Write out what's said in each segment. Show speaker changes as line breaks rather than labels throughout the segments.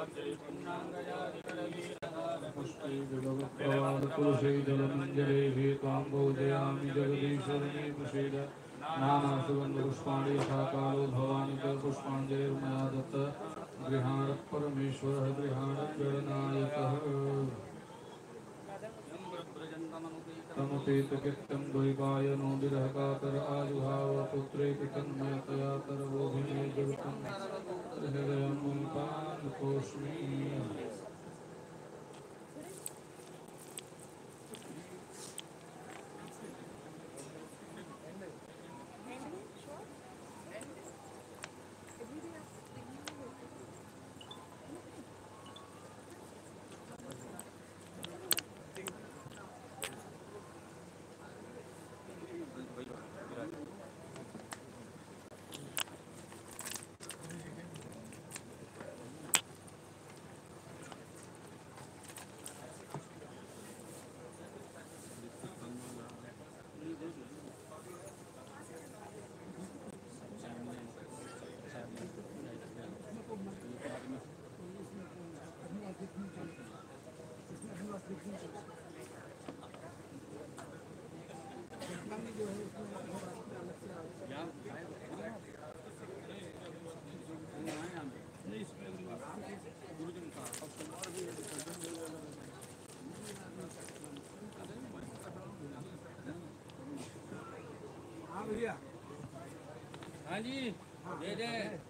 पुष्पैर्भगवानुकुलशैदलमञ्जलैः त्वां बोधयामि जगदीश्वरिणी कुशेद नानासुगन्धपुष्पाणि यथा कालो भवानि कल्पुष्पाञ्जलिर्मया दत्त गृहाणः परमेश्वरः गृहाणः गणनायकः तमुपेतकित्तं द्वैवायनो विरहकातर आयुहाव पुत्रेति तन्मयतया तरवोभिने जगतं। हृदयं
मुल्पान् कोष्मि हाँ भैया। हाँ जी दे
दे।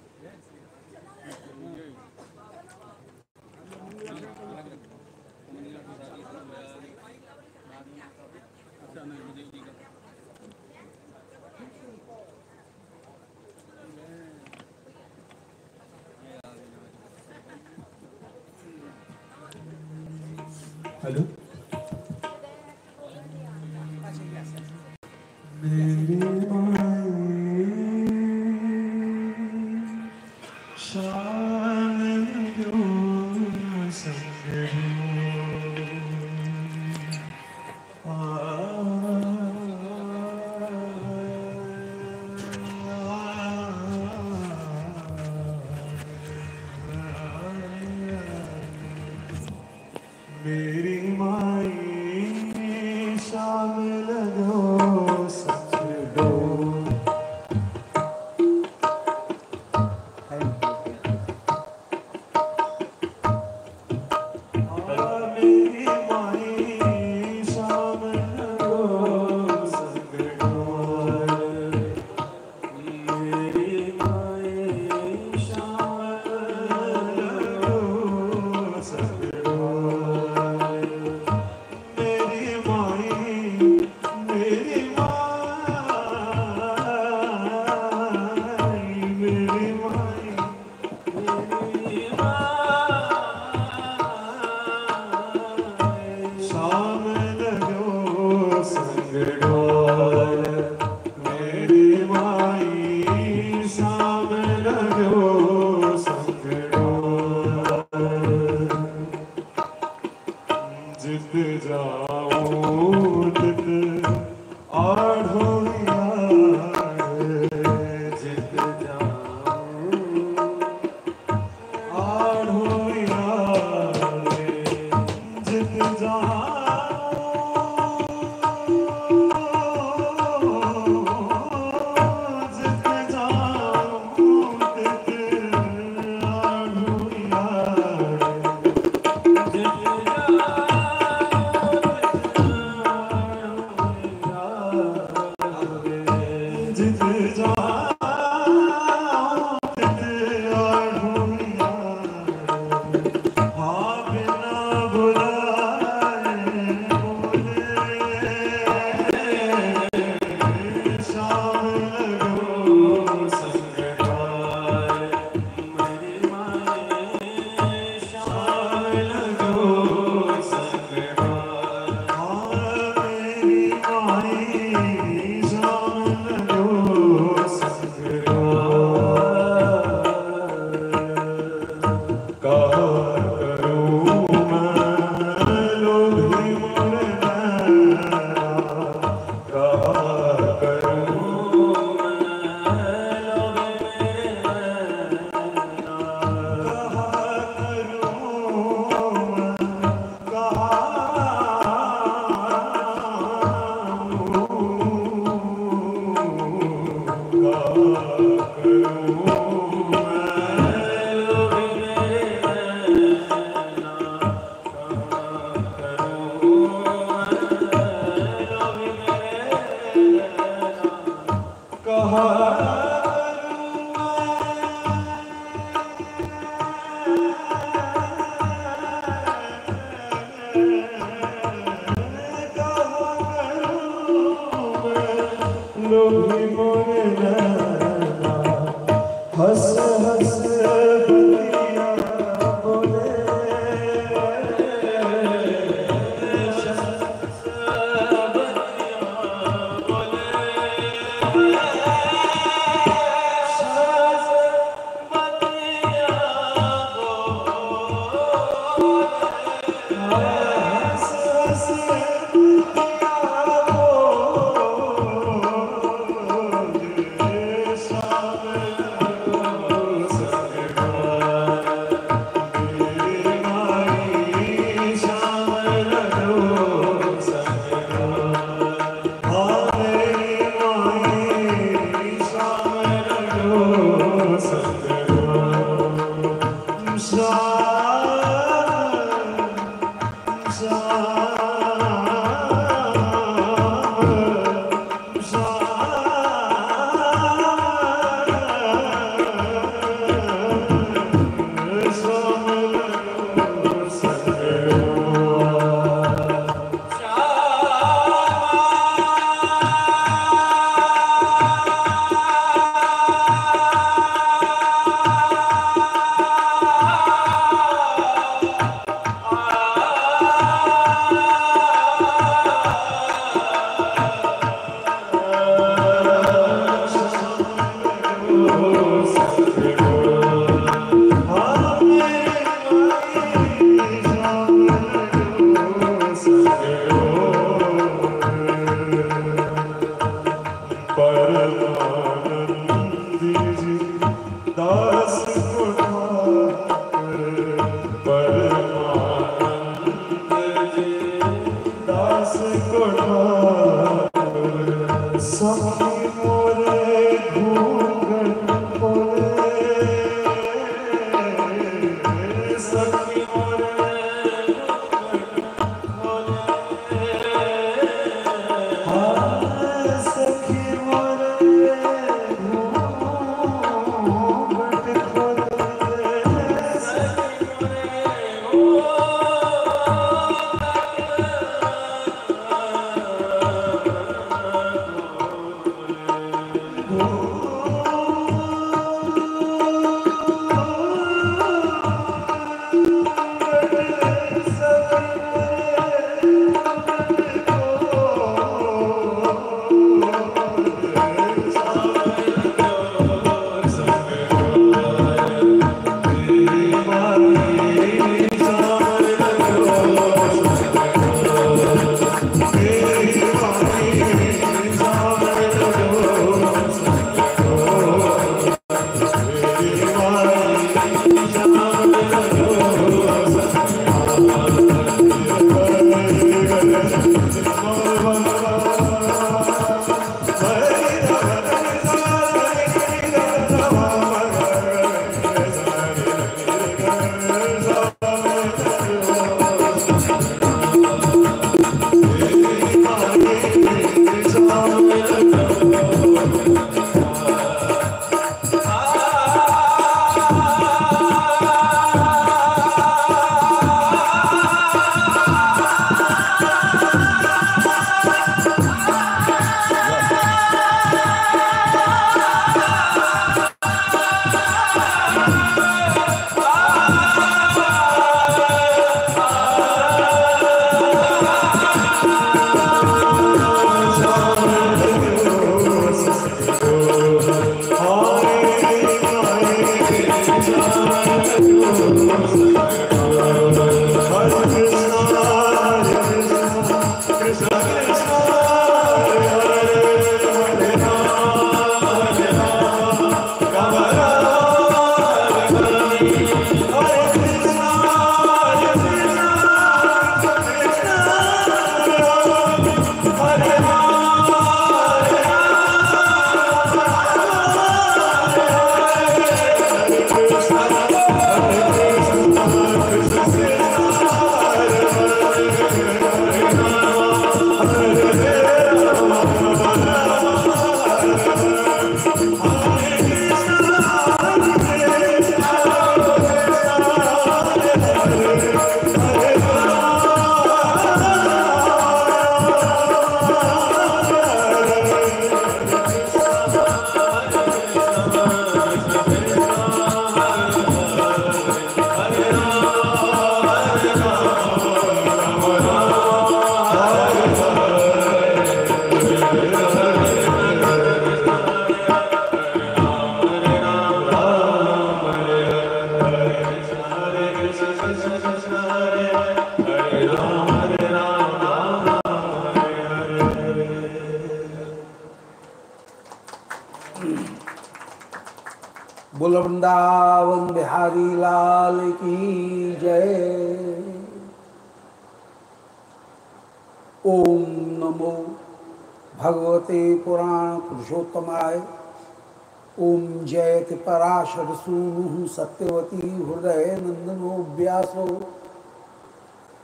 जयति पराशर सूनु सत्यवती हृदय नंदनो व्यासो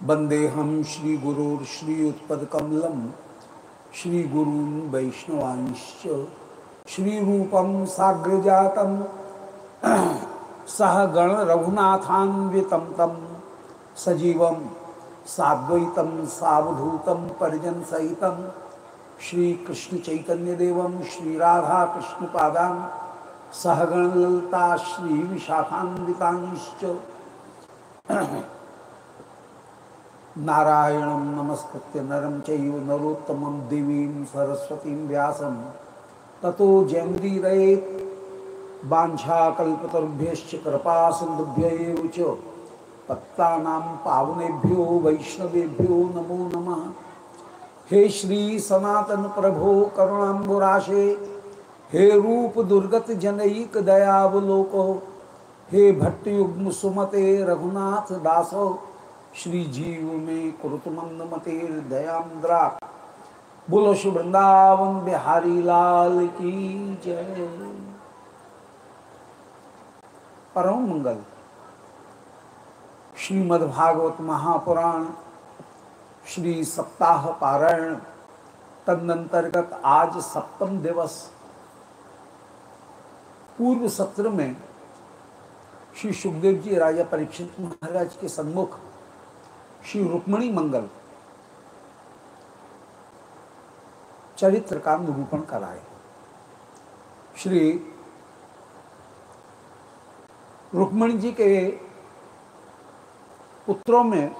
वंदे हम श्री गुरुर श्री रूपम साग्र जातम सह गण रघुनाथान्वितम तम सजीवम साद्वैतम सावधूतम परिजन सहितम श्री कृष्ण चैतन्य श्री कृष्ण सहगण ललता श्री विशाखान्वितांश्च नारायण नमस्कृत्य नरम चैव नरोत्तमं देवीं सरस्वतीं व्यासं। ततो जयमुदीरयेत् वाञ्छाकल्पतरुभ्यश्च कृपा च। पत्तानां पावनेभ्यो वैष्णवेभ्यो नमो नमः। हे श्री सनातन प्रभो करुणाम्बुराशे हे रूप दुर्गत जनईक दयावलोक, हे भट्टयुग्म सुमते रघुनाथ दासो, श्री जीव में कुरुतमंद मते दयाद्रा बोलो श्री बिहारी लाल की जय। परम मंगल। श्रीमद्भागवत महापुराण, श्री सप्ताह पारायण, तदनंतर्गत आज सप्तम दिवस। पूर्व सत्र में श्री सुखदेव जी राजा परीक्षित महाराज के सन्मुख श्री रुक्मणी मंगल चरित्र का निरूपण कराए। श्री रुक्मणी जी के पुत्रों में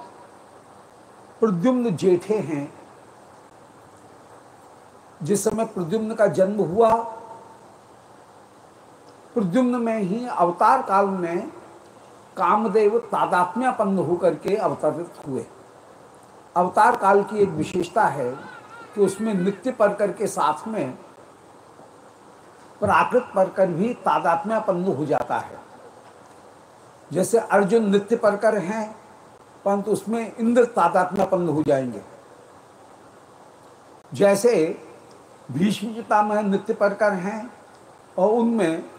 प्रद्युम्न जेठे हैं। जिस समय प्रद्युम्न का जन्म हुआ प्रद्युम्न में ही, अवतार काल में कामदेव तादात्म्यपन्न होकर के अवतरित हुए। अवतार काल की एक विशेषता है कि उसमें नित्य परकर के साथ में प्राकृत परकर भी तादात्म्यपन्न हो जाता है। जैसे अर्जुन नित्य परकर हैं, परंतु उसमें इंद्र तादात्म्यपन्न हो जाएँगे। जैसे भीष्म पितामह नित्य परकर हैं और उनमें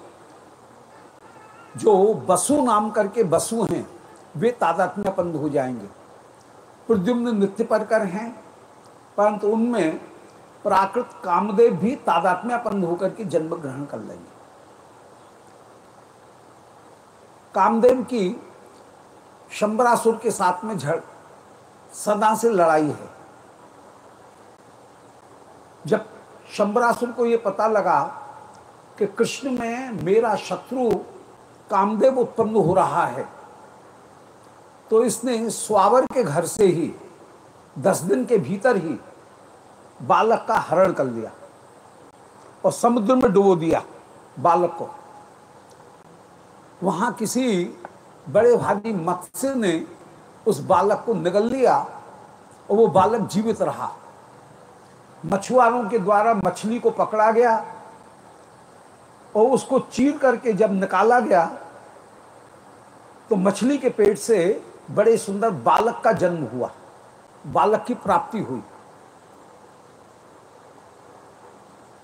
जो बसु नाम करके बसु हैं, वे तादात्म्यपन्न हो जाएँगे। प्रद्युम्न नित्य परकर हैं, परंतु उनमें प्राकृत कामदेव भी तादात्म्यपन्न होकर के जन्म ग्रहण कर लेंगे। कामदेव की शंबरासुर के साथ में झड़ सदा से लड़ाई है। जब शंबरासुर को यह पता लगा कि कृष्ण में मेरा शत्रु कामदेव उत्पन्न हो रहा है। तो इसने स्वावर के घर से ही, दस दिन के भीतर ही, बालक का हरण कर लिया और समुद्र में डुबो दिया बालक को। वहाँ किसी बड़े भागी मत्स्य ने उस बालक को निगल लिया और वो बालक जीवित रहा। मछुआरों के द्वारा मछली को पकड़ा गया और उसको चीर करके जब निकाला गया तो मछली के पेट से बड़े सुंदर बालक का जन्म हुआ। बालक की प्राप्ति हुई।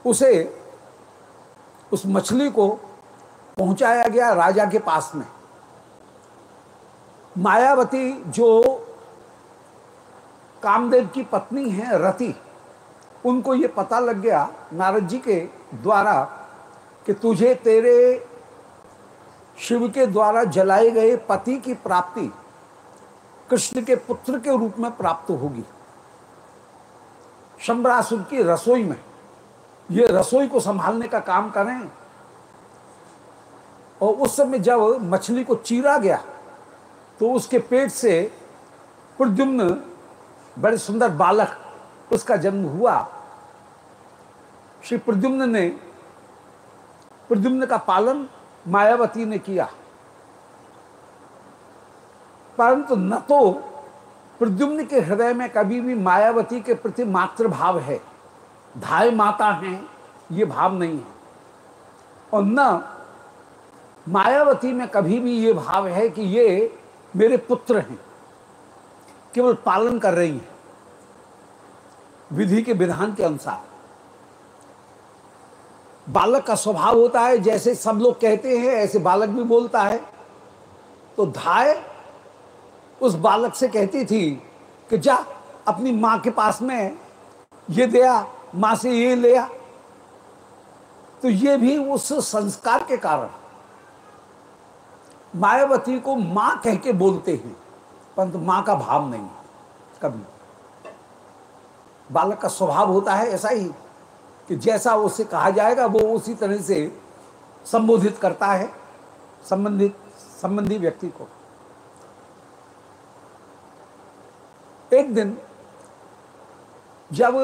उसे, उस मछली को पहुँचाया गया राजा के पास में। मायावती जो कामदेव की पत्नी है, रति, उनको ये पता लग गया नारद जी के द्वारा कि तुझे तेरे शिव के द्वारा जलाए गए पति की प्राप्ति कृष्ण के पुत्र के रूप में प्राप्त होगी। शंबरासुर की रसोई में, ये रसोई को संभालने का काम करें। और उस समय जब मछली को चीरा गया तो उसके पेट से प्रद्युम्न, बड़े सुंदर बालक, उसका जन्म हुआ। श्री प्रद्युम्न ने प्रद्युम्न का पालन मायावती ने किया। परंतु न तो प्रद्युम्न के हृदय में कभी भी मायावती के प्रति मातृभाव है। धाय माता हैं, ये भाव नहीं है। और न मायावती में कभी भी ये भाव है कि ये मेरे पुत्र हैं, केवल पालन कर रही हैं। विधि के विधान के अनुसार। बालक का स्वभाव होता है, जैसे सब लोग कहते हैं, ऐसे बालक भी बोलता है। तो धाय उस बालक से कहती थी कि जा, अपनी माँ के पास में ये दिया, माँ से ये लिया तो ये भी उस संस्कार के कारण। मायावती को माँ कह के बोलते हैं, परंतु माँ का भाव नहीं, कभी। बालक का स्वभाव होता है ऐसा ही। कि जैसा उससे कहा जाएगा, वो उसी तरह से संबोधित करता है, संबंधित, संबंधी व्यक्ति को। एक दिन, जब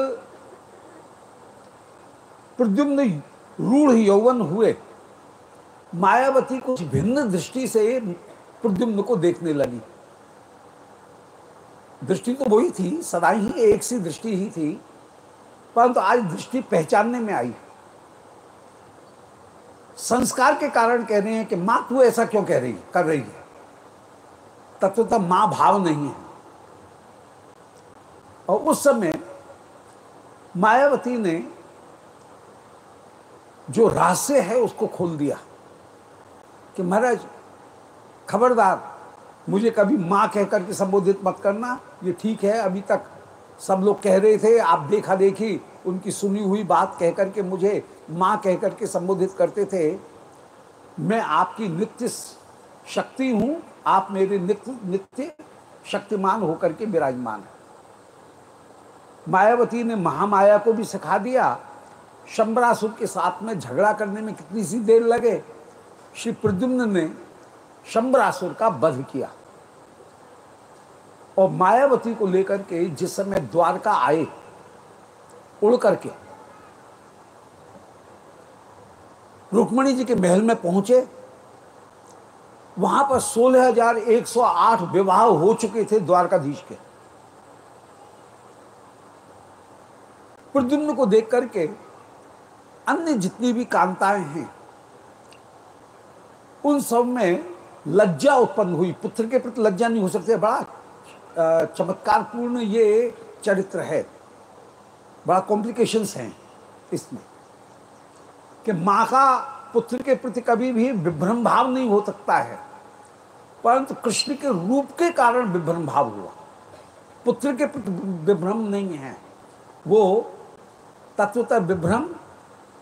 प्रद्युम्न रूढ़ यौवन हुए, मायावती कुछ भिन्न दृष्टि से प्रद्युम्न को देखने लगी। दृष्टि तो वही थी, सदा ही एक सी दृष्टि ही थी परंतु आज दृष्टि पहचानने में आई। संस्कार के कारण कह रहे हैं कि माँ, तू ऐसा क्यों कह रही, कर रही है? तत्वतः माँ भाव नहीं है। और उस समय मायावती ने जो रहस्य है उसको खोल दिया कि महाराज, खबरदार, मुझे कभी माँ कह करके संबोधित मत करना, ये ठीक है, अभी तक सब लोग कह रहे थे, आप देखा देखी उनकी सुनी हुई बात कह करके मुझे, माँ कह करके संबोधित करते थे, मैं आपकी नित्य शक्ति हूँ, आप मेरे नित्य नित्य शक्तिमान होकर के विराजमान है। मायावती ने महामाया को भी सिखा दिया, शंबरासुर के साथ में झगड़ा करने में कितनी सी देर लगे, श्री प्रद्युम्न ने शंबरासुर का वध किया। और मायावती को लेकर के जिस समय द्वारका आए, उड़ करके, रुक्मणी जी के महल में पहुँचे। वहाँ पर सोलह हज़ार एक सौ आठ विवाह हो चुके थे द्वारकाधीश के। प्रद्युम्न को देख करके अन्य जितनी भी कांताएँ हैं, उन सब में लज्जा उत्पन्न हुई। पुत्र के प्रति लज्जा नहीं हो सकती, बड़ा चमत्कारपूर्ण ये चरित्र है। बड़ा कॉम्प्लिकेशंस हैं इसमें कि माँ का पुत्र के प्रति कभी भी विभ्रम भाव नहीं हो सकता है। परंतु कृष्ण के रूप के कारण विभ्रम भाव हुआ। पुत्र के प्रति विभ्रम नहीं है। वो तत्वतः विभ्रम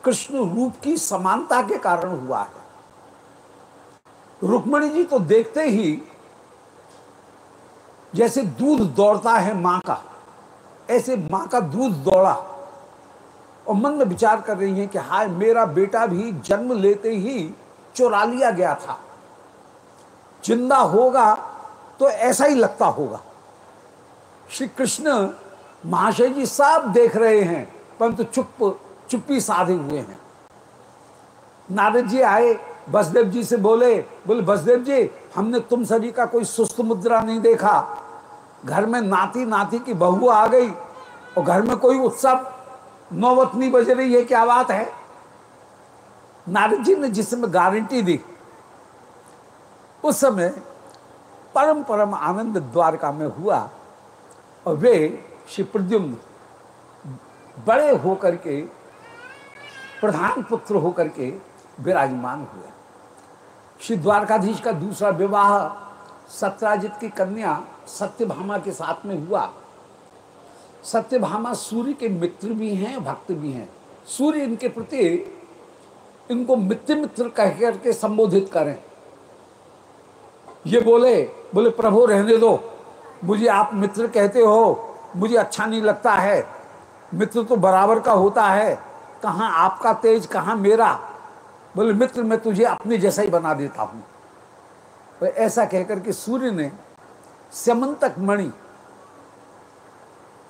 कृष्ण रूप की समानता के कारण हुआ है। रुक्मणी जी तो देखते ही जैसे दूध दौड़ता है माँ का, ऐसे माँ का दूध दौड़ा। और मन में विचार कर रही है कि हाय, मेरा बेटा भी जन्म लेते ही चुरा लिया गया था। ज़िंदा होगा तो ऐसा ही लगता होगा। श्री कृष्ण महाशय जी सब देख रहे हैं, परंतु चुप, चुप्पी साधे हुए हैं। नारद जी आए बसदेव जी से बोले बोले, बसदेव जी, हमने तुम सभी का कोई सुस्त मुद्रा नहीं देखा। घर में नाती नाती की बहू आ गई और घर में कोई उत्सव नौबत नहीं बज रही है क्या बात है? नारद जी ने जिस समय गारंटी दी, उस समय परम परम आनंद द्वारका में हुआ और वे श्री प्रद्युम्न बड़े होकर के, प्रधान पुत्र होकर के विराजमान हुए। श्री द्वारकाधीश का दूसरा विवाह सत्राजित की कन्या सत्यभामा के साथ में हुआ। सत्यभामा सूर्य के मित्र भी हैं, भक्त भी हैं। सूर्य इनके प्रति इनको मित्र मित्र कह करके संबोधित करें। ये बोले बोले, प्रभु रहने दो। मुझे आप मित्र कहते हो, मुझे अच्छा नहीं लगता है। मित्र तो बराबर का होता है। कहाँ आपका तेज, कहाँ मेरा? बोले, मित्र, मैं तुझे अपने जैसा ही बना देता हूँ। तो ऐसा कहकर के सूर्य ने समंतक मणि,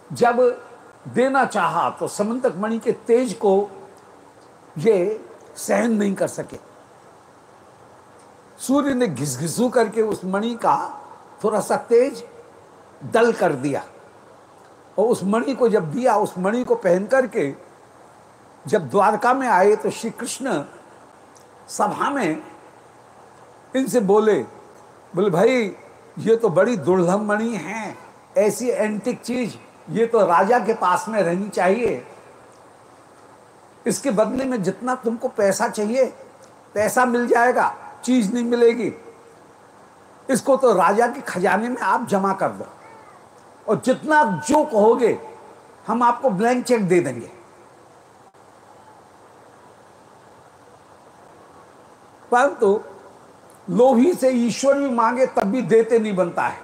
जब देना चाहा तो समंतक मणि के तेज को ये सहन नहीं कर सके। सूर्य ने घिसघिसू करके उस मणि का थोड़ा सा तेज दल कर दिया। और उस मणि को जब दिया, उस मणि को पहन करके जब द्वारका में आए तो श्री कृष्ण सभा में इनसे बोले बोले, भाई, ये तो बड़ी दुर्लभ मणि है, ऐसी एंटिक चीज़, ये तो राजा के पास में रहनी चाहिए। इसके बदले में जितना तुमको पैसा चाहिए, पैसा मिल जाएगा, चीज़ नहीं मिलेगी। इसको तो राजा के खजाने में आप जमा कर दो। और जितना जो कहोगे हम आपको ब्लैंक चेक दे देंगे। परंतु लोभी से ईश्वर भी मांगे तब भी देते नहीं बनता है।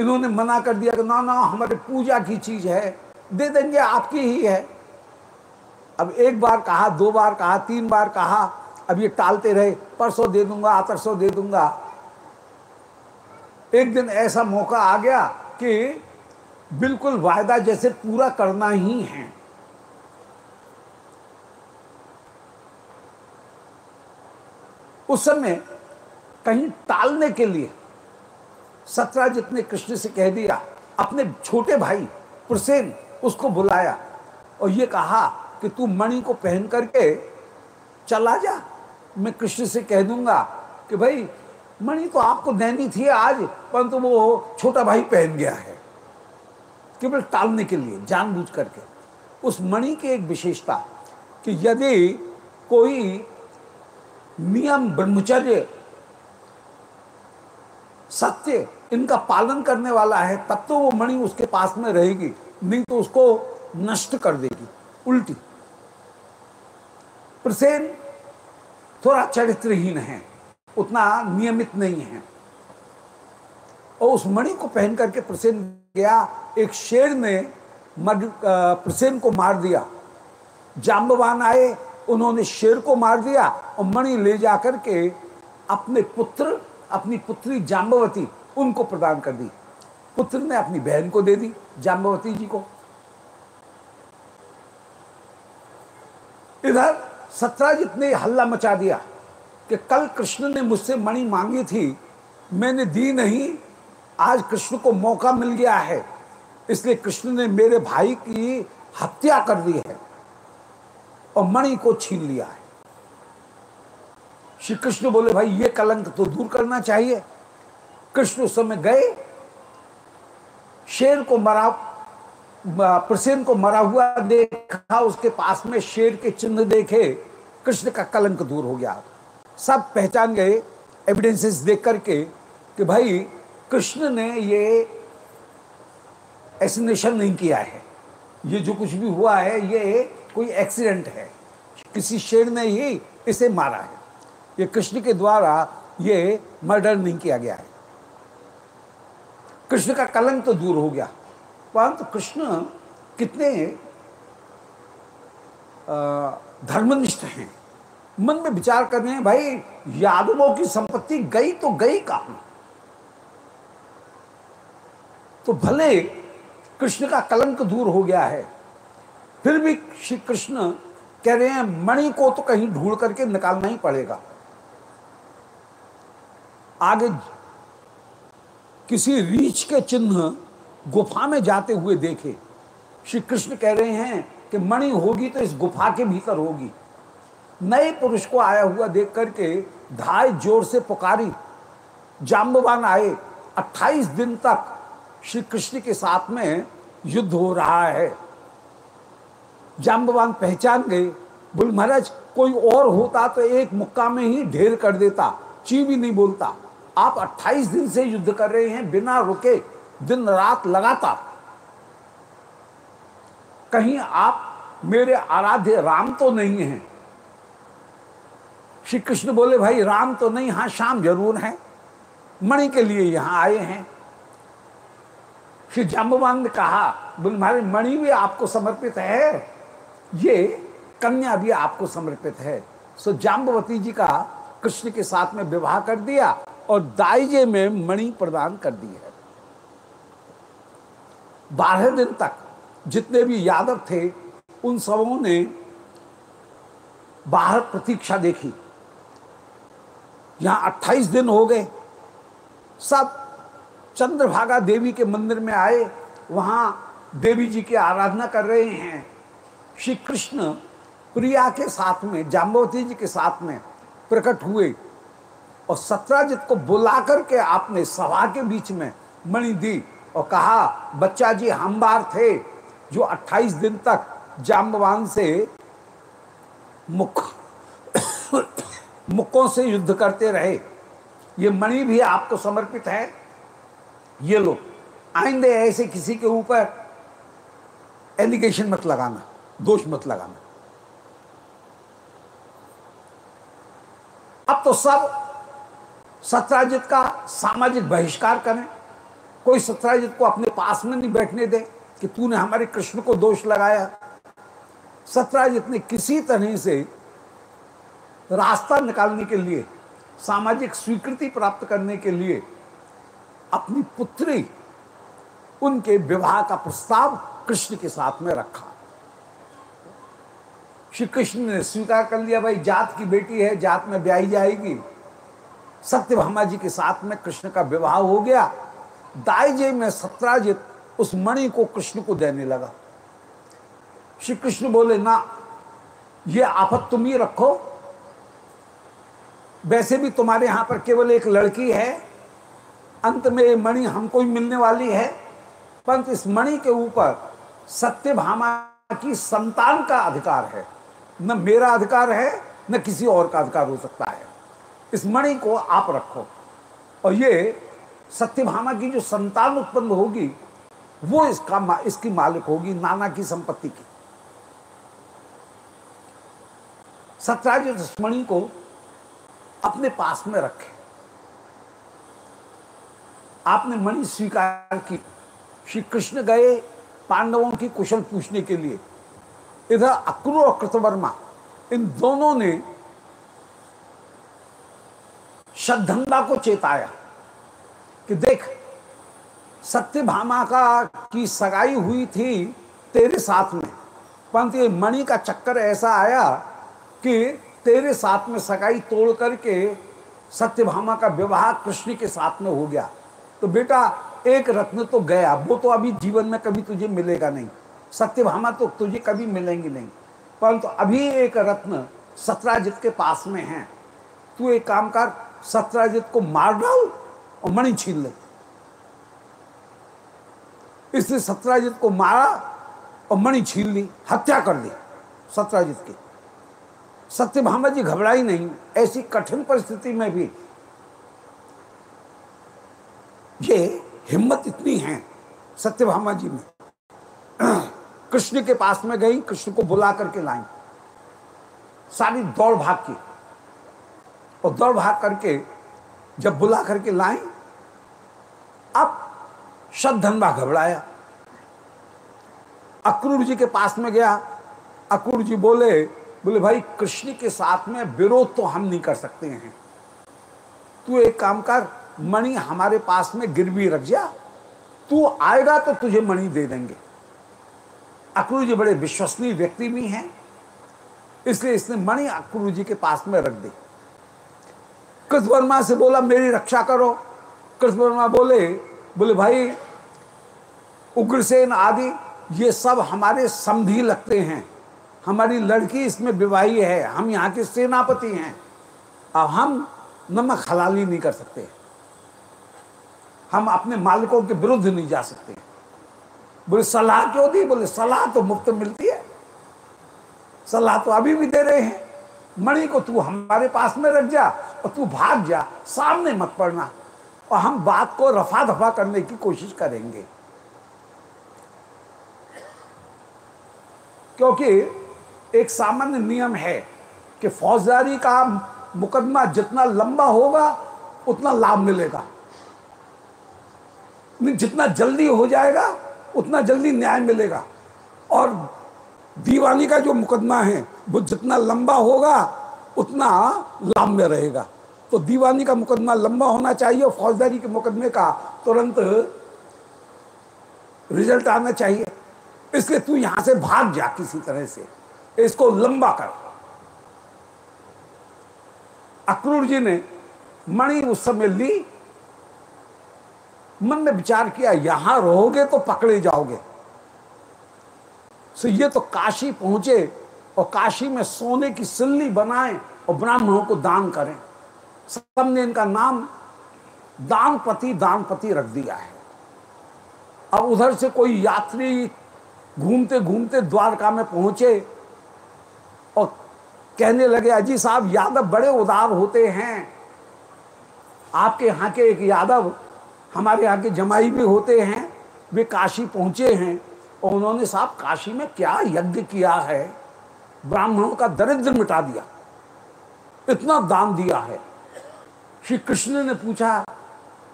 इन्होंने मना कर दिया कि ना ना, हमारे पूजा की चीज़ है, दे देंगे, आपकी ही है। अब एक बार कहा, दो बार कहा, तीन बार कहा, अब ये टालते रहे, परसों दे दूँगा, आतरसों दे दूँगा। एक दिन ऐसा मौका आ गया कि बिल्कुल वायदा जैसे पूरा करना ही है। उस समय कहीं टालने के लिए सत्राजित ने कृष्ण से कह दिया, अपने छोटे भाई प्रसेन उसको बुलाया और ये कहा कि तू मणि को पहन करके चला जा। मैं कृष्ण से कह दूँगा कि भाई, मणि तो आपको देनी थी आज, परंतु तो वो छोटा भाई पहन गया है। केवल टालने के लिए, जानबूझ करके। उस मणि की एक विशेषता कि यदि कोई नियम ब्रह्मचर्य, सत्य इनका पालन करने वाला है, तब तो वो मणि उसके पास में रहेगी, नहीं तो उसको नष्ट कर देगी, उल्टी। प्रसेन थोड़ा चरित्रहीन है, उतना नियमित नहीं है। और उस मणि को पहन करके प्रसेन गया, एक शेर ने प्रसेन को मार दिया। जाम्बवान आए उन्होंने शेर को मार दिया और मणि ले जाकर के अपने पुत्र, अपनी पुत्री जाम्बवती उनको प्रदान कर दी। पुत्र ने अपनी बहन को दे दी जाम्बवती जी को। इधर सत्राजित ने हल्ला मचा दिया कि कल कृष्ण ने मुझसे मणि मांगी थी, मैंने दी नहीं, आज कृष्ण को मौका मिल गया है, इसलिए कृष्ण ने मेरे भाई की हत्या कर दी है। और मणि को छीन लिया है। श्री कृष्ण बोले, भाई, ये कलंक तो दूर करना चाहिए। कृष्ण उस समय गए, शेर को मरा प्रसेन को मरा हुआ देखा, उसके पास में शेर के चिन्ह देखे, कृष्ण का कलंक दूर हो गया। सब पहचान गए एविडेंसेस देख करके कि भाई, कृष्ण ने ये एसिनेशन नहीं किया है। ये जो कुछ भी हुआ है, ये कोई एक्सीडेंट है, किसी शेर ने ही इसे मारा है। ये कृष्ण के द्वारा ये मर्डर नहीं किया गया है। कृष्ण का कलंक तो दूर हो गया। परंतु कृष्ण कितने धर्मनिष्ठ हैं। मन में विचार कर रहे हैं, भाई, यादवों की संपत्ति गई तो गई कहाँ? तो भले कृष्ण का कलंक दूर हो गया है फिर भी श्री कृष्ण कह रहे हैं, मणि को तो कहीं ढूंढ करके निकालना ही पड़ेगा। आगे किसी रीछ के चिन्ह गुफा में जाते हुए देखे। श्री कृष्ण कह रहे हैं कि मणि होगी तो इस गुफा के भीतर होगी। नए पुरुष को आया हुआ देख करके धाय ज़ोर से पुकारी। जाम्बवान आए। 28 दिन तक श्री कृष्ण के साथ में युद्ध हो रहा है। जाम्बवान पहचान गए। बोल, महाराज, कोई और होता तो एक मुक्का में ही ढेर कर देता ची भी नहीं बोलता। आप 28 दिन से युद्ध कर रहे हैं, बिना रुके दिन रात लगातार। कहीं आप मेरे आराध्य राम तो नहीं हैं? श्री कृष्ण बोले, भाई, राम तो नहीं हाँ शाम ज़रूर है। मणि के लिए यहाँ आए हैं। श्री जाम्बवान ने कहा, बोले, महाराज, मणि भी आपको समर्पित है। ये कन्या भी आपको समर्पित है। सो जाम्बवती जी का कृष्ण के साथ में विवाह कर दिया और दाइजे में मणि प्रदान कर दी है। बारह दिन तक जितने भी यादव थे, उन सबों ने बाहर प्रतीक्षा देखी। यहाँ 28 दिन हो गए। सब चंद्रभागा देवी के मंदिर में आए। वहाँ देवी जी की आराधना कर रहे हैं। श्री कृष्ण प्रिया के साथ में जाम्बवती जी के साथ में प्रकट हुए और सत्राजित को बुला करके आपने सभा के बीच में मणि दी और कहा, बच्चा जी, हम बार थे जो 28 दिन तक जाम्बवान से मुख मुक्कों से युद्ध करते रहे। ये मणि भी आपको समर्पित है। ये लो, आइंदे ऐसे किसी के ऊपर एलिगेशन मत लगाना। दोष मत लगाना। अब तो सब सत्राजित का सामाजिक बहिष्कार करें। कोई सत्राजित को अपने पास में नहीं बैठने दे कि तूने हमारे कृष्ण को दोष लगाया। सत्राजित ने किसी तरह से रास्ता निकालने के लिए, सामाजिक स्वीकृति प्राप्त करने के लिए अपनी पुत्री, उनके विवाह का प्रस्ताव कृष्ण के साथ में रखा। श्री कृष्ण ने स्वीकार कर लिया, भाई, जात की बेटी है, जात में ब्याही जाएगी। सत्यभामा जी के साथ में कृष्ण का विवाह हो गया। दाइजे में सत्राजित उस मणि को कृष्ण को देने लगा। श्री कृष्ण बोले, ना, ये आफत तुम ही रखो। वैसे भी तुम्हारे यहाँ पर केवल एक लड़की है। अंत में ये मणि हमको ही मिलने वाली है। परंतु इस मणि के ऊपर सत्यभामा की संतान का अधिकार है। न मेरा अधिकार है न किसी और का अधिकार हो सकता है। इस मणि को आप रखो। और ये सत्यभामा की जो संतान उत्पन्न होगी वो इसका मा, इसकी मालिक होगी नाना की संपत्ति की। इस मणि को अपने पास में रखे। आपने मणि स्वीकार की। श्री कृष्ण गए पांडवों की कुशल पूछने के लिए। इधर अक्रूर और कृतवर्मा, इन दोनों ने श्रद्धंदा को चेताया कि देख, सत्यभामा का की सगाई हुई थी तेरे साथ में। परंतु ये मणि का चक्कर ऐसा आया कि तेरे साथ में सगाई तोड़ करके सत्यभामा का विवाह कृष्ण के साथ में हो गया। तो बेटा, एक रत्न तो गया, वो तो अभी जीवन में कभी तुझे मिलेगा नहीं। सत्यभामा तो तुझे कभी मिलेंगी नहीं। परंतु तो अभी एक रत्न सत्राजित के पास में है। तू एक काम कर, सत्राजित को मार डाल और मणि छीन ले। इसने सत्राजित को मारा और मणि छीन ली, हत्या कर दी सत्राजित की। सत्यभामा जी घबराई नहीं, ऐसी कठिन परिस्थिति में भी। ये हिम्मत इतनी है सत्यभामा जी में। कृष्ण के पास में गई, कृष्ण को बुला करके लाई। सारी दौड़ भाग की। और दौड़ भाग करके जब बुला करके लाई, अब शब्दनबा घबराया। अक्रूर जी के पास में गया। अक्रूर जी बोले बोले, भाई, कृष्ण के साथ में विरोध तो हम नहीं कर सकते हैं। तू एक काम कर, मणि हमारे पास में गिरवी रख जा। तू आएगा तो तुझे मणि दे देंगे। अक्रूर जी बड़े विश्वसनीय व्यक्ति भी हैं, इसलिए इसने मणि अक्रूर जी के पास में रख दी। कृष्णवर्मा से बोला, मेरी रक्षा करो। कृष्णवर्मा बोले बोले भाई, उग्रसेन आदि, ये सब हमारे समधी लगते हैं। हमारी लड़की इसमें विवाही है, हम यहाँ के सेनापति हैं। अब हम नमक हलाली नहीं कर सकते। हम अपने मालिकों के विरुद्ध नहीं जा सकते। बोले, सलाह क्यों दी? बोले, सलाह तो मुफ़्त मिलती है। सलाह तो अभी भी दे रहे हैं। मणि को तू हमारे पास में रख जा और तू भाग जा, सामने मत पड़ना। और हम बात को रफा दफ़ा करने की कोशिश करेंगे। क्योंकि एक सामान्य नियम है कि फौजदारी का मुकदमा जितना लंबा होगा, उतना लाभ मिलेगा। जितना जल्दी हो जाएगा उतना जल्दी न्याय मिलेगा। और दीवानी का जो मुकदमा है, वो जितना लंबा होगा, उतना लाभ में रहेगा। तो दीवानी का मुकदमा लंबा होना चाहिए और फौजदारी के मुकदमे का तुरंत रिज़ल्ट आना चाहिए। इसलिए तू यहाँ से भाग जा किसी तरह से। इसको लंबा कर। अक्रूर जी ने मणि उस समय ली मन में विचार किया, यहाँ रहोगे तो पकड़े जाओगे। सो ये तो काशी पहुँचे और काशी में सोने की सिल्ली बनाएँ और ब्राह्मणों को दान करें। सबने इनका नाम दानपति दानपति रख दिया है। अब उधर से कोई यात्री घूमते घूमते द्वारका में पहुँचे और कहने लगे, अजी साहब, यादव बड़े उदार होते हैं। आपके यहाँ के एक यादव हमारे यहाँ के जमाई भी होते हैं, वे काशी पहुँचे हैं और उन्होंने साहब काशी में क्या यज्ञ किया है? ब्राह्मणों का दरिद्र मिटा दिया। इतना दान दिया है। श्री कृष्ण ने पूछा,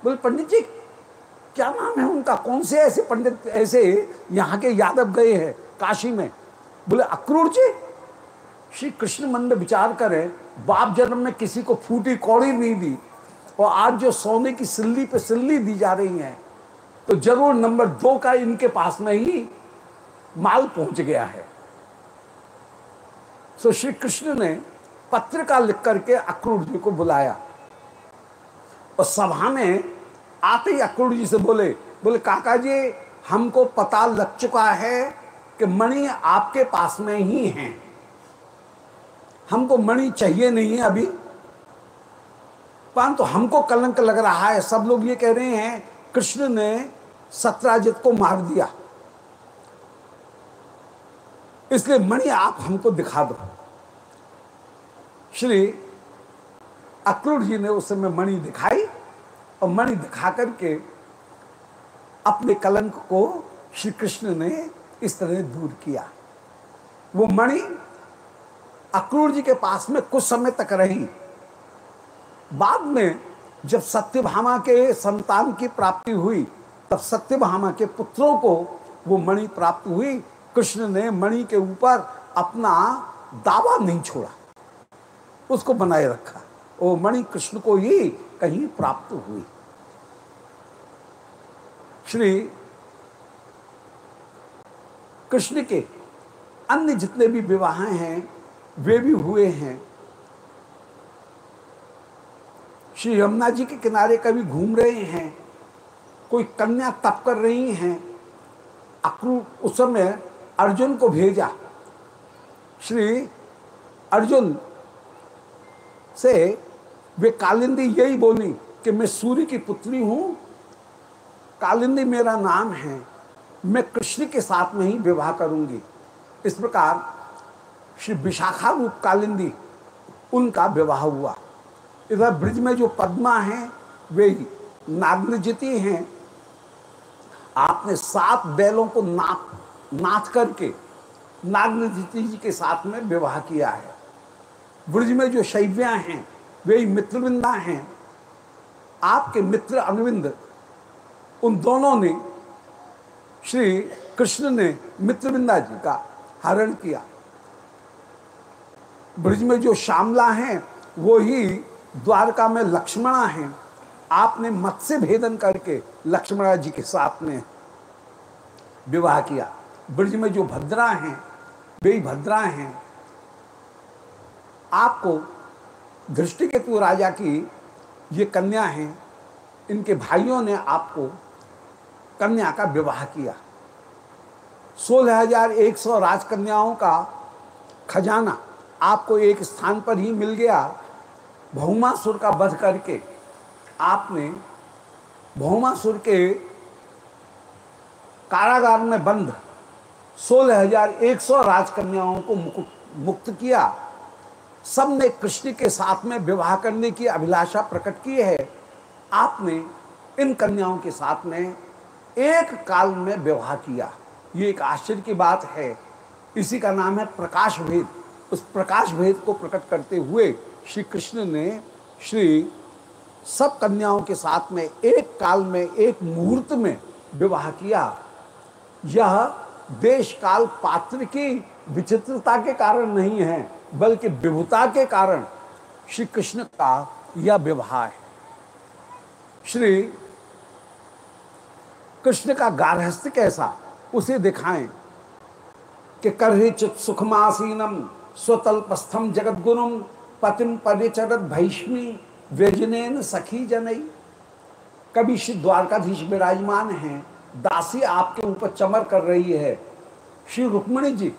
बोले, पंडित जी, क्या नाम है उनका? कौन से ऐसे पंडित, ऐसे यहाँ के यादव गए हैं काशी में? बोले, अक्रूर जी। श्री कृष्ण मन में विचार करें, बाप जन्म में किसी को फूटी कौड़ी नहीं दी। और आज जो सोने की सिल्ली पे सिल्ली दी जा रही है तो ज़रूर नंबर दो का इनके पास में ही माल पहुँच गया है। सो श्री कृष्ण ने पत्रिका लिख करके अक्रूर जी को बुलाया। और सभा में आते ही अक्रूर जी से बोले बोले, काका जी, हमको पता लग चुका है कि मणि आपके पास में ही है। हमको मणि चाहिए नहीं है अभी। परंतु हमको कलंक लग रहा है। सब लोग ये कह रहे हैं, कृष्ण ने सत्राजित को मार दिया। इसलिए मणि, आप हमको दिखा दो। श्री अक्रूर जी ने उस समय मणि दिखाई और मणि दिखा करके अपने कलंक को श्री कृष्ण ने इस तरह दूर किया। वो मणि अक्रूर जी के पास में कुछ समय तक रही। बाद में जब सत्यभामा के संतान की प्राप्ति हुई, तब सत्यभामा के पुत्रों को वो मणि प्राप्त हुई। कृष्ण ने मणि के ऊपर अपना दावा नहीं छोड़ा। उसको बनाए रखा। वो मणि, कृष्ण को ही कहीं प्राप्त हुई। श्री कृष्ण के अन्य जितने भी विवाह हैं, वे भी हुए हैं। श्री यमुना जी के किनारे कभी घूम रहे हैं, कोई कन्या तप कर रही हैं, अक्रू उस समय अर्जुन को भेजा। श्री अर्जुन से वे कालिंदी यही बोली कि मैं सूर्य की पुत्री हूँ, कालिंदी मेरा नाम है, मैं कृष्ण के साथ में ही विवाह करूँगी। इस प्रकार श्री विशाखा रूप कालिंदी उनका विवाह हुआ। इधर ब्रिज में जो पद्मा हैं, वे नागनजिति हैं। आपने सात बैलों को नाप, नाच करके नागनजिति जी के साथ में विवाह किया है। ब्रज में जो शैव्या हैं, वे मित्रविंदा हैं। आपके मित्र अनविंद उन दोनों ने श्री कृष्ण ने मित्रविंदा जी का हरण किया। ब्रज में जो श्यामला हैं, वो ही द्वारका में लक्ष्मणा हैं। आपने मत्स्य भेदन करके लक्ष्मणा जी के साथ में विवाह किया। ब्रज में जो भद्रा हैं वे भद्रा हैं, आपको दृष्टिकेतु राजा की ये कन्या हैं, इनके भाइयों ने आपको कन्या का विवाह किया। सोलह हज़ार एक सौ राजकन्याओं का खजाना आपको एक स्थान पर ही मिल गया। भौमासुर का वध करके आपने भौमासुर के कारागार में बंद सोलह हज़ार एक सौ राजकन्याओं को मुक्त किया। सबने कृष्ण के साथ में विवाह करने की अभिलाषा प्रकट की है। आपने इन कन्याओं के साथ में एक काल में विवाह किया। ये एक आश्चर्य की बात है। इसी का नाम है प्रकाश भेद। उस प्रकाश भेद को प्रकट करते हुए श्री कृष्ण ने श्री सब कन्याओं के साथ में, एक काल में, एक मुहूर्त में विवाह किया। यह देश काल पात्र की विचित्रता के कारण नहीं है, बल्कि विभुता के कारण श्री कृष्ण का यह विवाह है। श्री कृष्ण का गार्हस्थ्य कैसा, उसे दिखाएँ। कि करहे चित सुखमासीनम, स्वतल्पस्थम जगत गुरुम पतिम परिचरत भैष्मी व्यजनेन सखी जनई। कभी श्री द्वारकाधीश विराजमान हैं, दासी आपके ऊपर चमर कर रही है। श्री रुक्मणी जी,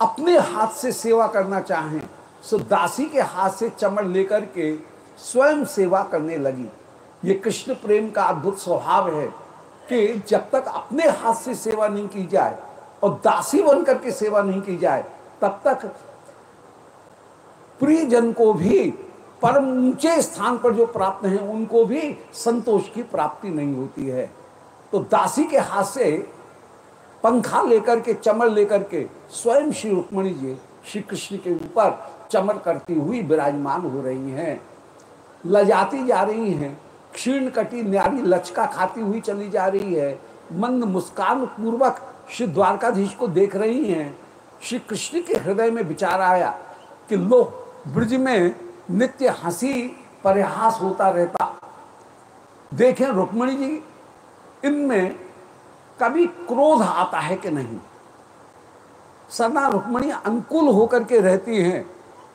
अपने हाथ से सेवा करना चाहें, सो दासी के हाथ से चमर लेकर के स्वयं सेवा करने लगी। ये कृष्ण प्रेम का अद्भुत स्वभाव है कि जब तक अपने हाथ से सेवा नहीं की जाए और दासी बन करके सेवा नहीं की जाए, तब तक प्रियजन को भी, परम ऊँचे स्थान पर जो प्राप्त हैं, उनको भी संतोष की प्राप्ति नहीं होती है। तो दासी के हाथ से पंखा लेकर के चमर लेकर के, स्वयं श्री रुक्मणी जी, श्री कृष्ण के ऊपर चमर करती हुई विराजमान हो रही हैं। लजाती जा रही हैं, क्षीण कटी न्यारी लचका खाती हुई चली जा रही है। मंद मुस्कान पूर्वक श्री द्वारकाधीश को देख रही हैं। श्री कृष्ण के हृदय में विचार आया कि लो ब्रज में नित्य हँसी, परिहास होता रहता। देखें रुक्मणी जी, इनमें कभी क्रोध आता है कि नहीं? सदा रुक्मणी अनुकूल होकर के रहती हैं,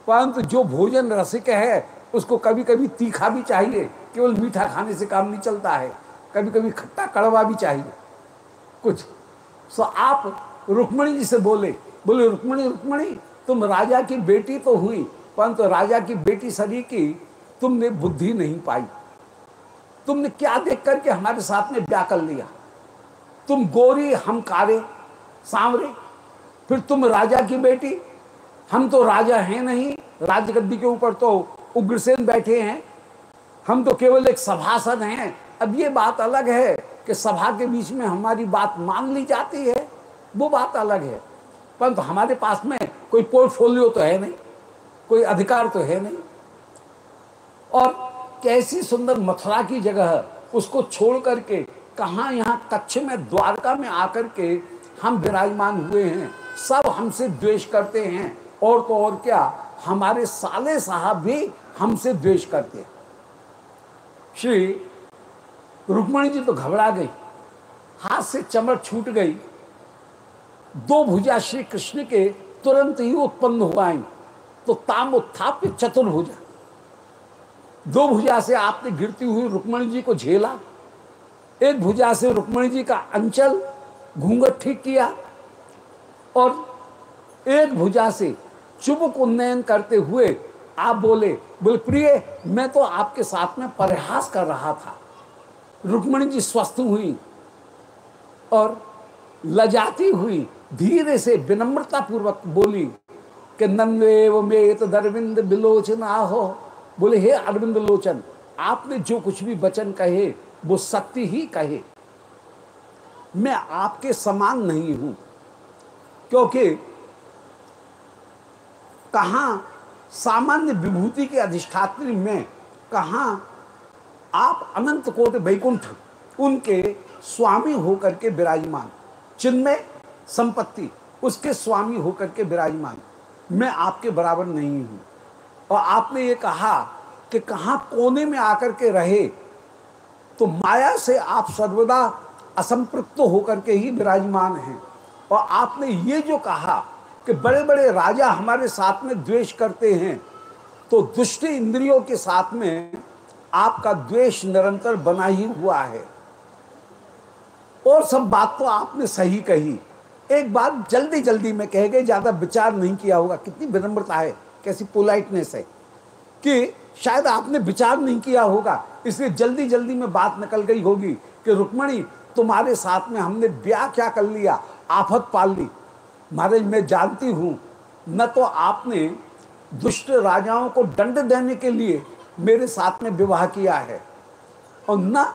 परंतु जो भोजन रसिक है, उसको कभी कभी तीखा भी चाहिए। केवल मीठा खाने से काम नहीं चलता है। कभी कभी खट्टा कड़वा भी चाहिए। कुछ। सो आप रुक्मणी जी से बोले बोले, रुक्मणी रुक्मणी, तुम राजा की बेटी तो हुई परंतु राजा की बेटी सरी की तुमने बुद्धि नहीं पाई। तुमने क्या देख करके हमारे साथ में ब्याह कर लिया? तुम गोरी, हम कारे, सांवरे, फिर तुम राजा की बेटी। हम तो राजा हैं नहीं, राजगद्दी के ऊपर तो उग्रसेन बैठे हैं। हम तो केवल एक सभासद हैं। अब ये बात अलग है कि सभा के बीच में हमारी बात मान ली जाती है, वो बात अलग है। परंतु तो हमारे पास में कोई पोर्टफोलियो तो है नहीं। कोई अधिकार तो है नहीं। और कैसी सुंदर मथुरा की जगह उसको छोड़ करके कहा यहाँ कच्छ में, द्वारका में आकर के हम विराजमान हुए हैं, सब हमसे द्वेष करते हैं, और तो और क्या, हमारे साले साहब भी हमसे द्वेष करते हैं। श्री रुक्मणी जी तो घबरा गई, हाथ से चमड़ छूट गई, दो भुजा श्री कृष्ण के तुरंत ही उत्पन्न हो आई। तो ताम उत्थाप्य चतुर्भुजा दो भुजा से आपने गिरती हुई रुक्मणी जी को झेला। एक भुजा से रुक्मणी जी का अंचल घूंघट ठीक किया और एक भुजा से चुबक उन्नयन करते हुए आप बोले बोले प्रिय, मैं तो आपके साथ में प्रयास कर रहा था। रुक्मणी जी स्वस्थ हुई और लजाती हुई धीरे से विनम्रता पूर्वक बोली कि नंदेव में तो दरविंद बिलोचन आहो। बोले, हे अरविंद लोचन, आपने जो कुछ भी वचन कहे, वो सत्य ही कहे। मैं आपके समान नहीं हूँ, क्योंकि कहा सामान्य विभूति के अधिष्ठात्री में, कहा आप अनंत कोट वैकुंठ, उनके स्वामी होकर के विराजमान। चिन्मय संपत्ति, उसके स्वामी होकर के विराजमान। मैं आपके बराबर नहीं हूँ। और आपने ये कहा कि कहा कोने में आकर के रहे तो माया से आप सर्वदा असंपृक्त होकर के ही विराजमान हैं। और आपने ये जो कहा कि बड़े बड़े राजा हमारे साथ में द्वेष करते हैं तो दुष्ट इंद्रियों के साथ में आपका द्वेष निरंतर बना ही हुआ है। और सब बात तो आपने सही कही एक बात जल्दी जल्दी में कह गए ज़्यादा विचार नहीं किया होगा। कितनी विनम्रता है, कैसी पोलाइटनेस है कि शायद आपने विचार नहीं किया होगा। इसलिए जल्दी जल्दी में बात निकल गई होगी कि रुक्मणी, तुम्हारे साथ में हमने ब्याह क्या कर लिया? आफत पाल ली। महाराज, मैं जानती हूँ, न तो आपने दुष्ट राजाओं को दंड देने के लिए मेरे साथ में विवाह किया है, और न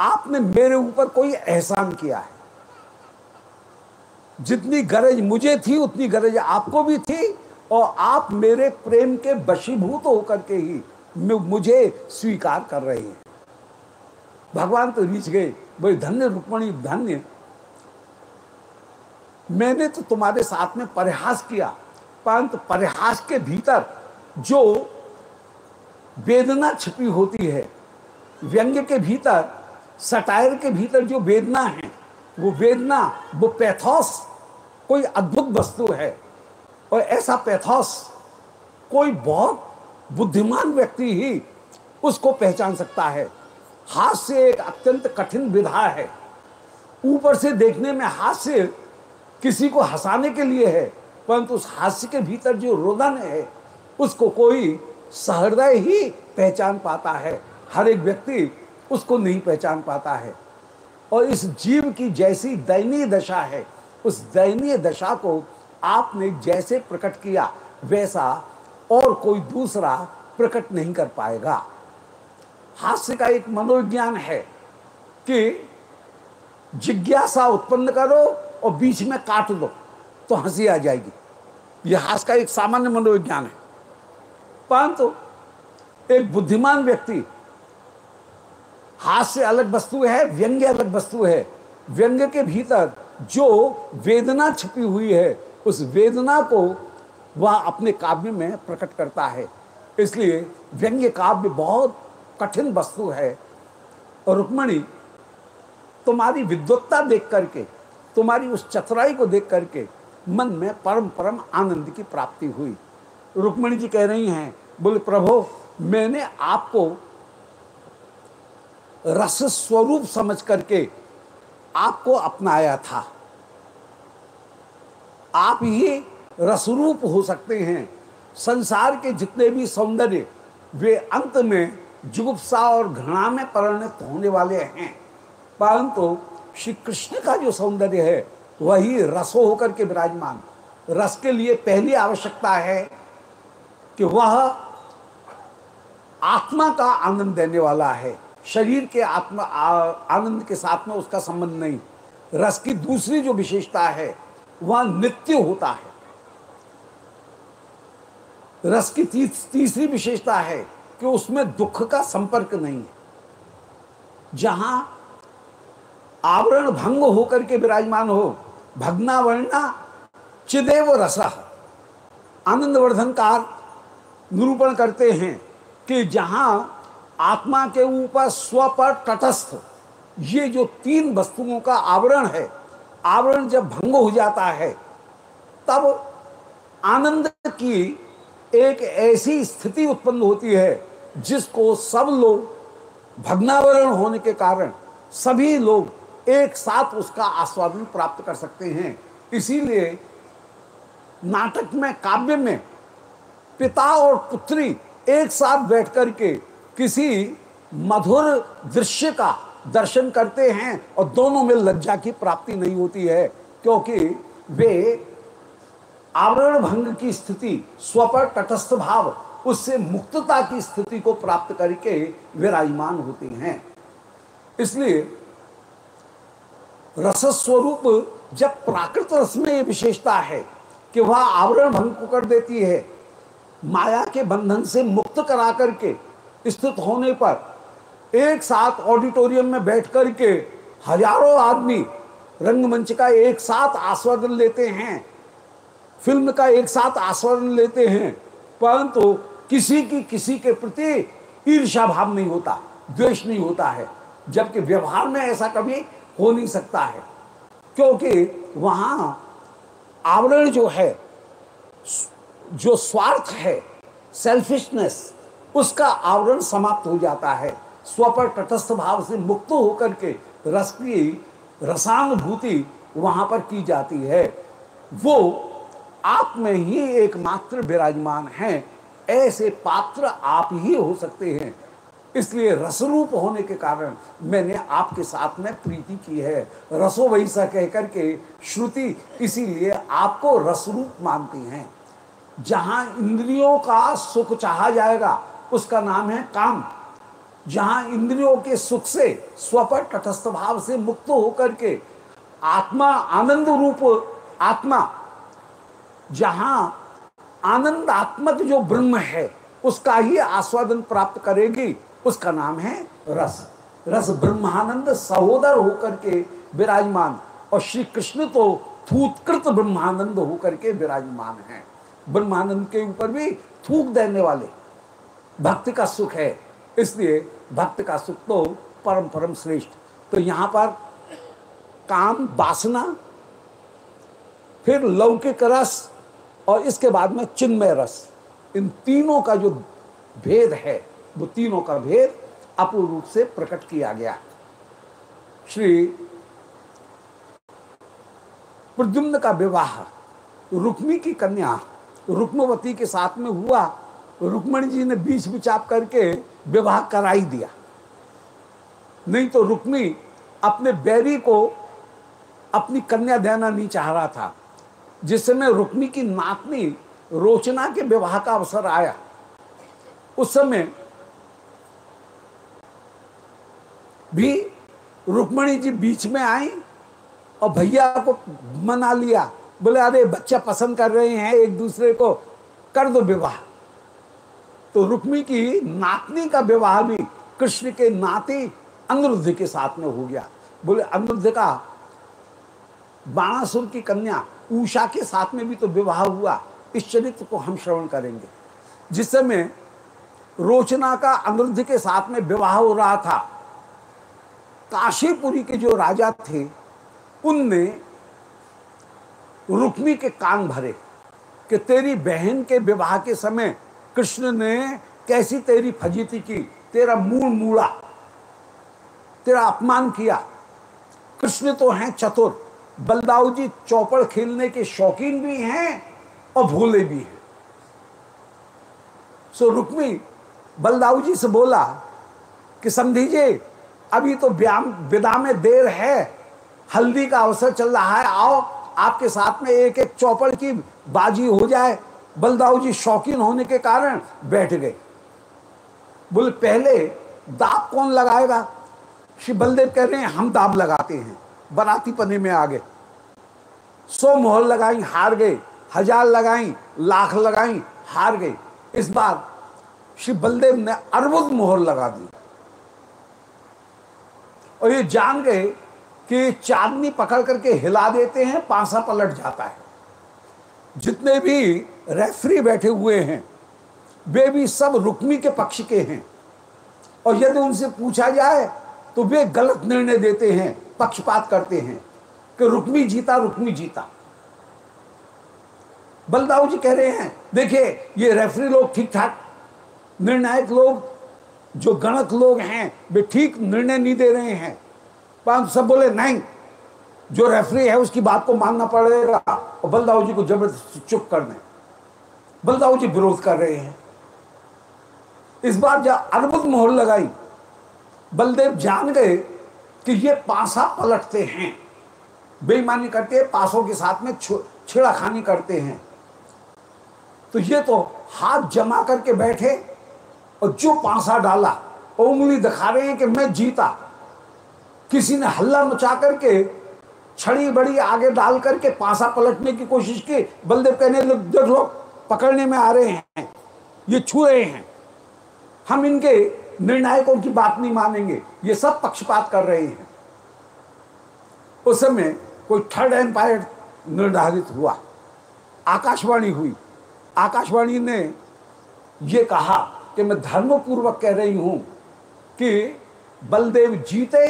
आपने मेरे ऊपर कोई एहसान किया है। जितनी गरज मुझे थी, उतनी गरज आपको भी थी और आप मेरे प्रेम के वशीभूत होकर के ही मुझे स्वीकार कर रहे हैं। भगवान तो रीच गए। भाई धन्य रुक्मणी, धन्य। मैंने तो तुम्हारे साथ में परिहास किया। परंतु परिहास के भीतर जो वेदना छिपी होती है व्यंग्य के भीतर, सटायर के भीतर जो वेदना है, वो वेदना, वो पैथोस कोई अद्भुत वस्तु है और ऐसा पैथोस कोई बहुत बुद्धिमान व्यक्ति ही उसको पहचान सकता है। हास्य एक अत्यंत कठिन विधा है। ऊपर से देखने में हास्य किसी को हंसाने के लिए है, परंतु उस हास्य के भीतर जो रोदन है, उसको कोई सहृदय ही पहचान पाता है। हर एक व्यक्ति उसको नहीं पहचान पाता है। और इस जीव की जैसी दयनीय दशा है उस दयनीय दशा को आपने जैसे प्रकट किया, वैसा और कोई दूसरा प्रकट नहीं कर पाएगा। हास्य का एक मनोविज्ञान है कि जिज्ञासा उत्पन्न करो और बीच में काट दो तो हँसी आ जाएगी। यह हास्य का एक सामान्य मनोविज्ञान है। परंतु एक बुद्धिमान व्यक्ति, हास्य अलग वस्तु है, व्यंग्य अलग वस्तु है। व्यंग्य के भीतर जो वेदना छिपी हुई है, उस वेदना को वह अपने काव्य में प्रकट करता है। इसलिए व्यंग्य काव्य बहुत कठिन वस्तु है। और रुक्मणी, तुम्हारी विद्वत्ता देख करके, तुम्हारी उस चतुराई को देख करके मन में परम परम आनंद की प्राप्ति हुई। रुक्मणी जी कह रही हैं, बोले, प्रभु, मैंने आपको रस स्वरूप समझ करके आपको अपनाया था। आप ही रसरूप हो सकते हैं। संसार के जितने भी सौंदर्य, वे अंत में जुगुप्सा और घृणा में परिणत होने वाले हैं। परंतु श्री कृष्ण का जो सौंदर्य है, वही रसो होकर के विराजमान। रस के लिए पहली आवश्यकता है कि वह आत्मा का आनंद देने वाला है। शरीर के आत्मा आनंद के साथ में उसका संबंध नहीं। रस की दूसरी जो विशेषता है, वह नित्य होता है। रस की तीसरी विशेषता है कि उसमें दुख का संपर्क नहीं है। जहाँ आवरण भंग होकर के विराजमान हो भगना वर्णा चिदेव रस। आनंदवर्धनकार निरूपण करते हैं कि जहाँ आत्मा के ऊपर स्व पर तटस्थ। ये जो तीन वस्तुओं का आवरण है, आवरण जब भंग हो जाता है, तब आनंद की एक ऐसी स्थिति उत्पन्न होती है, जिसको सब लोग भग्नावरण होने के कारण सभी लोग एक साथ उसका आस्वादन प्राप्त कर सकते हैं। इसीलिए नाटक में, काव्य में पिता और पुत्री एक साथ बैठ करके किसी मधुर दृश्य का दर्शन करते हैं और दोनों में लज्जा की प्राप्ति नहीं होती है, क्योंकि वे आवरण भंग की स्थिति, स्वपर तटस्थ भाव, उससे मुक्तता की स्थिति को प्राप्त करके विराजमान होते हैं। इसलिए रसस्वरूप जब प्राकृत रस में यह विशेषता है कि वह आवरण भंग को कर देती है, माया के बंधन से मुक्त करा करके स्थित होने पर एक साथ ऑडिटोरियम में बैठ करके हज़ारों आदमी रंगमंच का एक साथ आस्वादन लेते हैं, फ़िल्म का एक साथ आस्वादन लेते हैं, परंतु किसी की किसी के प्रति ईर्षा भाव नहीं होता, द्वेष नहीं होता है, जबकि व्यवहार में ऐसा कभी हो नहीं सकता है। क्योंकि वहाँ आवरण जो है, जो स्वार्थ है सेल्फिशनेस उसका आवरण समाप्त हो जाता है। स्व पर तटस्थ भाव से मुक्त होकर के रस की रसानुभूति वहाँ पर की जाती है। वो आप में ही एकमात्र विराजमान हैं। ऐसे पात्र आप ही हो सकते हैं। इसलिए रसरूप होने के कारण मैंने आपके साथ में प्रीति की है। रसो वैसा कहकर के श्रुति इसीलिए आपको रसरूप मानती हैं। जहाँ इंद्रियों का सुख चाहा जाएगा उसका नाम है काम, जहाँ इंद्रियों के सुख से, स्वपर तटस्थ भाव से मुक्त होकर के आत्मा आनंद रूप, आत्मा, जहाँ आनंदात्मक जो ब्रह्म है, उसका ही आस्वादन प्राप्त करेगी, उसका नाम है रस। रस ब्रह्मानंद सहोदर होकर के विराजमान, और श्री कृष्ण तो थूतकृत ब्रह्मानंद होकर के विराजमान है। ब्रह्मानंद के ऊपर भी थूक देने वाले भक्ति का सुख है। इसलिए भक्त का सुख तो परम परम श्रेष्ठ। तो यहाँ पर काम, वासना, फिर लौकिक रस और इसके बाद में चिन्मय रस। इन तीनों का जो भेद है, वो तीनों का भेद अपूर्ण रूप से प्रकट किया गया। श्री प्रद्युम्न का विवाह, रुक्मी की कन्या, रुक्मवती के साथ में हुआ। रुक्मणी जी ने बीच बिचाप करके विवाह करा ही दिया। नहीं तो रुक्मी अपने बैरी को अपनी कन्या देना नहीं चाह रहा था, जिस समय रुक्मी की नातनी रोचना के विवाह का अवसर आया। उस समय भी रुक्मणी जी बीच में आई और भैया को मना लिया। बोले, अरे, बच्चा पसंद कर रहे हैं, एक दूसरे को कर दो विवाह। तो रुक्मी की नातनी का विवाह भी कृष्ण के नाती अनिरुद्ध के साथ में हो गया। बोले, अनिरुद्ध का बाणासुर की कन्या उषा के साथ में भी तो विवाह हुआ। इस चरित्र को हम श्रवण करेंगे। जिस समय रोचना का अनिरुद्ध के साथ में विवाह हो रहा था, काशीपुरी के जो राजा थे, उनने रुक्मी के कान भरे कि तेरी बहन के विवाह के समय कृष्ण ने कैसी तेरी फजीती की? तेरा मूल मूड़ा। तेरा अपमान किया। कृष्ण तो हैं चतुर। बलदाऊ जी चौपड़ खेलने के शौकीन भी हैं और भोले भी हैं। सो रुक्मी, बलदाऊ जी से बोला कि समझीजिए अभी तो व्याम विदा में देर है। हल्दी का अवसर चल रहा है। आओ, आपके साथ में एक एक चौपड़ की बाजी हो जाए। बलदाऊ जी शौकीन होने के कारण बैठ गए। बोले, पहले दाब कौन लगाएगा? श्री बलदेव कह रहे हैं, हम दाब लगाते हैं बराती पने में आ गए सौ मोहर लगाई, हार गए, हज़ार लगाई, लाख लगाई, हार गए। इस बार श्री बलदेव ने अरबुद मोहर लगा दी। और ये जान गए कि चांदनी पकड़ करके हिला देते हैं, पांसा पलट जाता है। जितने भी रेफरी बैठे हुए हैं, वे भी सब रुक्मी के पक्ष के हैं। और यदि उनसे पूछा जाए तो वे गलत निर्णय देते हैं, पक्षपात करते हैं, कि रुक्मी जीता रुक्मी जीता। बलदाऊ जी कह रहे हैं, देखिए, ये रेफरी लोग ठीक ठाक निर्णायक लोग, जो गणक लोग हैं, वे ठीक निर्णय नहीं दे रहे हैं। परंतु सब बोले, नहीं जो रेफरी है, उसकी बात को मानना पड़ेगा। और बलदाऊ जी को ज़बरदस्ती चुप कर दें बलदाऊ जी विरोध कर रहे हैं। इस बार जब अद्भुत मोहर लगाई, बलदेव जान गए कि ये पासा पलटते हैं। बेईमानी करते हैं पासों के साथ में छेड़ाखानी करते हैं। तो ये तो हाथ जमा करके बैठे और जो पासा डाला उंगली दिखा रहे हैं कि मैं जीता। किसी ने हल्ला मचा करके छड़ी बड़ी आगे डाल करके पासा पलटने की कोशिश की। बलदेव कहने देख लो, पकड़ने में आ रहे हैं, ये छू रहे हैं। हम इनके निर्णायकों की बात नहीं मानेंगे, ये सब पक्षपात कर रहे हैं। उस समय कोई थर्ड एम्पायर निर्धारित हुआ। आकाशवाणी हुई। आकाशवाणी ने ये कहा कि मैं धर्मपूर्वक कह रही हूँ कि बलदेव जीते,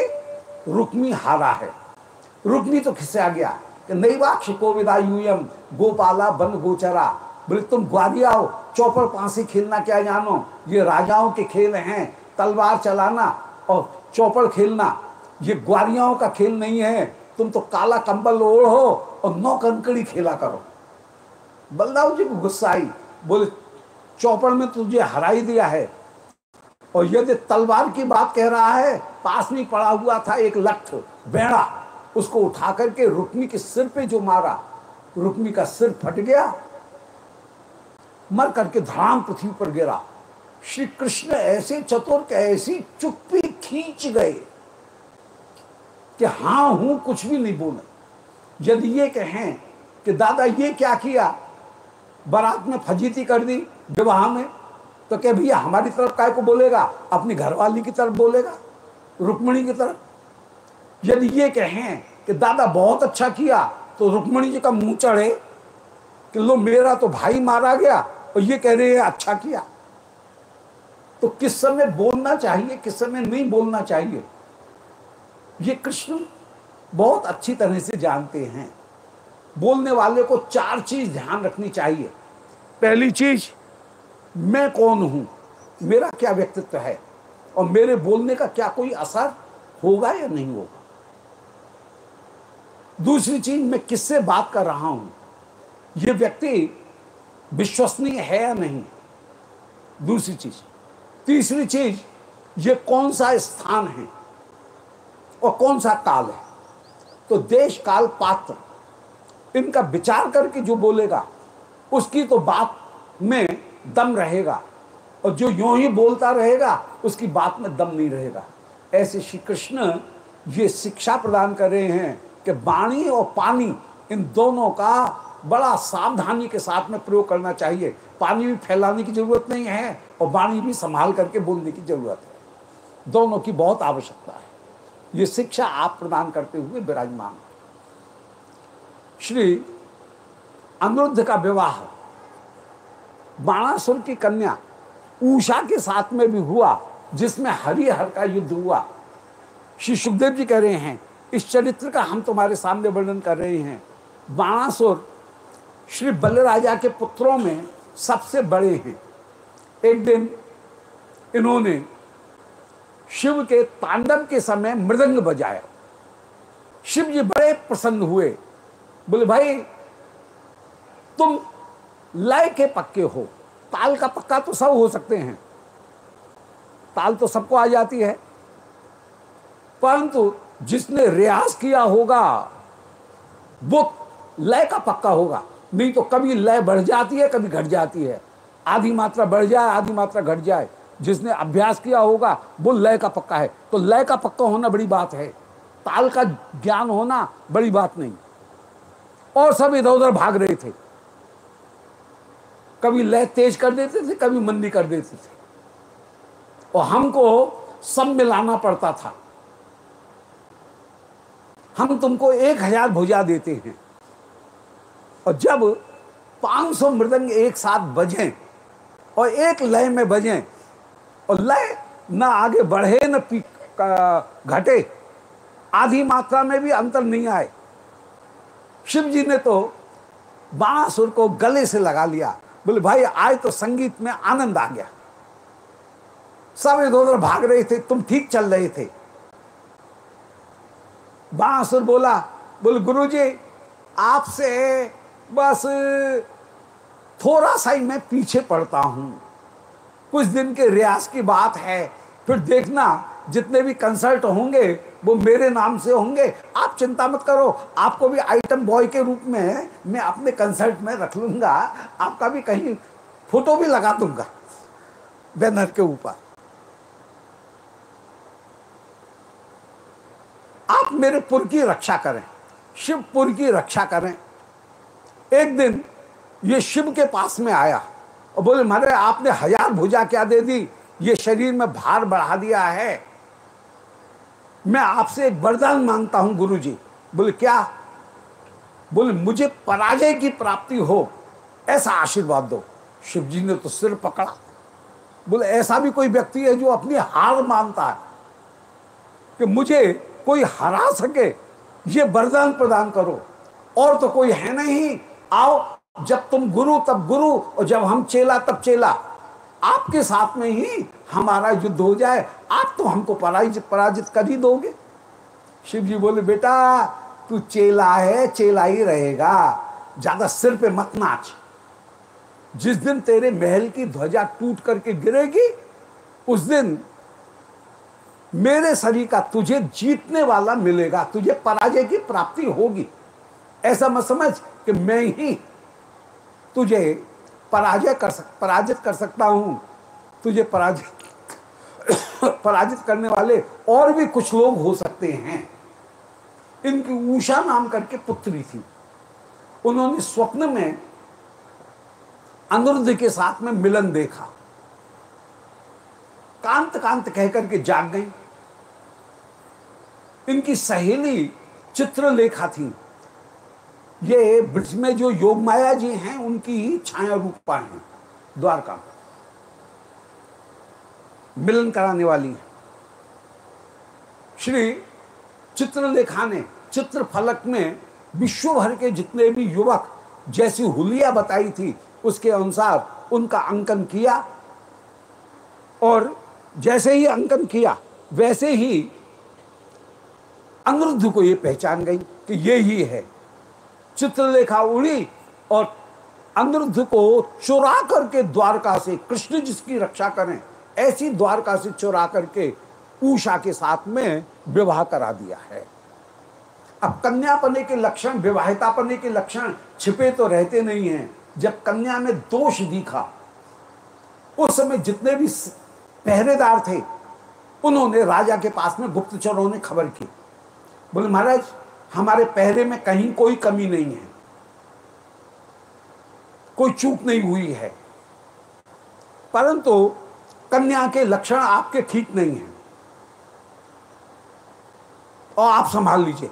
रुक्मी हारा है। रुक्मी तो खिसा गया कि नई वाक्ष कोविदायूयम गोपाला बन गोचरा। बोले, तुम ग्वालिया हो चौपड़ पांसी खेलना क्या जानो? ये राजाओं के खेल हैं, तलवार चलाना और चौपड़ खेलना। ये ग्वालियाओं का खेल नहीं है, तुम तो काला कंबल ओढ़ो और नौ कंकड़ी खेला करो। बलदाऊ जी को गुस्सा आई, बोले, चौपड़ में तुझे हरा ही दिया है और यदि तलवार की बात कह रहा है, पास में पड़ा हुआ था एक लठ, बेड़ा। उसको उठा करके रुक्मी के सिर पे जो मारा, रुक्मी का सिर फट गया, मर करके धाम पृथ्वी पर गिरा। श्री कृष्ण ऐसे चतुर के ऐसी चुप्पी खींच गए कि हाँ हूँ कुछ भी नहीं बोले। यदि ये कहें कि दादा ये क्या किया? बारात में फजीती कर दी विवाह में तो क्या भैया हमारी तरफ़ काय को बोलेगा? अपनी घरवाली की तरफ़ बोलेगा? रुक्मणी की तरफ़? यदि ये कहें कि दादा बहुत अच्छा किया तो रुक्मणी जी का मुँह चढ़े कि लो मेरा तो भाई मारा गया और ये कह रहे हैं अच्छा किया। तो किस समय बोलना चाहिए, किस समय नहीं बोलना चाहिए? ये कृष्ण बहुत अच्छी तरह से जानते हैं। बोलने वाले को चार चीज़ ध्यान रखनी चाहिए। पहली चीज़, मैं कौन हूँ? मेरा क्या व्यक्तित्व है? और मेरे बोलने का क्या कोई असर होगा या नहीं होगा? दूसरी चीज़ मैं किससे बात कर रहा हूँ? यह व्यक्ति विश्वसनीय है या नहीं? दूसरी चीज़। तीसरी चीज़, ये कौन सा स्थान है और कौन सा काल है? तो देश काल पात्र। इनका विचार करके जो बोलेगा, उसकी तो बात में दम रहेगा और जो यूँ ही बोलता रहेगा, उसकी बात में दम नहीं रहेगा। ऐसे श्री कृष्ण ये शिक्षा प्रदान कर रहे हैं कि वाणी और पानी, इन दोनों का बड़ा सावधानी के साथ में प्रयोग करना चाहिए। पानी भी फैलाने की ज़रूरत नहीं है और वाणी भी संभाल करके बोलने की ज़रूरत है। दोनों की बहुत आवश्यकता है। ये शिक्षा आप प्रदान करते हुए विराजमान। श्री अनिरुद्ध का विवाह, बाणासुर की कन्या उषा के साथ में भी हुआ, जिसमें हरिहर का युद्ध हुआ। श्री सुखदेव जी कह रहे हैं इस चरित्र का हम तुम्हारे सामने वर्णन कर रहे हैं। बाणासुर श्री बलराजा के पुत्रों में सबसे बड़े हैं। एक दिन इन्होंने शिव के तांडव के समय मृदंग बजाया। शिव जी बड़े प्रसन्न हुए। बोले, भाई, तुम लय के पक्के हो। ताल का पक्का तो सब हो सकते हैं। ताल तो सबको आ जाती है। परंतु जिसने रियाज किया होगा, वो लय का पक्का होगा। नहीं तो कभी लय बढ़ जाती है, कभी घट जाती है। आधी मात्रा बढ़ जाए, आधी मात्रा घट जाए। जिसने अभ्यास किया होगा, वो लय का पक्का है। तो लय का पक्का होना बड़ी बात है। ताल का ज्ञान होना बड़ी बात नहीं। और सब इधर उधर भाग रहे थे। कभी लय तेज कर देते थे, कभी मंदी कर देते थे। और हमको सब मिलाना पड़ता था। हम तुमको एक हज़ार भुजा देते हैं। और जब 500 मृदंग एक साथ बजें और एक लय में बजें और लय न आगे बढ़े, न घटे, आधी मात्रा में भी अंतर नहीं आए। शिव जी ने तो बांसुर को गले से लगा लिया। बोले, भाई, आज तो संगीत में आनंद आ गया। सब इधर उधर भाग रहे थे, तुम ठीक चल रहे थे। बांसुर बोला, बोल गुरु जी आपसे बस थोड़ा सा ही मैं पीछे पड़ता हूँ। कुछ दिन के रियाज की बात है, फिर देखना, जितने भी कंसल्ट होंगे, वो मेरे नाम से होंगे। आप चिंता मत करो, आपको भी आइटम बॉय के रूप में मैं अपने कंसल्ट में रख लूँगा, आपका भी कहीं फ़ोटो भी लगा दूँगा बैनर के ऊपर। आप मेरे पुर की रक्षा करें शिवपुर की रक्षा करें। एक दिन ये शिव के पास में आया और बोले मारे आपने हज़ार भुजा क्या दे दी? ये शरीर में भार बढ़ा दिया है। मैं आपसे एक वरदान माँगता हूँ गुरु जी बोले, क्या? बोले, मुझे पराजय की प्राप्ति हो, ऐसा आशीर्वाद दो। शिव जी ने तो सिर पकड़ा। बोले, ऐसा भी कोई व्यक्ति है जो अपनी हार मानता है कि मुझे कोई हरा सके, ये वरदान प्रदान करो। और तो कोई है नहीं, आओ, जब तुम गुरु, तब गुरु, और जब हम चेला, तब चेला। आपके साथ में ही हमारा युद्ध हो जाए, आप तो हमको पराजित पराजित कर ही दोगे। शिव जी बोले, बेटा, तू चेला है, चेला ही रहेगा। ज़्यादा सिर पे मत नाच। जिस दिन तेरे महल की ध्वजा टूट करके गिरेगी, उस दिन मेरे शरीर का तुझे जीतने वाला मिलेगा, तुझे पराजय की प्राप्ति होगी। ऐसा मत समझ कि मैं ही तुझे पराजय कर सक, पराजित कर सकता हूँ। तुझे पराजित पराजित करने वाले और भी कुछ लोग हो सकते हैं। इनकी ऊषा नाम करके पुत्री थी। उन्होंने स्वप्न में अनुरुद्ध के साथ में मिलन देखा। कांत कांत कहकर के जाग गई। इनकी सहेली चित्रलेखा थी। ये ब्रज में जो योग माया जी हैं, उनकी छाया रूपा हैं, द्वारका। मिलन कराने वाली। श्री चित्रलेखा ने चित्र फलक में विश्व भर के जितने भी युवक जैसी हुलिया बताई थी, उसके अनुसार उनका अंकन किया और जैसे ही अंकन किया, वैसे ही अनिरुद्ध को ये पहचान गई कि ये ही है। चित्रलेखा उड़ी और अनिरुद्ध को चुरा करके द्वारका से, कृष्ण जिसकी रक्षा करें, ऐसी द्वारका से चुरा करके ऊषा के साथ में विवाह करा दिया है। अब कन्यापने के लक्षण विवाहितापने के लक्षण छिपे तो रहते नहीं हैं। जब कन्या में दोष दिखा, उस समय जितने भी पहरेदार थे, उन्होंने राजा के पास में गुप्तचरों ने खबर की। बोले, महाराज, हमारे पहरे में कहीं कोई कमी नहीं है। कोई चूक नहीं हुई है। परंतु कन्या के लक्षण आपके ठीक नहीं है। और आप संभाल लीजिए।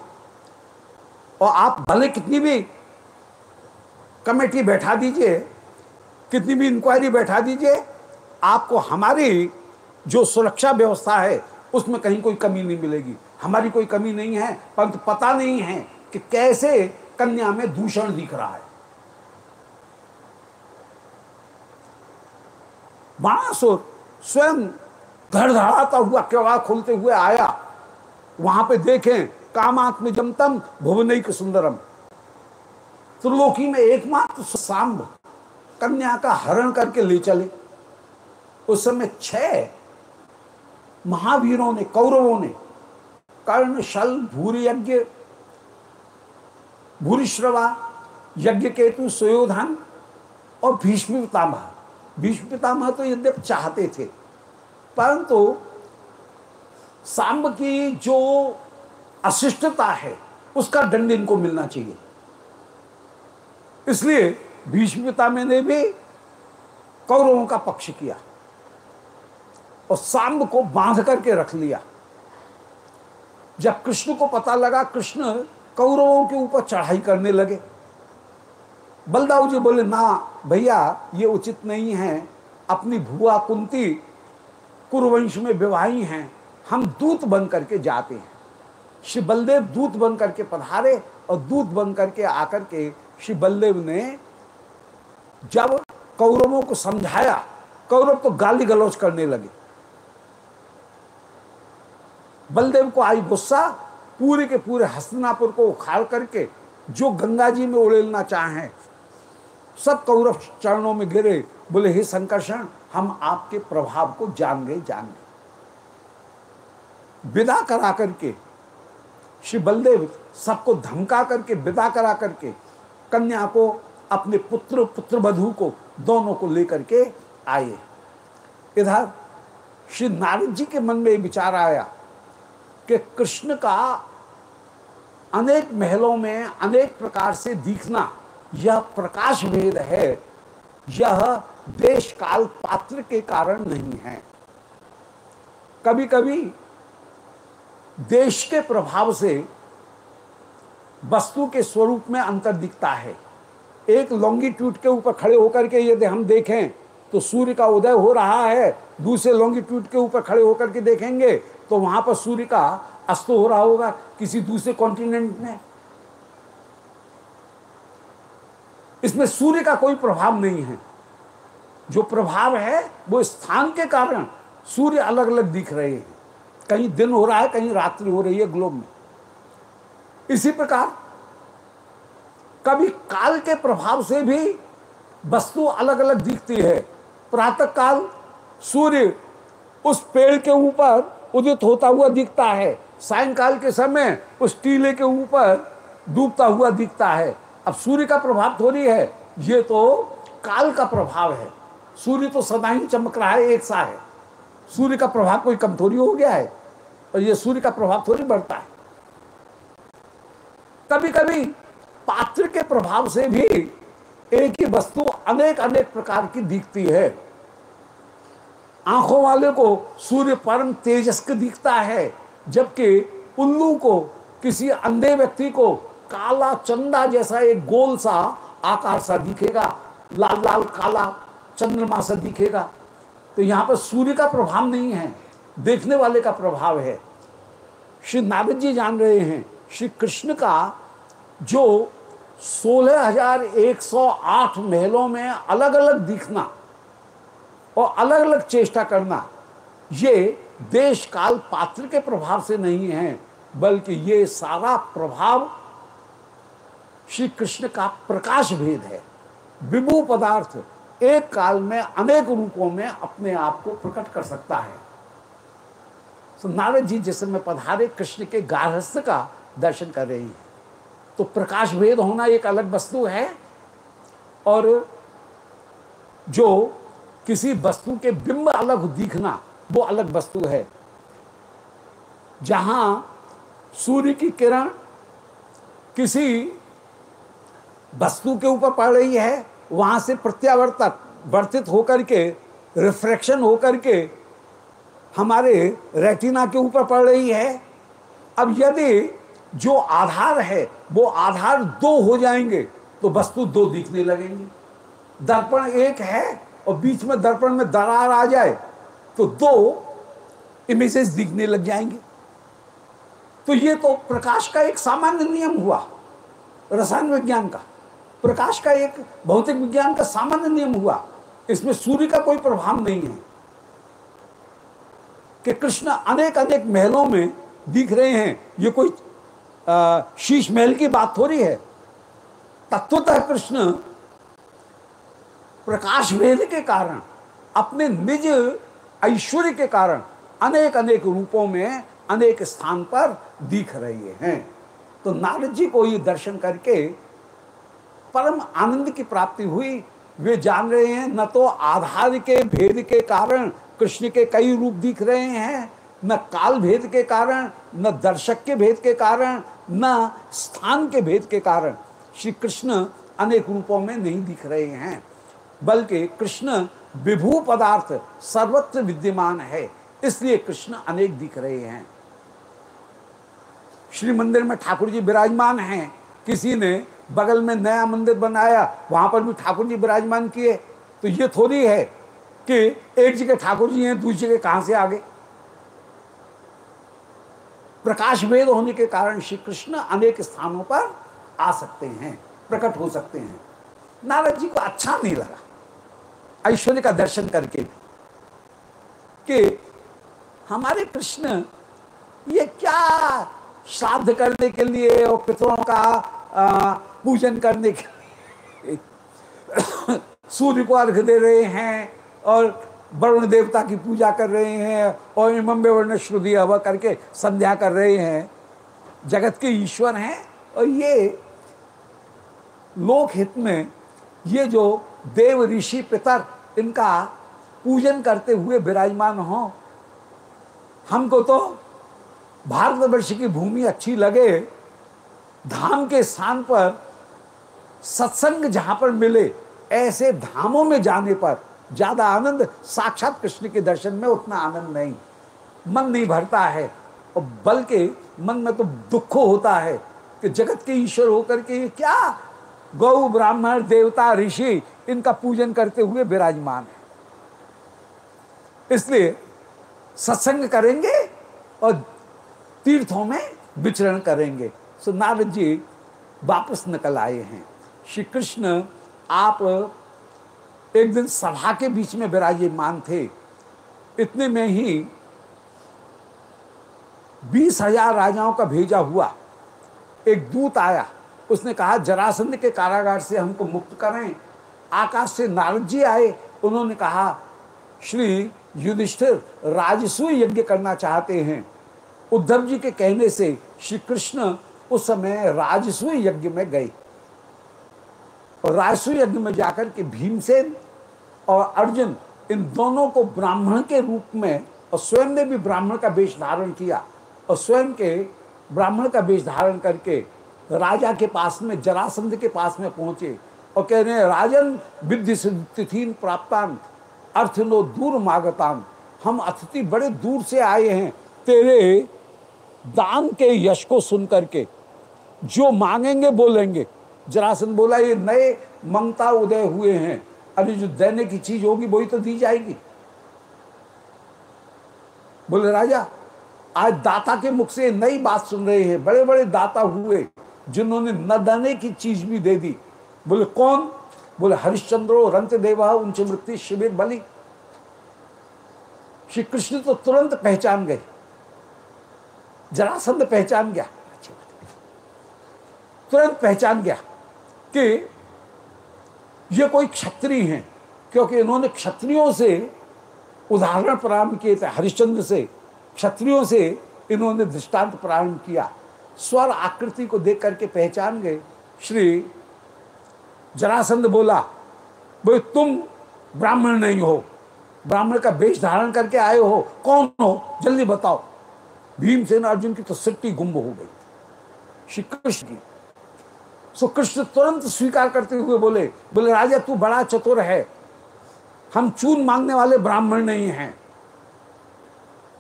और आप भले कितनी भी कमेटी बैठा दीजिए, कितनी भी इंक्वायरी बैठा दीजिए, आपको हमारी जो सुरक्षा व्यवस्था है उसमें कहीं कोई कमी नहीं मिलेगी। हमारी कोई कमी नहीं है परंतु पता नहीं है कि कैसे कन्या में दूषण दिख रहा है। बाणासुर स्वयं धड़धड़ाता हुआ केवड़ा खोलते हुए आया? वहाँ पे देखें, कामात्म जमतम भुवनैक सुंदरम। त्रिलोकी में एकमात्र सांब कन्या का हरण करके ले चले। उस समय छह महावीरों ने, कौरवों ने, कर्ण, शल, भूरि यज्ञ भूरिश्रवा यज्ञ केतु, सुयोधन और भीष्म पितामह। भीष्म पितामह तो यद्यप चाहते थे, परंतु सांब की जो अशिष्टता है, उसका दंड इनको मिलना चाहिए। इसलिए भीष्म पितामह ने भी कौरवों का पक्ष किया। और सांब को बाँध करके रख लिया। जब कृष्ण को पता लगा, कृष्ण कौरवों के ऊपर चढ़ाई करने लगे। बलदाऊ जी बोले, ना, भैया, ये उचित नहीं है। अपनी भुआ कुंती कुरुवंश में विवाही हैं। हम दूत बन करके जाते हैं। श्री बलदेव दूत बन करके पधारे और दूत बन करके आकर के श्री बलदेव ने जब कौरवों को समझाया, कौरव तो गाली गलौज करने लगे। बलदेव को आई गुस्सा, पूरे के पूरे हस्तिनापुर को उखाड़ करके जो गंगा जी में उड़ेलना चाहें, सब कौरव चरणों में गिरे, बोले, हे संकर्षण, हम आपके प्रभाव को जान गए जान गए। विदा करा करके, श्री बलदेव सबको धमका करके, विदा करा करके, कन्या को, अपने पुत्र पुत्र बधु को, दोनों को लेकर के आए। इधर, श्री नारद जी के मन में विचार आया कि कृष्ण का अनेक महलों में अनेक प्रकार से दिखना, यह प्रकाश भेद है। यह देश काल पात्र के कारण नहीं है। कभी कभी देश के प्रभाव से वस्तु के स्वरूप में अंतर दिखता है। एक लॉन्गिट्यूड के ऊपर खड़े होकर के यदि हम देखें तो सूर्य का उदय हो रहा है, दूसरे लॉन्गिट्यूड के ऊपर खड़े होकर के देखेंगे तो वहाँ पर सूर्य का अस्त हो रहा होगा, किसी दूसरे कॉन्टिनेंट में। इसमें सूर्य का कोई प्रभाव नहीं है। जो प्रभाव है, वो स्थान के कारण सूर्य अलग अलग दिख रहे हैं। कहीं दिन हो रहा है, कहीं रात्रि हो रही है ग्लोब में। इसी प्रकार, कभी काल के प्रभाव से भी वस्तु अलग अलग दिखती है। प्रातः काल सूर्य उस पेड़ के ऊपर उदित होता हुआ दिखता है। सायंकाल के समय उस टीले के ऊपर डूबता हुआ दिखता है। अब सूर्य का प्रभाव थोड़ी है। ये तो काल का प्रभाव है। सूर्य तो सदा ही चमक रहा है, एक सा है। सूर्य का प्रभाव कोई कम थोड़ी हो गया है और ये सूर्य का प्रभाव थोड़ी बढ़ता है। कभी कभी पात्र के प्रभाव से भी एक ही वस्तु अनेक अनेक प्रकार की दिखती है। आँखों वाले को सूर्य परम तेजस्क दिखता है, जबकि उल्लू को, किसी अंधे व्यक्ति को काला चंदा जैसा एक गोल सा आकार सा दिखेगा लाल लाल काला चंद्रमा सा दिखेगा। तो यहाँ पर सूर्य का प्रभाव नहीं है, देखने वाले का प्रभाव है। श्री नारद जी जान रहे हैं, श्री कृष्ण का जो 16,108 महलों में अलग अलग दिखना और अलग अलग चेष्टा करना ये देश काल पात्र के प्रभाव से नहीं है बल्कि ये सारा प्रभाव श्री कृष्ण का प्रकाश भेद है। विभू पदार्थ एक काल में अनेक रूपों में अपने आप को प्रकट कर सकता है। तो नारद जी जिस समय पधारे कृष्ण के गारहस्थ का दर्शन कर रही हैं। तो प्रकाश भेद होना एक अलग वस्तु है और जो किसी वस्तु के बिंब अलग दिखना, वो अलग वस्तु है। जहाँ सूर्य की किरण किसी वस्तु के ऊपर पड़ रही है, वहाँ से प्रत्यावर्तक, वर्तित होकर के रिफ्रैक्शन होकर के हमारे रेटिना के ऊपर पड़ रही है। अब यदि जो आधार है, वो आधार दो हो जाएँगे तो वस्तु दो दिखने लगेंगी। दर्पण एक है और बीच में दर्पण में दरार आ जाए तो दो इमेजेस दिखने लग जाएँगे। तो ये तो प्रकाश का एक सामान्य नियम हुआ, रसायन विज्ञान का। प्रकाश का एक भौतिक विज्ञान का सामान्य नियम हुआ, इसमें सूर्य का कोई प्रभाव नहीं है। कि कृष्ण अनेक अनेक महलों में दिख रहे हैं, ये कोई शीश महल की बात थोड़ी है। तत्वतः कृष्ण प्रकाश भेद के कारण, अपने निज ऐश्वर्य के कारण अनेक अनेक रूपों में अनेक स्थान पर दिख रहे हैं। तो नारद जी को ये दर्शन करके परम आनंद की प्राप्ति हुई। वे जान रहे हैं, न तो आधार के, भेद के कारण कृष्ण के कई रूप दिख रहे हैं। न काल भेद के कारण, न दर्शक के भेद के कारण, न स्थान के भेद के कारण श्री कृष्ण अनेक रूपों में नहीं दिख रहे हैं, बल्कि कृष्ण विभू पदार्थ सर्वत्र विद्यमान है, इसलिए कृष्ण अनेक दिख रहे हैं। श्री मंदिर में ठाकुर जी विराजमान हैं, किसी ने बगल में नया मंदिर बनाया, वहाँ पर भी ठाकुर जी विराजमान किए तो ये थोड़ी है कि एक जगह ठाकुर जी हैं, दूसरी जगह कहाँ से आगे प्रकाश भेद होने के कारण श्री कृष्ण अनेक स्थानों पर आ सकते हैं, प्रकट हो सकते हैं। नारद जी को अच्छा नहीं लगा। ऐश्वर्य का दर्शन करके कि हमारे कृष्ण ये क्या श्राद्ध करने के लिए और पितरों का पूजन करने के लिए सूर्य को अर्घ दे रहे हैं और वरुण देवता की पूजा कर रहे हैं और इमम वर्ण श्रुति हवा करके संध्या कर रहे हैं। जगत के ईश्वर हैं और ये लोक हित में ये जो देव ऋषि पितर इनका पूजन करते हुए विराजमान हो, हमको तो भारतवर्ष की भूमि अच्छी लगे, धाम के स्थान पर सत्संग जहाँ पर मिले, ऐसे धामों में जाने पर ज़्यादा आनंद, साक्षात कृष्ण के दर्शन में उतना आनंद नहीं। मन नहीं भरता है, और बल्कि मन में तो दुख होता है कि जगत के ईश्वर होकर के ये क्या? गौ, ब्राह्मण, देवता, ऋषि, इनका पूजन करते हुए विराजमान है। इसलिए सत्संग करेंगे और तीर्थों में विचरण करेंगे। सो नारद जी वापस निकल आए हैं। श्री कृष्ण, आप एक दिन सभा के बीच में विराजमान थे। इतने में ही बीस हज़ार राजाओं का भेजा हुआ एक दूत आया। उसने कहा, जरासंध के कारागार से हमको मुक्त करें। आकाश से नारद जी आए। उन्होंने कहा, श्री युधिष्ठिर राजस्व यज्ञ करना चाहते हैं। उद्धव जी के कहने से श्री कृष्ण उस समय राजस्व यज्ञ में गए। और राजस्व यज्ञ में जाकर के भीमसेन और अर्जुन इन दोनों को ब्राह्मण के रूप में और स्वयं ने भी ब्राह्मण का वेश धारण किया और स्वयं के ब्राह्मण का वेश धारण करके राजा के पास में, जरासंध के पास में पहुँचे और कह रहे राजन, विद्धि तिथिन प्राप्तान, अर्थ नो दूर मागतान, हम अतिथि बड़े दूर से आए हैं, तेरे दान के यश को सुन करके जो मांगेंगे बोलेंगे जरासन बोला, ये नए मंगता उदय हुए हैं। अभी जो देने की चीज़ होगी, वही तो दी जाएगी। बोले, राजा, आज दाता के मुख से नई बात सुन रहे हैं। बड़े बड़े दाता हुए, जिन्होंने न देने की चीज़ भी दे दी। बोले, कौन? बोले, हरिश्चंद्रो रंत देवा उनसे मृत्यु शिविर बलि। श्री कृष्ण तो तुरंत पहचान गए। जरासंध पहचान गया। तुरंत पहचान गया। कि ये कोई क्षत्रिय हैं, क्योंकि इन्होंने क्षत्रियों से उदाहरण प्रारंभ किए थे, हरिश्चंद्र से, क्षत्रियों से इन्होंने दृष्टांत प्रारंभ किया। स्वर आकृति को देख करके पहचान गए। श्री जरासंध बोला बोले तुम ब्राह्मण नहीं हो। ब्राह्मण का वेश धारण करके आए हो। कौन हो? जल्दी बताओ। भीमसेन अर्जुन की तो सिट्टी गुम्ब हो गई। श्री कृष्ण की सो कृष्ण तुरंत स्वीकार करते हुए बोले बोले, राजा, तू बड़ा चतुर है। हम चून मांगने वाले ब्राह्मण नहीं हैं।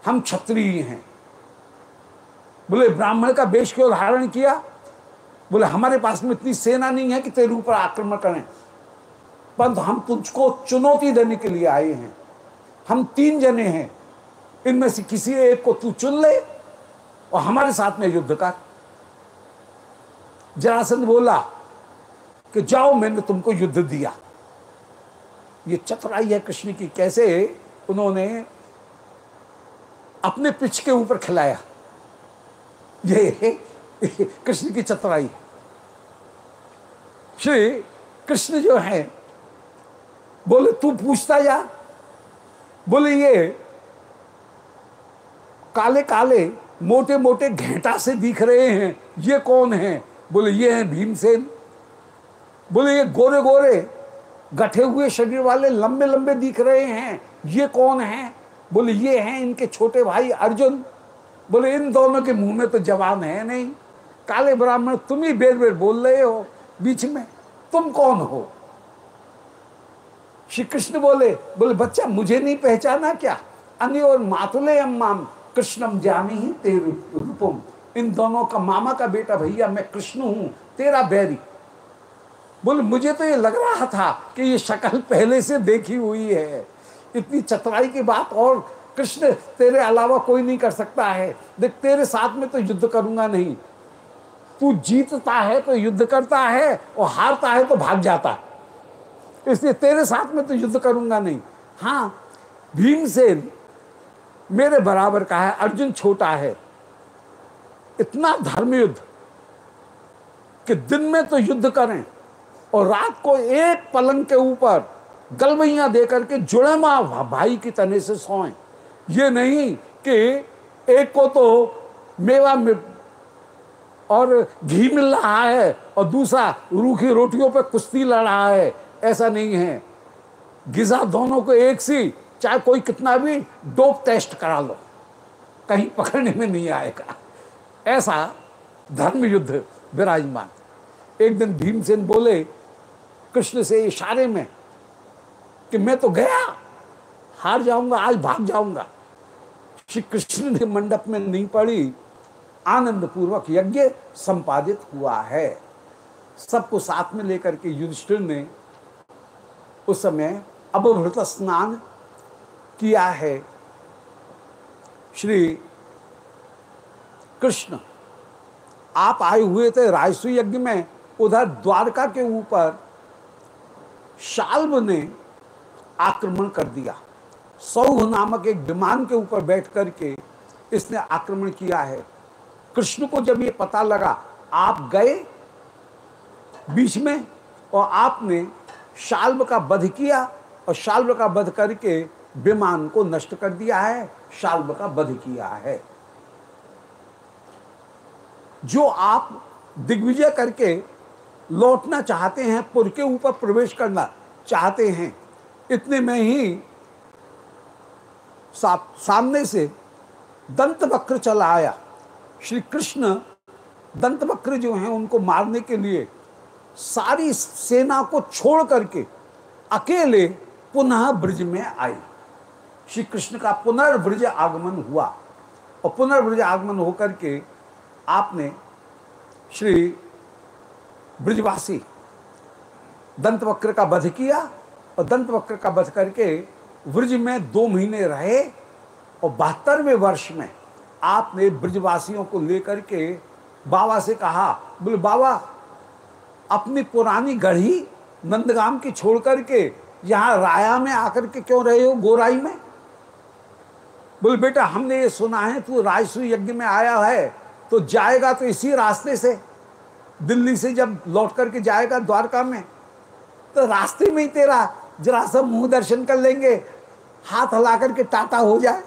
हम क्षत्रिय हैं। बोले, ब्राह्मण का वेश क्यों धारण किया? बोले, हमारे पास में इतनी सेना नहीं है कि तेरे ऊपर आक्रमण करें। परंतु हम तुझको चुनौती देने के लिए आए हैं। हम तीन जने हैं। इनमें से किसी एक को तू चुन ले और हमारे साथ में युद्ध कर। जरासंध बोला कि जाओ, मैंने तुमको युद्ध दिया। ये चतुराई है कृष्ण की, कैसे उन्होंने अपने पिच के ऊपर खिलाया। ये कृष्ण की चतुराई श्री कृष्ण जो है, बोले, तू पूछता जा। बोले, ये काले काले मोटे मोटे घेंटा से दिख रहे हैं। ये कौन है? बोले, ये हैं भीमसेन। बोले, ये गोरे गोरे गठे हुए शरीर वाले लंबे लंबे दिख रहे हैं। ये कौन है? बोले, ये हैं इनके छोटे भाई अर्जुन। बोले, इन दोनों के मुँह में तो जवान है नहीं। काले ब्राह्मण तुम ही बेर बेर बोल रहे हो, बीच में तुम कौन हो? श्री कृष्ण बोले बोले, बच्चा, मुझे नहीं पहचाना क्या? अन्य और मातुले अम्माम कृष्णम जानी ही तेरे रूपम। इन दोनों का मामा का बेटा भैया, मैं कृष्ण हूँ, तेरा बैरी। बोले, मुझे तो ये लग रहा था कि ये शक्ल पहले से देखी हुई है। इतनी चतुराई की बात और कृष्ण तेरे अलावा कोई नहीं कर सकता है। देख, तेरे साथ में तो युद्ध करूँगा नहीं। तू जीतता है तो युद्ध करता है और हारता है तो भाग जाता। है इसलिए तेरे साथ में तो युद्ध करूँगा नहीं। हाँ भीमसेन मेरे बराबर का है, अर्जुन छोटा है। इतना धर्म युद्ध कि दिन में तो युद्ध करें और रात को एक पलंग के ऊपर गलवैया दे करके जुड़े माँ भाई की तने से सोएँ। ये नहीं कि एक को तो मेवा और घी मिल रहा है और दूसरा रूखी रोटियों पे कुश्ती लड़ रहा है। ऐसा नहीं है। गिजा दोनों को एक सी, चाहे कोई कितना भी डोप टेस्ट करा लो। कहीं पकड़ने में नहीं आएगा। ऐसा धर्म युद्ध विराजमान। एक दिन भीमसेन बोले, कृष्ण से इशारे में कि मैं तो गया, हार जाऊँगा, आज भाग जाऊँगा। श्री कृष्ण ने मंडप में नहीं पड़ी आनंद पूर्वक यज्ञ संपादित हुआ है। सबको साथ में लेकर के युधिष्ठिर ने उस समय अभृत स्नान किया है। श्री कृष्ण। आप आए हुए थे रायसु यज्ञ में, उधर द्वारका के ऊपर शाल्व ने आक्रमण कर दिया। सौह नामक एक विमान के ऊपर बैठ करके इसने आक्रमण किया है। कृष्ण को जब ये पता लगा, आप गए बीच में और आपने शाल्व का वध किया और शाल्व का वध करके विमान को नष्ट कर दिया है शाल्व का वध किया है। जो आप दिग्विजय करके लौटना चाहते हैं पुर के ऊपर प्रवेश करना चाहते हैं इतने में ही सा, सामने से दंत वक्र चला आया। श्री कृष्ण दंत वक्र जो हैं उनको मारने के लिए सारी सेना को छोड़ करके अकेले पुनः ब्रज में आए श्री कृष्ण का पुनर्ब्रज आगमन हुआ और पुनर्ब्रज आगमन होकर के आपने श्री ब्रजवासी दंतवक्र का वध किया और दंतवक्र का वध करके ब्रज में दो महीने रहे और बहत्तरवें वर्ष में आपने ब्रजवासियों को लेकर के बाबा से कहा, बोले, बाबा, अपनी पुरानी गढ़ी नंदगाम की छोड़ करके यहाँ राया में आकर के क्यों रहे हो, गोराई में? बोले, बेटा, हमने ये सुना है, तू रायसु यज्ञ में आया है तो जाएगा तो इसी रास्ते से, दिल्ली से जब लौट करके जाएगा द्वारका में तो रास्ते में ही तेरा जरा सा मुँह दर्शन कर लेंगे, हाथ हिला करके टाटा हो जाए।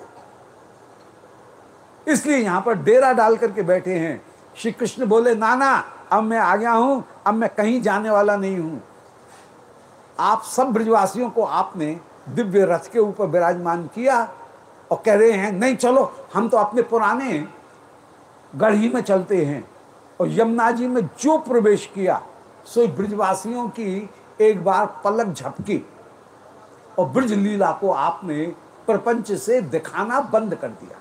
इसलिए यहाँ पर डेरा डाल करके बैठे हैं। श्री कृष्ण बोले, नाना, अब मैं आ गया हूँ, अब मैं कहीं जाने वाला नहीं हूँ। आप सब ब्रजवासियों को आपने दिव्य रथ के ऊपर विराजमान किया और कह रहे हैं, नहीं, चलो, हम तो अपने पुराने गढ़ी में चलते हैं और यमुना जी में जो प्रवेश किया, सो ब्रजवासियों की एक बार पलक झपकी और ब्रज लीला को आपने प्रपंच से दिखाना बंद कर दिया।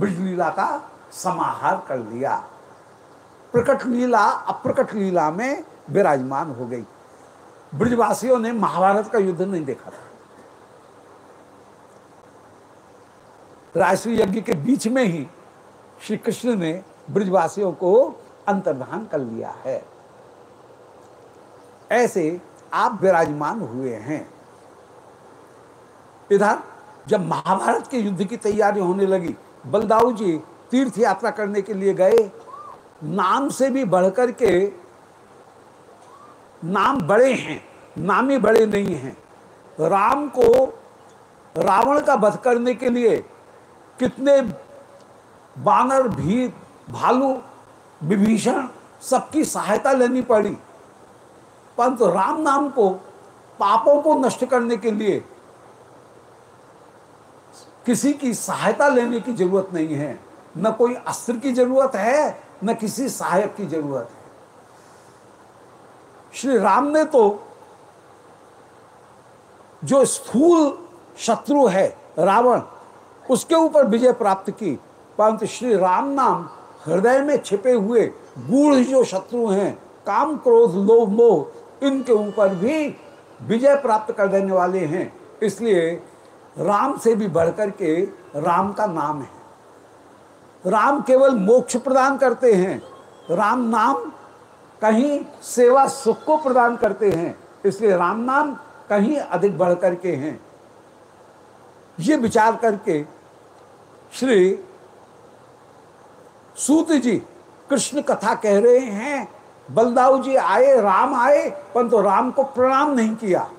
ब्रज लीला का समाहार कर लिया। प्रकट लीला, अप्रकट लीला में विराजमान हो गई। ब्रजवासियों ने महाभारत का युद्ध नहीं देखा था। राष्ट्रीय यज्ञ के बीच में ही श्री कृष्ण ने ब्रजवासियों को अंतर्धान कर लिया है। ऐसे आप विराजमान हुए हैं। इधर जब महाभारत के युद्ध की तैयारी होने लगी, बलदाऊ जी तीर्थ यात्रा करने के लिए गए। नाम से भी बढ़कर के नाम बड़े हैं, नामी बड़े नहीं हैं। राम को रावण का वध करने के लिए कितने बानर भी भालू, विभीषण सबकी सहायता लेनी पड़ी। परंतु राम नाम को पापों को नष्ट करने के लिए किसी की सहायता लेने की ज़रूरत नहीं है। न कोई अस्त्र की ज़रूरत है, न किसी सहायक की ज़रूरत है। श्री राम ने तो जो स्थूल शत्रु है रावण, उसके ऊपर विजय प्राप्त की। परंतु श्री राम नाम हृदय में छिपे हुए गूढ़ जो शत्रु हैं, काम क्रोध, लोभ, मोह, इनके ऊपर भी विजय प्राप्त कर देने वाले हैं। इसलिए राम से भी बढ़कर के राम का नाम है। राम केवल मोक्ष प्रदान करते हैं, राम नाम कहीं सेवा सुख को प्रदान करते हैं, इसलिए राम नाम कहीं अधिक बढ़ करके हैं। ये विचार करके श्री सूत जी, कृष्ण कथा कह रहे हैं, बलदाऊ जी आए, राम आए, परंतु राम को प्रणाम नहीं किया।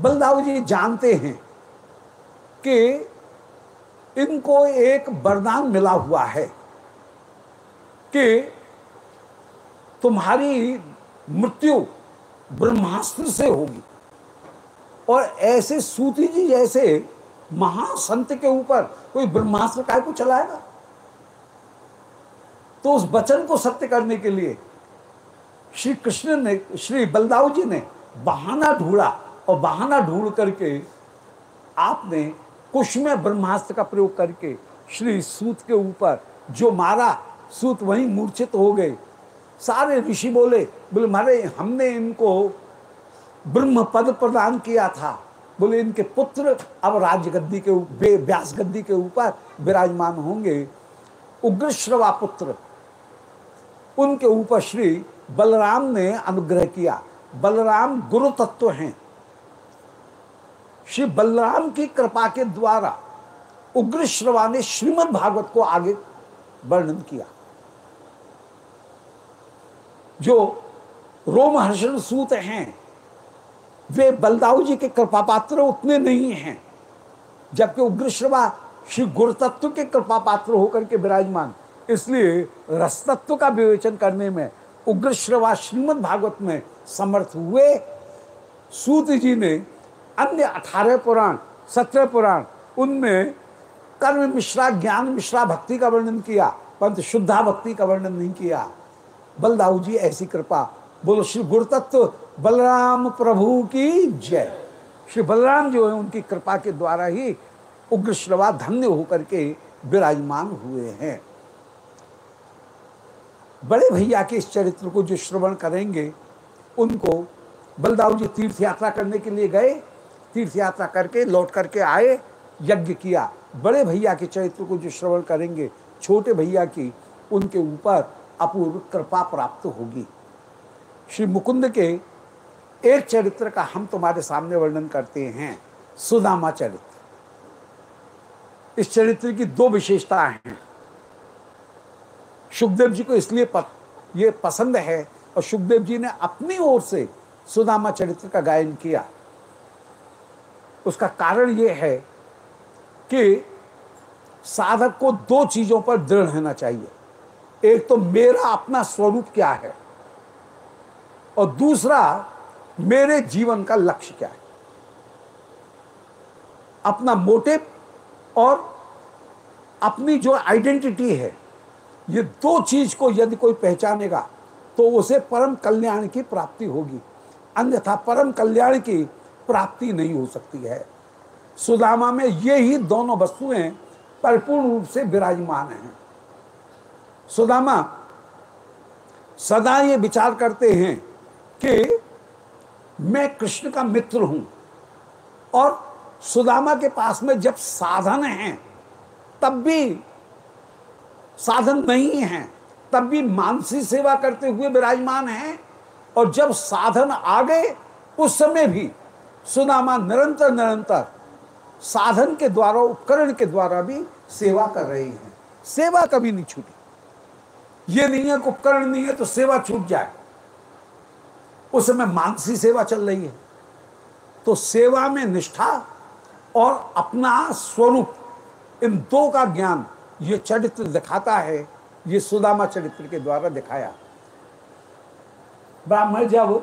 बलदाऊ जी जानते हैं कि इनको एक वरदान मिला हुआ है कि तुम्हारी मृत्यु ब्रह्मास्त्र से होगी। और ऐसे सूती जी जैसे महासंत के ऊपर कोई ब्रह्मास्त्र को चलाएगा? तो उस वचन को सत्य करने के लिए श्री कृष्ण ने, श्री बलदाऊ जी ने बहाना ढूंढा और बहाना ढूंढ करके आपने कुश में ब्रह्मास्त्र का प्रयोग करके श्री सूत के ऊपर जो मारा, सूत वहीं मूर्छित हो गए। सारे ऋषि बोले बोले, मारे, हमने इनको ब्रह्म पद प्रदान किया था। बोले, इनके पुत्र अब राज गद्दी के व्यास गद्दी के ऊपर विराजमान होंगे। उग्रश्रवा पुत्र उनके ऊपर श्री बलराम ने अनुग्रह किया। बलराम गुरु तत्व हैं। श्री बलराम की कृपा के द्वारा उग्र श्रवा ने श्रीमद भागवत को आगे वर्णन किया। जो रोमहर्षण सूत हैं, वे बलदाऊ जी के कृपा पात्र उतने नहीं हैं, जबकि उग्रश्रवा श्री गुरुतत्व के कृपा पात्र होकर के विराजमान इसलिए रसतत्व का विवेचन करने में, उग्रश्रवा श्रीमद भागवत में समर्थ हुए। सूत जी ने अन्य अठारह पुराण, सत्रह पुराण, उनमें कर्म मिश्रा, ज्ञान मिश्रा भक्ति का वर्णन किया परंतु शुद्धा भक्ति का वर्णन नहीं किया। बलदाऊ जी, ऐसी कृपा, बोलो, श्री गुरुतत्व बलराम प्रभु की जय। श्री बलराम जो है, उनकी कृपा के द्वारा ही उग्र श्रवा धन्य होकर के विराजमान हुए हैं। बड़े भैया के इस चरित्र को जो श्रवण करेंगे, उनको बलदाऊ जी तीर्थ यात्रा करने के लिए गए तीर्थ यात्रा करके लौट करके आए, यज्ञ किया। बड़े भैया के चरित्र को जो श्रवण करेंगे, छोटे भैया की, उनके ऊपर अपूर्व कृपा प्राप्त होगी। श्री मुकुंद के एक चरित्र का हम तुम्हारे सामने वर्णन करते हैं, सुदामा चरित्र। इस चरित्र की दो विशेषताएँ हैं। सुखदेव जी को इसलिए पत, ये पसंद है और सुखदेव जी ने अपनी ओर से सुदामा चरित्र का गायन किया। उसका कारण यह है कि साधक को दो चीज़ों पर दृढ़ रहना चाहिए। एक तो मेरा अपना स्वरूप क्या है? और दूसरा मेरे जीवन का लक्ष्य क्या है? अपना मोटिव और अपनी जो आइडेंटिटी है ये दो चीज़ को यदि कोई पहचानेगा तो उसे परम कल्याण की प्राप्ति होगी। अन्यथा परम कल्याण की प्राप्ति नहीं हो सकती है। सुदामा में ये ही दोनों वस्तुएँ परिपूर्ण रूप से विराजमान हैं। सुदामा, सदा ये विचार करते हैं कि मैं कृष्ण का मित्र हूँ और सुदामा के पास में जब साधन हैं, तब भी साधन नहीं है। तब भी मानसी सेवा करते हुए विराजमान हैं। और जब साधन आ गए, उस समय भी सुनामा निरंतर निरंतर साधन के द्वारा, उपकरण के द्वारा भी सेवा कर रहे हैं। सेवा कभी नहीं छूटी। ये नहीं है उपकरण नहीं है तो सेवा छूट जाए। उस समय मानसी सेवा चल रही है। तो सेवा में निष्ठा और अपना स्वरूप, इन दो का ज्ञान ये चरित्र दिखाता है, ये सुदामा चरित्र के द्वारा दिखाया। ब्राह्मण जब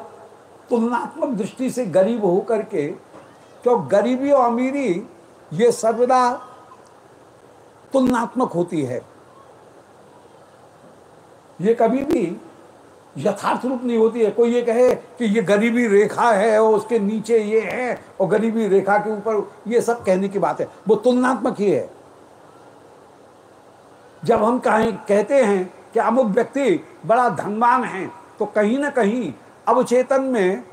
तुलनात्मक दृष्टि से गरीब होकर के क्यों गरीबी और अमीरी ये सर्वदा तुलनात्मक होती है। ये कभी भी यथार्थ रूप नहीं होती है। कोई ये कहे कि ये गरीबी रेखा है और उसके नीचे ये है और गरीबी रेखा के ऊपर ये सब कहने की बात है। वो तुलनात्मक ही है। जब हम कहें, कहते हैं कि अमुक व्यक्ति बड़ा धनवान है तो कहीं ना कहीं अवचेतन में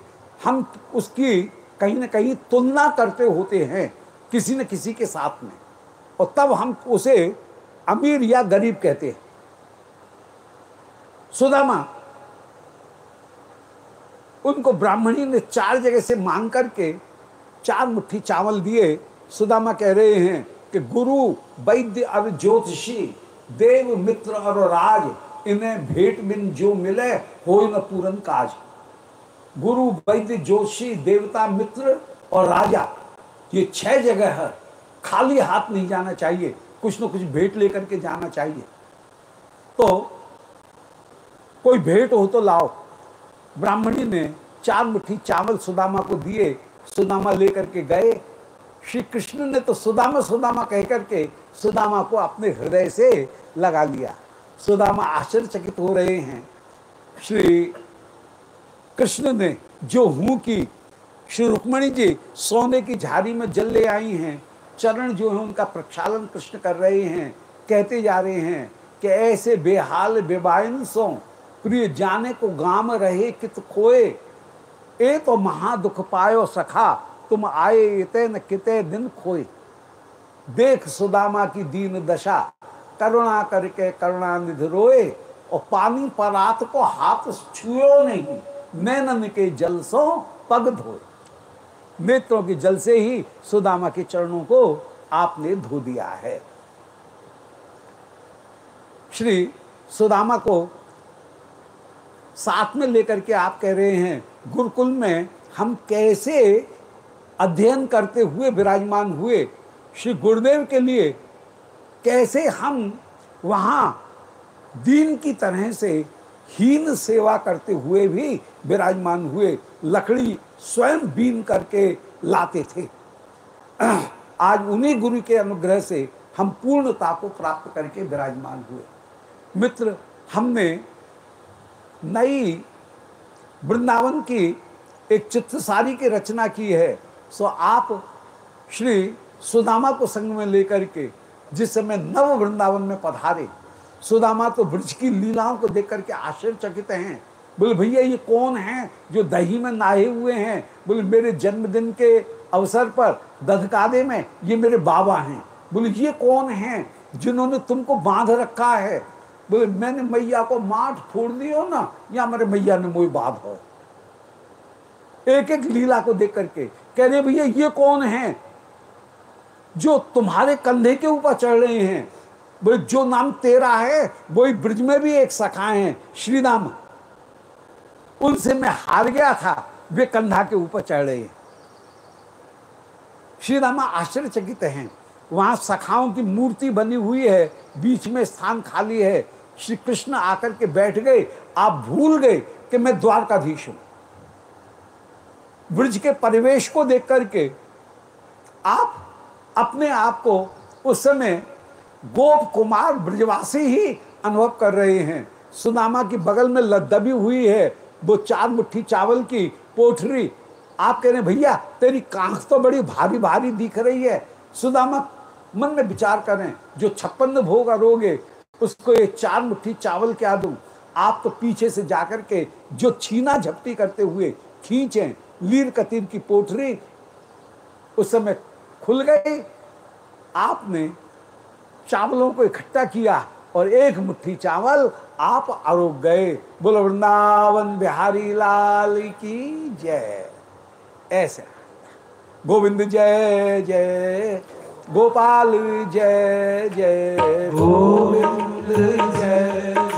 हम उसकी कहीं ना कहीं तुलना करते होते हैं, किसी न किसी के साथ में। और तब हम उसे अमीर या गरीब कहते हैं। सुदामा, उनको ब्राह्मणी ने चार जगह से मांग करके चार मुट्ठी चावल दिए। सुदामा कह रहे हैं कि, गुरु वैद्य और ज्योतिषी देव मित्र और राज, इन्हें भेंट बिन जो मिले हो न पूरन काज। गुरु वैद्य जोशी, देवता मित्र और राजा, ये छह जगह है। खाली हाथ नहीं जाना चाहिए, कुछ न कुछ भेंट लेकर के जाना चाहिए। तो कोई भेंट हो तो लाओ। ब्राह्मणी ने चार मुट्ठी चावल सुदामा को दिए, सुदामा लेकर के गए। श्री कृष्ण ने तो सुदामा सुदामा कह करके सुदामा को अपने हृदय से लगा लिया। सुदामा आश्चर्यचकित हो रहे हैं। श्री कृष्ण ने जो हूँ की, श्री रुक्मणी जी सोने की झाड़ी में जल ले आई हैं, चरण जो है उनका प्रक्षालन कृष्ण कर रहे हैं, कहते जा रहे हैं कि ऐसे बेहाल बेबाइन सो प्रिय जाने को गाम रहे, कित खोए? ए तो महा दुख पायो सखा, तुम आए इते न किते दिन खोए। देख सुदामा की दीन दशा, करुणा करके करुणा निधि रोए, और पानी परात को हाथ छुओ नहीं। नैनन के जल सो पग धोए। नेत्रों के जल से ही सुदामा के चरणों को आपने धो दिया है। श्री सुदामा को साथ में लेकर के आप कह रहे हैं, गुरुकुल में हम कैसे अध्ययन करते हुए विराजमान हुए श्री गुरुदेव के लिए कैसे हम वहाँ दीन की तरह से हीन सेवा करते हुए भी विराजमान हुए, लकड़ी स्वयं बीन करके लाते थे। आज उन्हीं गुरु के अनुग्रह से हम पूर्णता को प्राप्त करके विराजमान हुए। मित्र, हमने नई वृंदावन की एक चित्रसारी की रचना की है। सो आप श्री सुदामा को संग में लेकर के जिस समय नव वृंदावन में पधारे, सुदामा तो ब्रज की लीलाओं को देख करके आश्चर्यचकित हैं। बोले, भैया, ये कौन है जो दही में नहाए हुए हैं? बोले, मेरे जन्मदिन के अवसर पर दधकादे में ये मेरे बाबा हैं। बोले, ये कौन है जिन्होंने तुमको बाँध रखा है? बोले, मैंने मैया को माठ फोड़ दी हो ना, या मेरे मैया ने मोई बाँध? हो एक एक लीला को देख करके कह रहे, भैया, ये कौन है जो तुम्हारे कंधे के ऊपर चढ़ रहे हैं बोले जो नाम तेरा है, वही ब्रज में भी एक सखा है श्री राम उनसे मैं हार गया था, वे कंधा के ऊपर चढ़ रहे हैं। श्री रामा आश्चर्यचकित हैं। वहाँ सखाओं की मूर्ति बनी हुई है, बीच में स्थान खाली है। श्री कृष्ण आकर के बैठ गए। आप भूल गए कि मैं द्वारकाधीश हूँ। ब्रज के परिवेश को देख करके आप अपने आप को उस समय गोप कुमार ब्रजवासी ही अनुभव कर रहे हैं। सुदामा की बगल में लदबी हुई है, वो चार मुट्ठी चावल की पोठरी। आप कह रहे भैया, तेरी कांख तो बड़ी भारी भारी दिख रही है। सुदामा मन में विचार करें, जो छप्पन भोग रोगे उसको ये चार मुट्ठी चावल क्या दूँ? आप तो पीछे से जाकर के जो छीना झपटी करते हुए खींचे, लीर कतीर की पोठरी, उस समय खुल गई। आपने चावलों को इकट्ठा किया और एक मुट्ठी चावल आप आरोप गए। बोलो, वृंदावन बिहारी लाल की जय। ऐसे। गोविंद जय जय। गोपाल जय जय। गोविंद जय।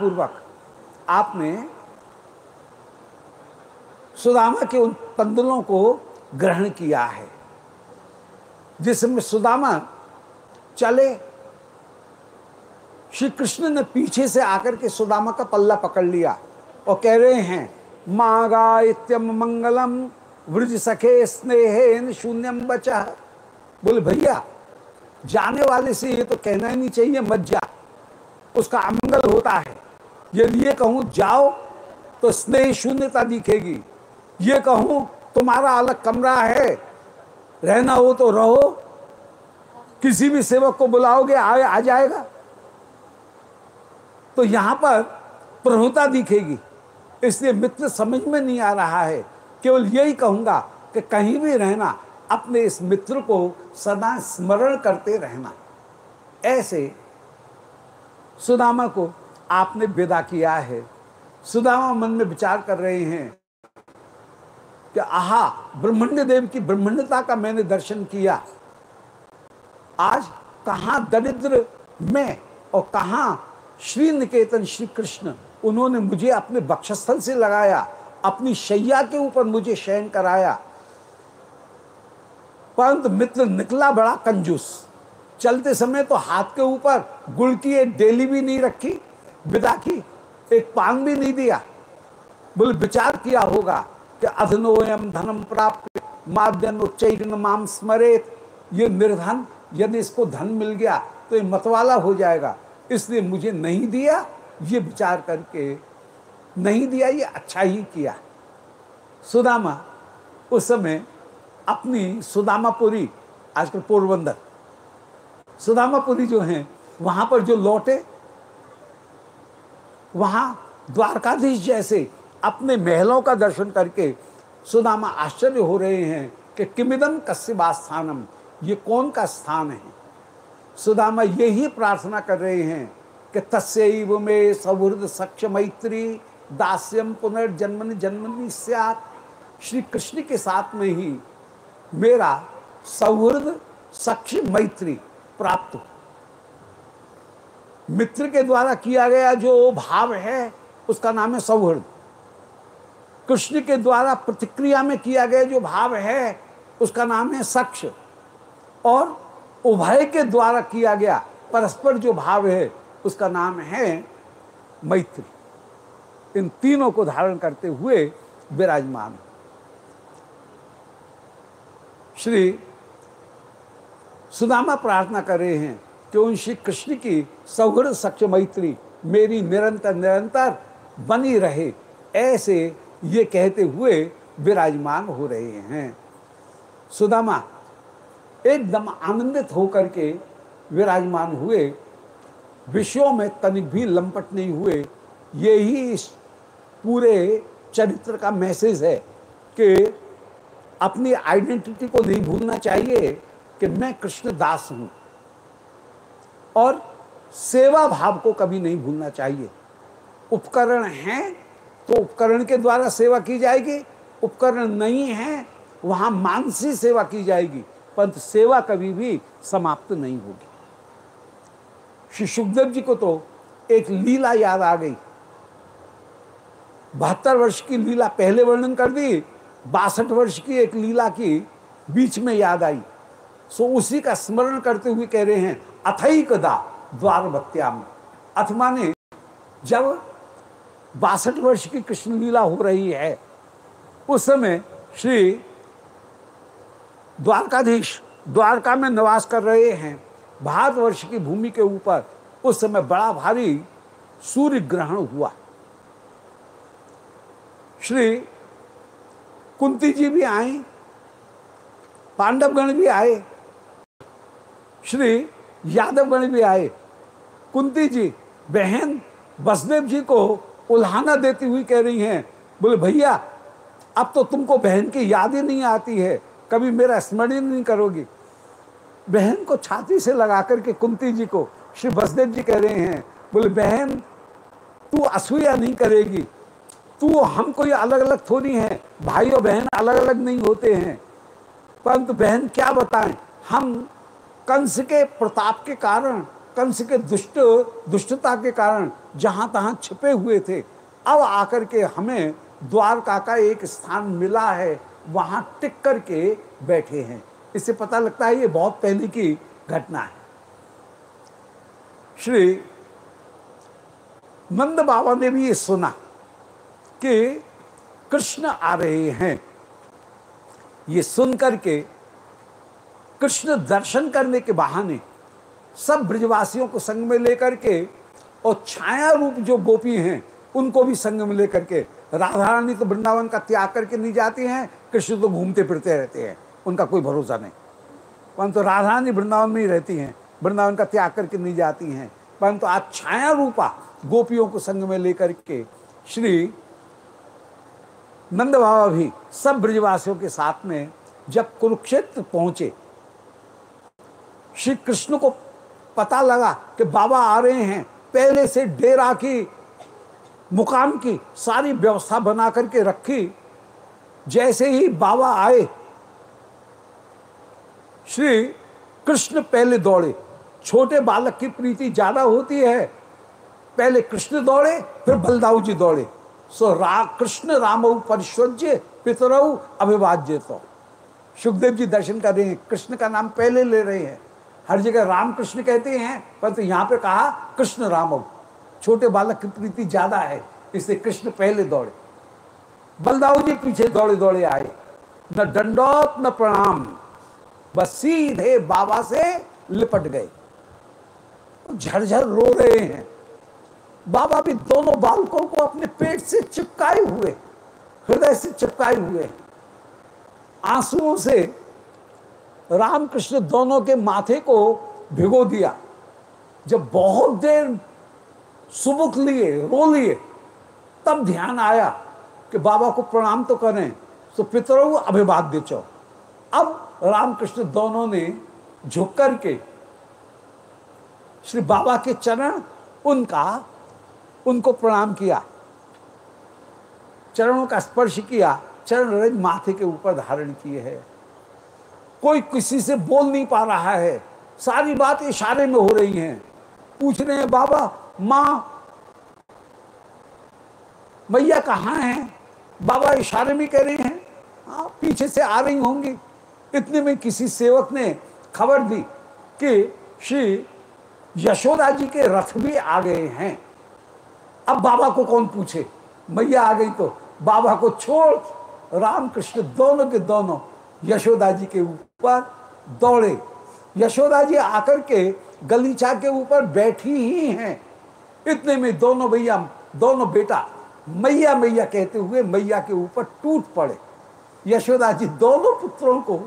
पूर्वक आपने सुदामा के उन पंदलों को ग्रहण किया है, जिसमें सुदामा चले। श्री कृष्ण ने पीछे से आकर के सुदामा का पल्ला पकड़ लिया और कह रहे हैं मागा इत्यम मंगलम, वृज सखे स्नेह शून्यम बचा बोले, भैया, जाने वाले से ये तो कहना ही नहीं चाहिए, मत जा। उसका अमंगल होता है। यदि ये कहूँ, जाओ तो स्नेह शून्यता दिखेगी। ये कहूँ, तुम्हारा अलग कमरा है। रहना हो तो रहो। किसी भी सेवक को बुलाओगे, आए, आ जाएगा। तो यहाँ पर प्रभुता दिखेगी। इसलिए मित्र समझ में नहीं आ रहा है। केवल यही कहूँगा कि कहीं भी रहना, अपने इस मित्र को सदा स्मरण करते रहना। ऐसे सुदामा को आपने विदा किया है। सुदामा मन में विचार कर रहे हैं कि आहा, ब्रह्मण्य देव की ब्रह्मण्यता का मैंने दर्शन किया। आज कहा दरिद्र में और कहा श्री निकेतन श्री कृष्ण उन्होंने मुझे अपने बक्षस्थल से लगाया, अपनी शैया के ऊपर मुझे शयन कराया। परंतु मित्र निकला बड़ा कंजूस। चलते समय तो हाथ के ऊपर गुड़ की एक डेली भी नहीं रखी। विदा की। एक पांग भी नहीं दिया। बोले, विचार किया होगा कि अधनोयम धनम प्राप्त माद्यन उच्चैन माम स्मरेत। ये निर्धन, यदि इसको धन मिल गया तो ये मतवाला हो जाएगा। इसलिए मुझे नहीं दिया, ये विचार करके नहीं दिया, ये अच्छा ही किया। सुदामा, उस समय अपनी सुदामापुरी, आजकल पोरबंदर, सुदामापुरी जो हैं, वहाँ पर जो लौटे वहाँ द्वारकाधीश जैसे अपने महलों का दर्शन करके सुदामा आश्चर्य हो रहे हैं कि किमिदम कस्यबा स्थानम ये कौन का स्थान है? सुदामा यही प्रार्थना कर रहे हैं कि तस्व में सौहृद सक्ष मैत्री दास्यम पुनर्जन्मनि जन्मनि स्यात्। श्री कृष्ण के साथ में ही मेरा सौहृद सक्ष मैत्री प्राप्त हो। मित्र के द्वारा किया गया जो भाव है, उसका नाम है सौहृद। कृष्ण के द्वारा प्रतिक्रिया में किया गया जो भाव है, उसका नाम है सक्ष और उभय के द्वारा किया गया परस्पर जो भाव है, उसका नाम है मैत्री। इन तीनों को धारण करते हुए विराजमान। श्री सुदामा प्रार्थना कर रहे हैं कि उन श्री कृष्ण की सौहृद सक्ष मैत्री मेरी निरंतर निरंतर बनी रहे, ऐसे ये कहते हुए विराजमान हो रहे हैं। सुदामा, एकदम आनंदित होकर के विराजमान हुए। विषयों में तनिक भी लंपट नहीं हुए। यही इस पूरे चरित्र का मैसेज है कि अपनी आइडेंटिटी को नहीं भूलना चाहिए कि मैं कृष्ण दास हूँ। और सेवा भाव को कभी नहीं भूलना चाहिए। उपकरण हैं तो उपकरण के द्वारा सेवा की जाएगी। उपकरण नहीं है, वहाँ मानसी सेवा की जाएगी, परंतु सेवा कभी भी समाप्त नहीं होगी। श्री सुखदेव जी को तो एक लीला याद आ गई। बहत्तर वर्ष की लीला पहले वर्णन कर दी, बासठ वर्ष की एक लीला की बीच में याद आई। सो उसी का स्मरण करते हुए कह रहे हैं अथई कदा द्वार बत्याम अथ माने जब बासठ वर्ष की कृष्ण लीला हो रही है, उस समय श्री द्वारकाधीश द्वारका में निवास कर रहे हैं। भारतवर्ष की भूमि के ऊपर उस समय बड़ा भारी सूर्य ग्रहण हुआ। श्री कुंती जी भी आए, पांडवगण भी आए। श्री यादवगण भी आए। कुंती जी, बहन बसदेव जी को उल्हाना देती हुई कह रही हैं, बोले, भैया, अब तो तुमको बहन की याद ही नहीं आती है, कभी मेरा स्मरण ही नहीं करोगी। बहन को छाती से लगा करके कुंती जी को श्री बसदेव जी कह रहे हैं, बोले, बहन, तू असूया नहीं करेगी, तू हम कोई अलग अलग थोड़ी है, भाई और बहन अलग अलग नहीं होते हैं, परंतु बहन क्या बताएँ, हम कंस के प्रताप के कारण, कंस के दुष्ट, दुष्टता के कारण जहाँ तहां छिपे हुए थे, अब आकर के हमें द्वारका का एक स्थान मिला है, वहाँ टिक करके बैठे हैं। इससे पता लगता है ये बहुत पहले की घटना है। श्री नंद बाबा ने भी ये सुना कि कृष्ण आ रहे हैं। ये सुन करके कृष्ण दर्शन करने के बहाने सब ब्रजवासियों को संग में लेकर के और छाया रूप जो गोपी हैं, उनको भी संग में लेकर के राधा रानी तो वृंदावन का त्याग करके नहीं जाती हैं, कृष्ण तो घूमते फिरते रहते हैं, उनका कोई भरोसा नहीं। परंतु राधा रानी वृंदावन में ही रहती हैं, वृंदावन का त्याग करके नहीं जाती हैं, परंतु आज छाया रूपा गोपियों को संग में लेकर के श्री नंद बाबा भी सब ब्रजवासियों के साथ में जब कुरुक्षेत्र पहुँचे श्री कृष्ण को पता लगा कि बाबा आ रहे हैं। पहले से डेरा की, मुकाम की सारी व्यवस्था बना करके रखी। जैसे ही बाबा आए श्री कृष्ण पहले दौड़े। छोटे बालक की प्रीति ज़्यादा होती है। पहले कृष्ण दौड़े, फिर बलदाऊ जी दौड़े। सो रा, कृष्ण राम परिश्वज्य पितरऊ अभिवाज्य तो सुखदेव जी दर्शन कर रहे हैं। कृष्ण का नाम पहले ले रहे हैं। हर जगह राम कृष्ण कहते हैं, परंतु यहाँ पे कहा, कृष्ण राम छोटे बालक की प्रीति ज़्यादा है, इसलिए कृष्ण पहले दौड़े। बलदाऊ जी पीछे दौड़े दौड़े आए। न दंडौत, न प्रणाम, बस सीधे बाबा से लिपट गए। झरझर रो रहे हैं। बाबा भी दोनों बालकों को अपने पेट से चिपकाए हुए, हृदय से चिपकाए हुए आंसुओं से रामकृष्ण दोनों के माथे को भिगो दिया। जब बहुत देर सुबुक लिए, रो लिए, तब ध्यान आया कि बाबा को प्रणाम तो करें तो पितरों अभिवाद्य चो। अब रामकृष्ण दोनों ने झुक करके श्री बाबा के चरण उनका, उनको प्रणाम किया। चरणों का स्पर्श किया, चरण रज माथे के ऊपर धारण किए है। कोई किसी से बोल नहीं पा रहा है। सारी बात इशारे में हो रही है। पूछ रहे हैं, बाबा, माँ, मैया कहाँ हैं? बाबा इशारे में कह रहे हैं हाँ पीछे से आ रही होंगी। इतने में किसी सेवक ने खबर दी कि श्री यशोदा जी के रथ भी आ गए हैं। अब बाबा को कौन पूछे? मैया आ गई तो बाबा को छोड़, रामकृष्ण दोनों के दोनों यशोदा जी के ऊपर दौड़े। यशोदा जी आकर के गलीचा के ऊपर बैठी ही हैं। इतने में दोनों भैया, दोनों बेटा मैया मैया कहते हुए मैया के ऊपर टूट पड़े। यशोदा जी दोनों पुत्रों को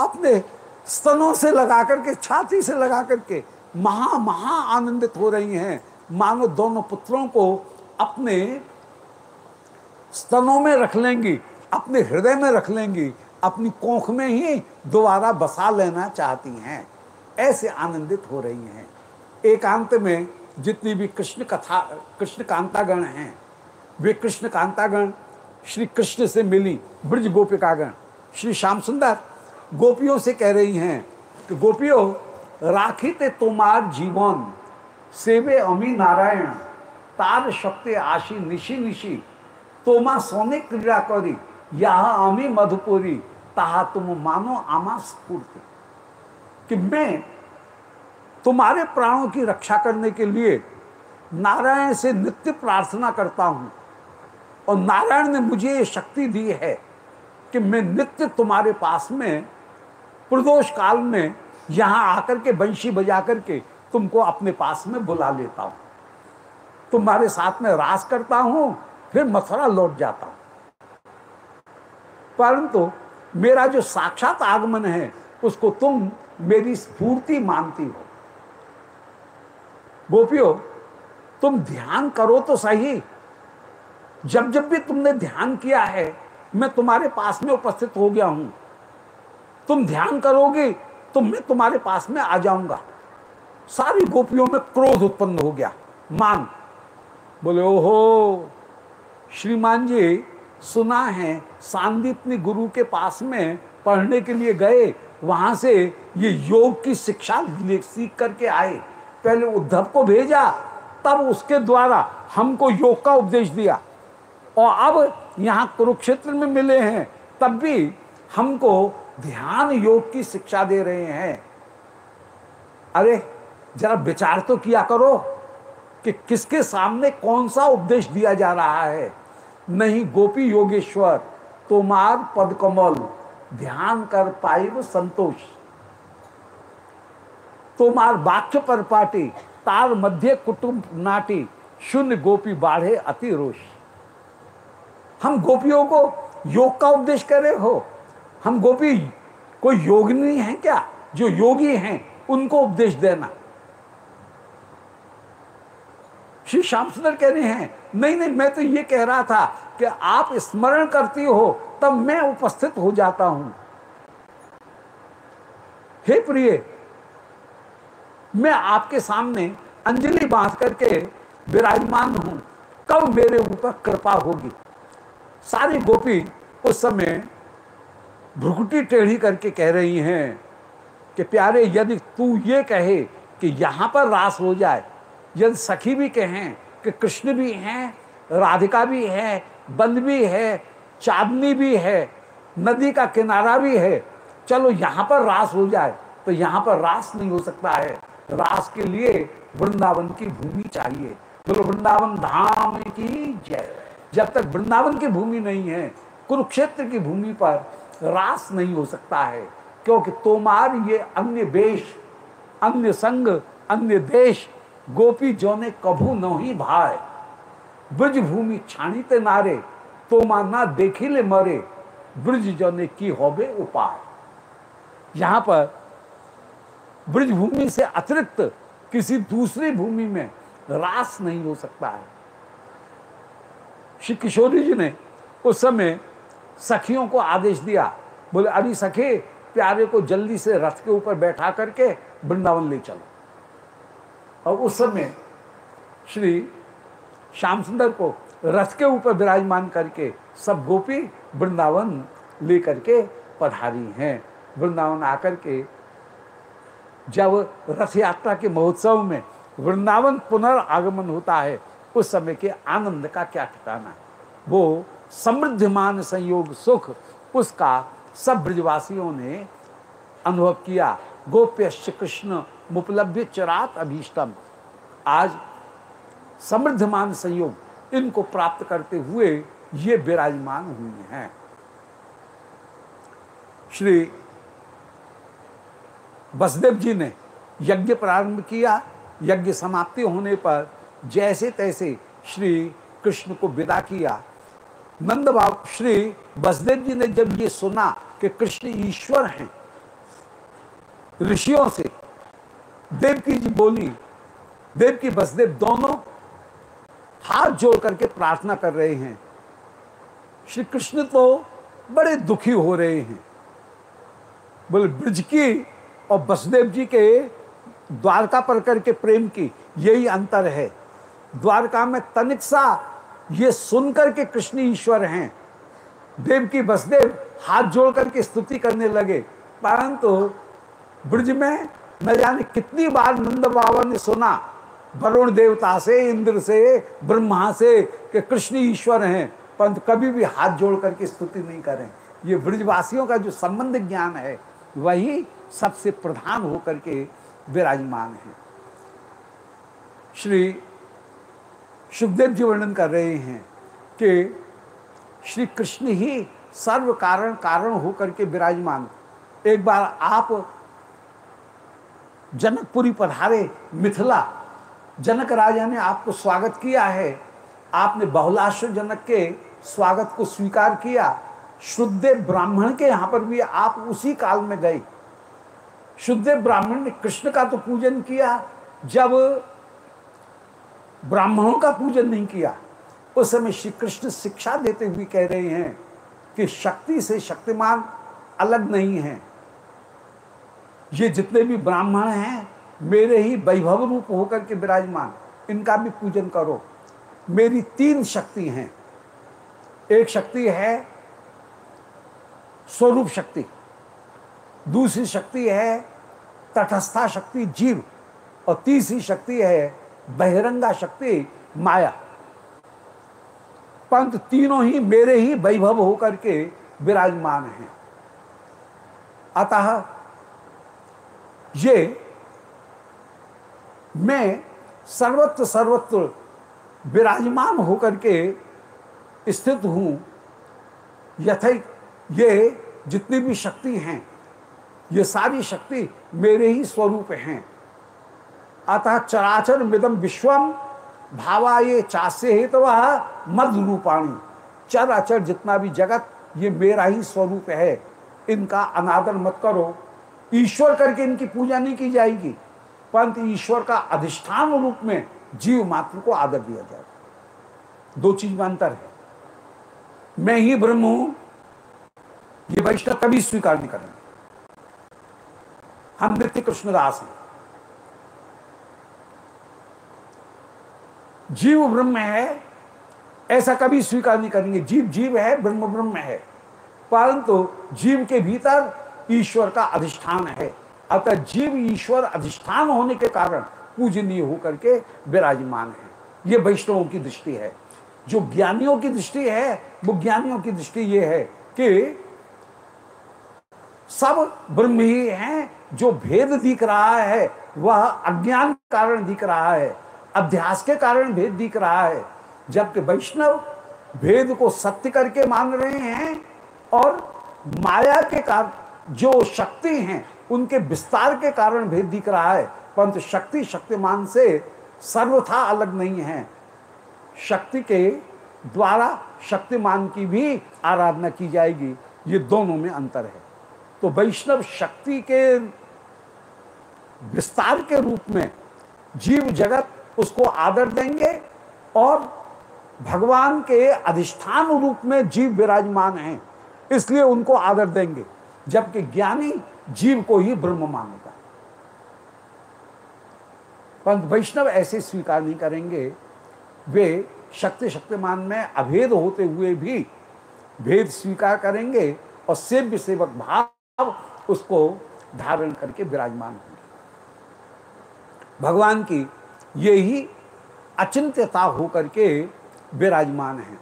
अपने स्तनों से लगा करके छाती से लगा करके महा महा आनंदित हो रही हैं। मानो दोनों पुत्रों को अपने स्तनों में रख लेंगी, अपने हृदय में रख लेंगी अपनी कोख में ही दोबारा बसा लेना चाहती हैं। ऐसे आनंदित हो रही हैं। एकांत में जितनी भी कृष्ण कथा कृष्ण कांतागण हैं, वे कृष्ण कांतागण श्री कृष्ण से मिली ब्रज गोपिकागण, श्री श्याम सुंदर, गोपियों से कह रही हैं कि गोपियों राखी ते तुम्हार जीवन, सेवे अमी नारायण, तार शक्ति आशी निशी निशी, तोमा सोने क्रीड़ा करी, यहाँ अमी मधुपुरी ताहा तुम मानो आमा स्फूर्ति कि मैं तुम्हारे प्राणों की रक्षा करने के लिए नारायण से नित्य प्रार्थना करता हूँ, और नारायण ने मुझे ये शक्ति दी है कि मैं नित्य तुम्हारे पास में, प्रदोष काल में यहाँ आकर के बंशी बजा करके तुमको अपने पास में बुला लेता हूँ। तुम्हारे साथ में रास करता हूँ, फिर मथुरा लौट जाता हूँ। परंतु मेरा जो साक्षात आगमन है, उसको तुम मेरी स्फूर्ति मानती हो। गोपियों, तुम ध्यान करो तो सही। जब जब भी तुमने ध्यान किया है, मैं तुम्हारे पास में उपस्थित हो गया हूँ। तुम ध्यान करोगे तो मैं तुम्हारे पास में आ जाऊँगा। सारी गोपियों में क्रोध उत्पन्न हो गया। मान। बोले, ओहो, श्रीमान जी सुना है, सांदीपनी गुरु के पास में पढ़ने के लिए गए, वहाँ से ये योग की शिक्षा सीख करके आए। पहले उद्धव को भेजा, तब उसके द्वारा हमको योग का उपदेश दिया। और अब यहाँ कुरुक्षेत्र में मिले हैं, तब भी हमको ध्यान योग की शिक्षा दे रहे हैं। अरे, जरा विचार तो किया करो कि किसके सामने कौन सा उपदेश दिया जा रहा है। नहीं, गोपी योगेश्वर तोमार पद कमल ध्यान कर पाई वो संतोष तोमार वाक्य पर पाटी तार मध्य कुटुंब नाटी, शून्य गोपी बाढ़े अति रोष। हम गोपियों को योग का उपदेश कर हो? हम गोपी, कोई योगिनी है क्या? जो योगी हैं, उनको उपदेश देना। श्री श्याम सुंदर कह रहे हैं, नहीं नहीं, मैं तो ये कह रहा था कि आप स्मरण करती हो, तब मैं उपस्थित हो जाता हूँ। हे प्रिय, मैं आपके सामने अंजलि बाँध करके विराजमान हूँ। कब मेरे ऊपर कृपा होगी? सारी गोपी उस समय भ्रुकुटी टेढ़ी करके कह रही हैं कि, प्यारे, यदि तू ये कहे कि यहाँ पर रास हो जाए यदि सखी भी कहें कि कृष्ण भी हैं, राधिका भी है, बंद भी है, चांदनी भी है, नदी का किनारा भी है। चलो यहाँ पर रास हो जाए तो यहाँ पर रास नहीं हो सकता है। रास के लिए वृंदावन की भूमि चाहिए। बोलो, वृंदावन धाम की जय। जब तक वृंदावन की भूमि नहीं है, कुरुक्षेत्र की भूमि पर रास नहीं हो सकता है। क्योंकि तोमार ये अन्य वेश, अन्य संग, अन्य देश गोपी जो ने कभू नहीं भाई ब्रज भूमि छाणीते नारे तोमा ना देखिले मरे, ब्रज जने की होबे उपाय। यहाँ पर ब्रज भूमि से अतिरिक्त किसी दूसरी भूमि में रास नहीं हो सकता है। श्री किशोरी जी ने उस समय सखियों को आदेश दिया, बोले, अभी सखे, प्यारे को जल्दी से रथ के ऊपर बैठा करके वृंदावन ले चलो। और उस समय श्री श्याम सुंदर को रथ के ऊपर विराजमान करके सब गोपी वृंदावन लेकर के पधारी हैं। वृंदावन आकर के जब रथ यात्रा के महोत्सव में वृंदावन पुनर्गमन होता है, उस समय के आनंद का क्या ठिकाना? वो समृद्धमान संयोग सुख, उसका सब ब्रजवासियों ने अनुभव किया। गोप्य कृष्ण मुपलब्ध चरात अभीष्टम। आज समृद्धमान संयोग इनको प्राप्त करते हुए ये विराजमान हुई हैं। श्री बसदेव जी ने यज्ञ प्रारंभ किया। यज्ञ समाप्ति होने पर जैसे तैसे श्री कृष्ण को विदा किया। नंद बाब श्री बसदेव जी ने जब ये सुना कि कृष्ण ईश्वर हैं, ऋषियों से देवकी जी बोली देवकी बसदेव दोनों हाथ जोड़ करके प्रार्थना कर रहे हैं। श्री कृष्ण तो बड़े दुखी हो रहे हैं। बोले, ब्रज की और बसदेव जी के द्वारका पर करके प्रेम की यही अंतर है। द्वारका में तनिक सा ये सुन करके कृष्ण ईश्वर हैं। देव की बसदेव हाथ जोड़ करके स्तुति करने लगे, परंतु ब्रज में न जाने कितनी बार नंद बाबा ने सुना, वरुण देवता से, इंद्र से, ब्रह्मा से कि कृष्ण ईश्वर हैं, परंतु कभी भी हाथ जोड़ करके स्तुति नहीं करें। ये ब्रजवासियों का जो संबंध ज्ञान है, वही सबसे प्रधान होकर के विराजमान है। श्री सुखदेव जी वर्णन कर रहे हैं कि श्री कृष्ण ही सर्व कारण कारण होकर के विराजमान। एक बार आप जनकपुरी पधारे मिथिला। जनक राजा ने आपको स्वागत किया है। आपने बहुलाश्व जनक के स्वागत को स्वीकार किया। शुद्धदेव ब्राह्मण के यहाँ पर भी आप उसी काल में गए। शुद्धदेव ब्राह्मण ने कृष्ण का तो पूजन किया। जब ब्राह्मणों का पूजन नहीं किया, उस समय श्री कृष्ण शिक्षा देते हुए कह रहे हैं कि शक्ति से शक्तिमान अलग नहीं है। ये जितने भी ब्राह्मण हैं, मेरे ही वैभव रूप होकर के विराजमान, इनका भी पूजन करो। मेरी तीन शक्ति हैं। एक शक्ति है स्वरूप शक्ति, दूसरी शक्ति है तटस्था शक्ति जीव, और तीसरी शक्ति है बहिरंगा शक्ति माया। पंत तीनों ही मेरे ही वैभव होकर के विराजमान हैं। अतः ये मैं सर्वत्र सर्वत्र विराजमान होकर के स्थित हूँ। यथ ये जितनी भी शक्ति हैं, ये सारी शक्ति मेरे ही स्वरूप हैं। अतः चराचर मिदम विश्वम भावा ये चास्य वह मद रूपाणी चर अचर जितना भी जगत, ये मेरा ही स्वरूप है। इनका अनादर मत करो। ईश्वर करके इनकी पूजा नहीं की जाएगी। परंतु ईश्वर का अधिष्ठान रूप में जीव मात्र को आदर दिया जाएगा दो चीज़ में अंतर है। मैं ही ब्रह्म हूँ, ये वैष्णव कभी स्वीकार नहीं करेंगे। हम नित्य कृष्णदास हैं। जीव ब्रह्म है, ऐसा कभी स्वीकार नहीं करेंगे। जीव जीव है, ब्रह्म ब्रह्म है। परंतु जीव के भीतर ईश्वर का अधिष्ठान है। अतः जीव ईश्वर अधिष्ठान होने के कारण पूजनीय होकर के विराजमान है। ये वैष्णवों की दृष्टि है। जो ज्ञानियों की दृष्टि है, वो ज्ञानियों की दृष्टि ये है कि सब ब्रह्म ही हैं, जो भेद दिख रहा है, वह अज्ञान कारण दिख रहा है अभ्यास के कारण भेद दिख रहा है, जबकि वैष्णव भेद को सत्य करके मान रहे हैं और माया के कारण जो शक्ति हैं, उनके विस्तार के कारण भेद दिख रहा है। परंतु शक्ति शक्तिमान से सर्वथा अलग नहीं है। शक्ति के द्वारा शक्तिमान की भी आराधना की जाएगी। ये दोनों में अंतर है। तो वैष्णव शक्ति के विस्तार के रूप में जीव जगत उसको आदर देंगे और भगवान के अधिष्ठान रूप में जीव विराजमान हैं, इसलिए उनको आदर देंगे। जबकि ज्ञानी जीव को ही ब्रह्म मानेगा। परंतु वैष्णव ऐसे स्वीकार नहीं करेंगे। वे शक्ति शक्तिमान में अभेद होते हुए भी भेद स्वीकार करेंगे और सेव्य सेवक भाव उसको धारण करके विराजमान होंगे। भगवान की ये ही अचिंत्यता होकर के विराजमान है।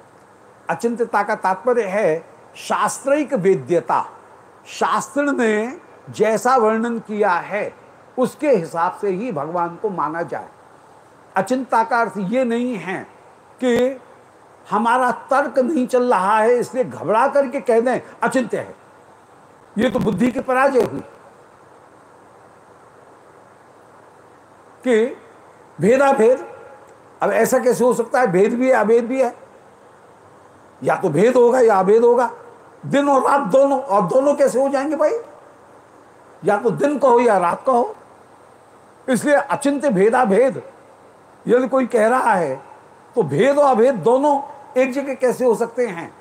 अचिंत्यता का तात्पर्य है शास्त्रिक वेद्यता। शास्त्र ने जैसा वर्णन किया है, उसके हिसाब से ही भगवान को माना जाए। अचिंता का अर्थ ये नहीं है कि हमारा तर्क नहीं चल रहा है, इसलिए घबरा करके कह दें, अचिंत्य है। ये तो बुद्धि की पराजय हुई कि भेदा भेद अब ऐसा कैसे हो सकता है? भेद भी है, अभेद भी है। या तो भेद होगा या अभेद होगा। दिन और रात दोनों, और दोनों कैसे हो जाएँगे भाई? या तो दिन कहो या रात कहो इसलिए अचिंत्य भेदा भेद यदि कोई कह रहा है तो भेद और अभेद दोनों एक जगह कैसे हो सकते हैं?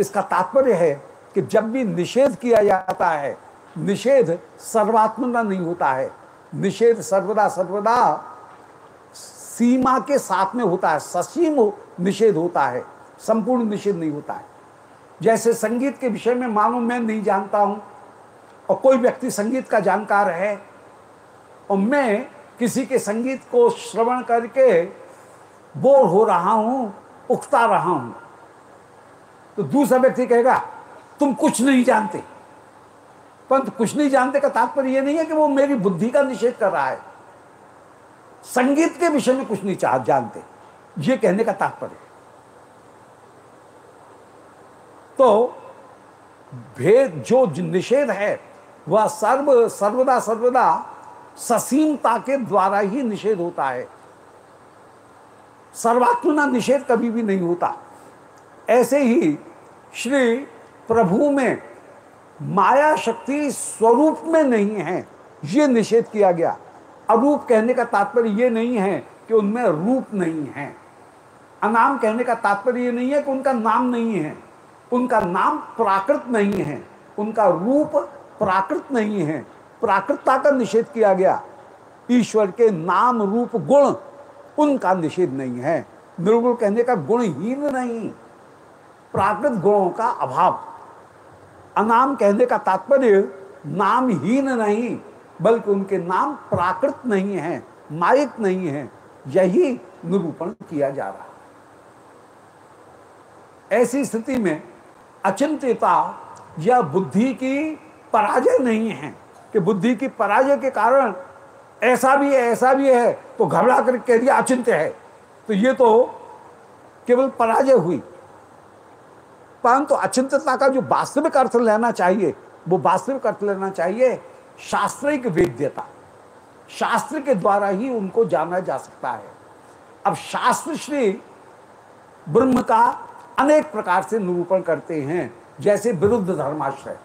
इसका तात्पर्य है कि जब भी निषेध किया जाता है, निषेध सर्वात्मना नहीं होता है। निषेध सर्वदा सर्वदा सीमा के साथ में होता है, ससीम निषेध होता है, संपूर्ण निषेध नहीं होता है। जैसे संगीत के विषय में मानो मैं नहीं जानता हूँ, और कोई व्यक्ति संगीत का जानकार है, और मैं किसी के संगीत को श्रवण करके बोर हो रहा हूँ, उकता रहा हूँ तो दूसरा व्यक्ति कहेगा, तुम कुछ नहीं जानते। परंतु कुछ नहीं जानते का तात्पर्य यह नहीं है कि वो मेरी बुद्धि का निषेध कर रहा है। संगीत के विषय में कुछ नहीं चाह जानते, ये कहने का तात्पर्य तो भेद, जो निषेध है, वह सर्व, सर्वदा सर्वदा ससीमता के द्वारा ही निषेध होता है। सर्वात्मना निषेध कभी भी नहीं होता। ऐसे ही श्री प्रभु में माया शक्ति स्वरूप में नहीं है, ये निषेध किया गया। अरूप कहने का तात्पर्य ये नहीं है कि उनमें रूप नहीं है। अनाम कहने का तात्पर्य ये नहीं है कि उनका नाम नहीं है। उनका नाम प्राकृत नहीं है, उनका रूप प्राकृत नहीं है। प्राकृतता का निषेध किया गया। ईश्वर के नाम रूप गुण उनका निषेध नहीं है। निर्गुण कहने का गुणहीन नहीं। प्राकृत गुणों का अभाव। अनाम कहने का तात्पर्य नामहीन नहीं, बल्कि उनके नाम प्राकृत नहीं है माइक नहीं है। यही निरूपण किया जा रहा ऐसी स्थिति में अचिंत्यता या बुद्धि की पराजय नहीं है, कि बुद्धि की पराजय के कारण ऐसा भी है, ऐसा भी है तो घबरा कर कह दिया अचिंत्य है। तो ये तो केवल पराजय हुई। परंतु तो अचिंतता का जो वास्तविक अर्थ लेना चाहिए, वो वास्तविक अर्थ लेना चाहिए शास्त्रिक वेद्यता। शास्त्र के द्वारा ही उनको जाना जा सकता है। अब शास्त्र श्री ब्रह्म का अनेक प्रकार से निरूपण करते हैं, जैसे विरुद्ध धर्माश्रय।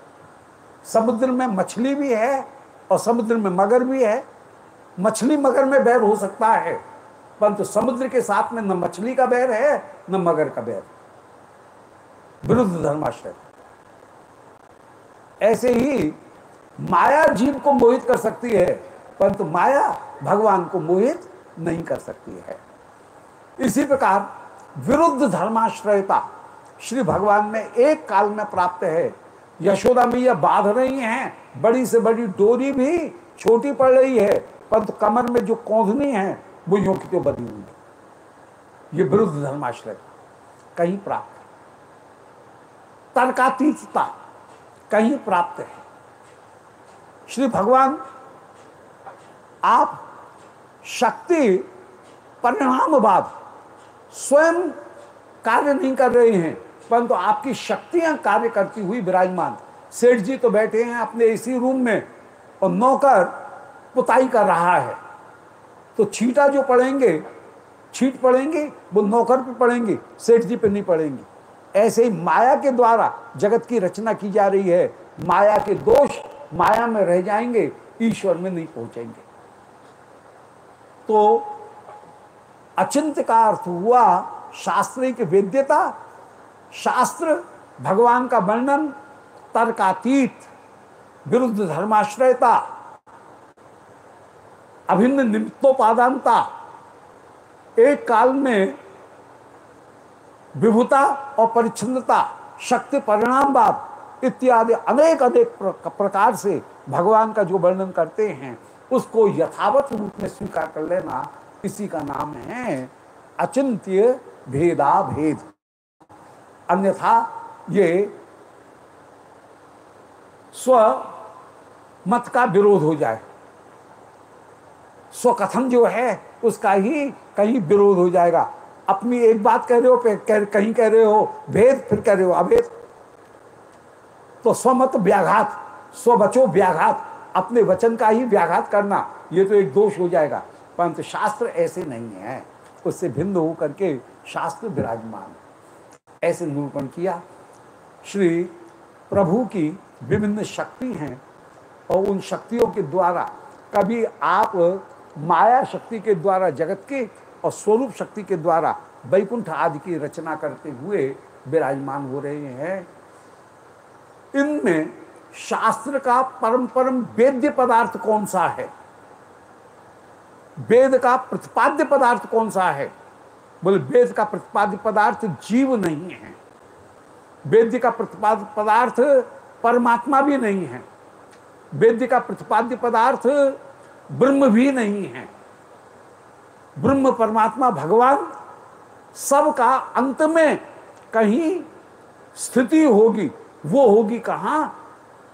समुद्र में मछली भी है और समुद्र में मगर भी है। मछली मगर में बैर हो सकता है, परंतु समुद्र के साथ में न मछली का बैर है, न मगर का बैर। विरुद्ध धर्माश्रय। ऐसे ही माया जीव को मोहित कर सकती है, परंतु माया भगवान को मोहित नहीं कर सकती है। इसी प्रकार विरुद्ध धर्माश्रयता। श्री भगवान में एक काल में प्राप्त है। यशोदा मैया बाँध रही हैं। बड़ी से बड़ी डोरी भी छोटी पड़ रही है। परंतु कमर में जो कौंधनी है, वो यो की तो बनी हुई है। ये विरुद्ध धर्माश्रय कहीं प्राप्त है। तर्कातीतता कहीं प्राप्त है। श्री भगवान, आप शक्ति, परिणामवाद स्वयं कार्य नहीं कर रहे हैं, परंतु तो आपकी शक्तियाँ कार्य करती हुई विराजमान। सेठ जी तो बैठे हैं अपने इसी रूम में और नौकर पुताई कर रहा है। तो छीटा जो पड़ेंगे छीट पड़ेंगे वो नौकर पे पड़ेंगे सेठ जी पे नहीं पड़ेंगे ऐसे ही माया के द्वारा जगत की रचना की जा रही है। माया के दोष माया में रह जाएँगे, ईश्वर में नहीं पहुँचेंगे। तो अचिंत का अर्थ हुआ शास्त्रिक वेद्यता शास्त्र, भगवान का वर्णन, तर्कातीत, विरुद्ध धर्माश्रयता, अभिन्न निमित्तोपादानता, एक काल में विभुता और परिच्छिन्नता, शक्ति परिणामवाद इत्यादि अनेक अनेक प्रकार से भगवान का जो वर्णन करते हैं, उसको यथावत रूप में स्वीकार कर लेना इसी का नाम है अचिंत्य भेदा भेद। अन्यथा ये स्व मत का विरोध हो जाए। स्वकथन जो है उसका ही कहीं विरोध हो जाएगा। अपनी एक बात कह रहे हो कह, कहीं कह रहे हो भेद फिर कह रहे हो अभेद। तो स्वमत व्याघात स्वबचो व्याघात। अपने वचन का ही व्याघात करना ये तो एक दोष हो जाएगा। परंतु शास्त्र ऐसे नहीं है। उससे भिन्न होकर के शास्त्र विराजमान ऐसे निरूपण किया। श्री प्रभु की विभिन्न शक्ति हैं और उन शक्तियों के द्वारा कभी आप माया शक्ति के द्वारा जगत के और स्वरूप शक्ति के द्वारा वैकुंठ आदि की रचना करते हुए विराजमान हो रहे हैं। इनमें शास्त्र का परम परम वेद्य पदार्थ कौन सा है? वेद का प्रतिपाद्य पदार्थ कौन सा है? बोले, वेद का प्रतिपाद्य पदार्थ जीव नहीं है। वेद्य का प्रतिपाद्य पदार्थ परमात्मा भी नहीं है। वेद्य का प्रतिपाद्य पदार्थ ब्रह्म भी नहीं है। ब्रह्म, परमात्मा, भगवान सब का अंत में कहीं स्थिति होगी, वो होगी कहाँ?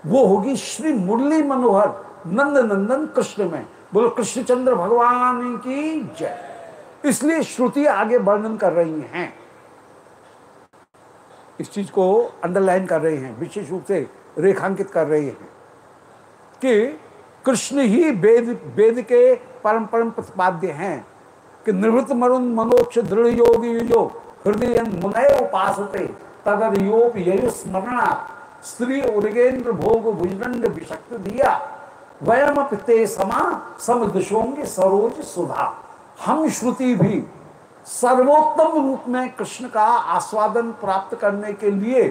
वो होगी श्री मुरली मनोहर नंद नंदन कृष्ण में। बोलो, कृष्णचंद्र भगवान की जय। इसलिए श्रुति आगे वर्णन कर रही हैं। इस चीज़ को अंडरलाइन कर रहे हैं, विशेष रूप से रेखांकित कर रही हैं कि कृष्ण ही वेद वेद के परम परम प्रतिपाद्य हैं कि निवृत्त मरुण मनोक्ष दृढ़ योगी जो हृदय मुनय उपासते तदर योग यु स्मरणा स्त्री उर्गेन्द्र भोग भुजदंड विशक्त दिया। वयम पिते समा समदृशोंगे सरोज सुधा। हम श्रुति भी सर्वोत्तम रूप में कृष्ण का आस्वादन प्राप्त करने के लिए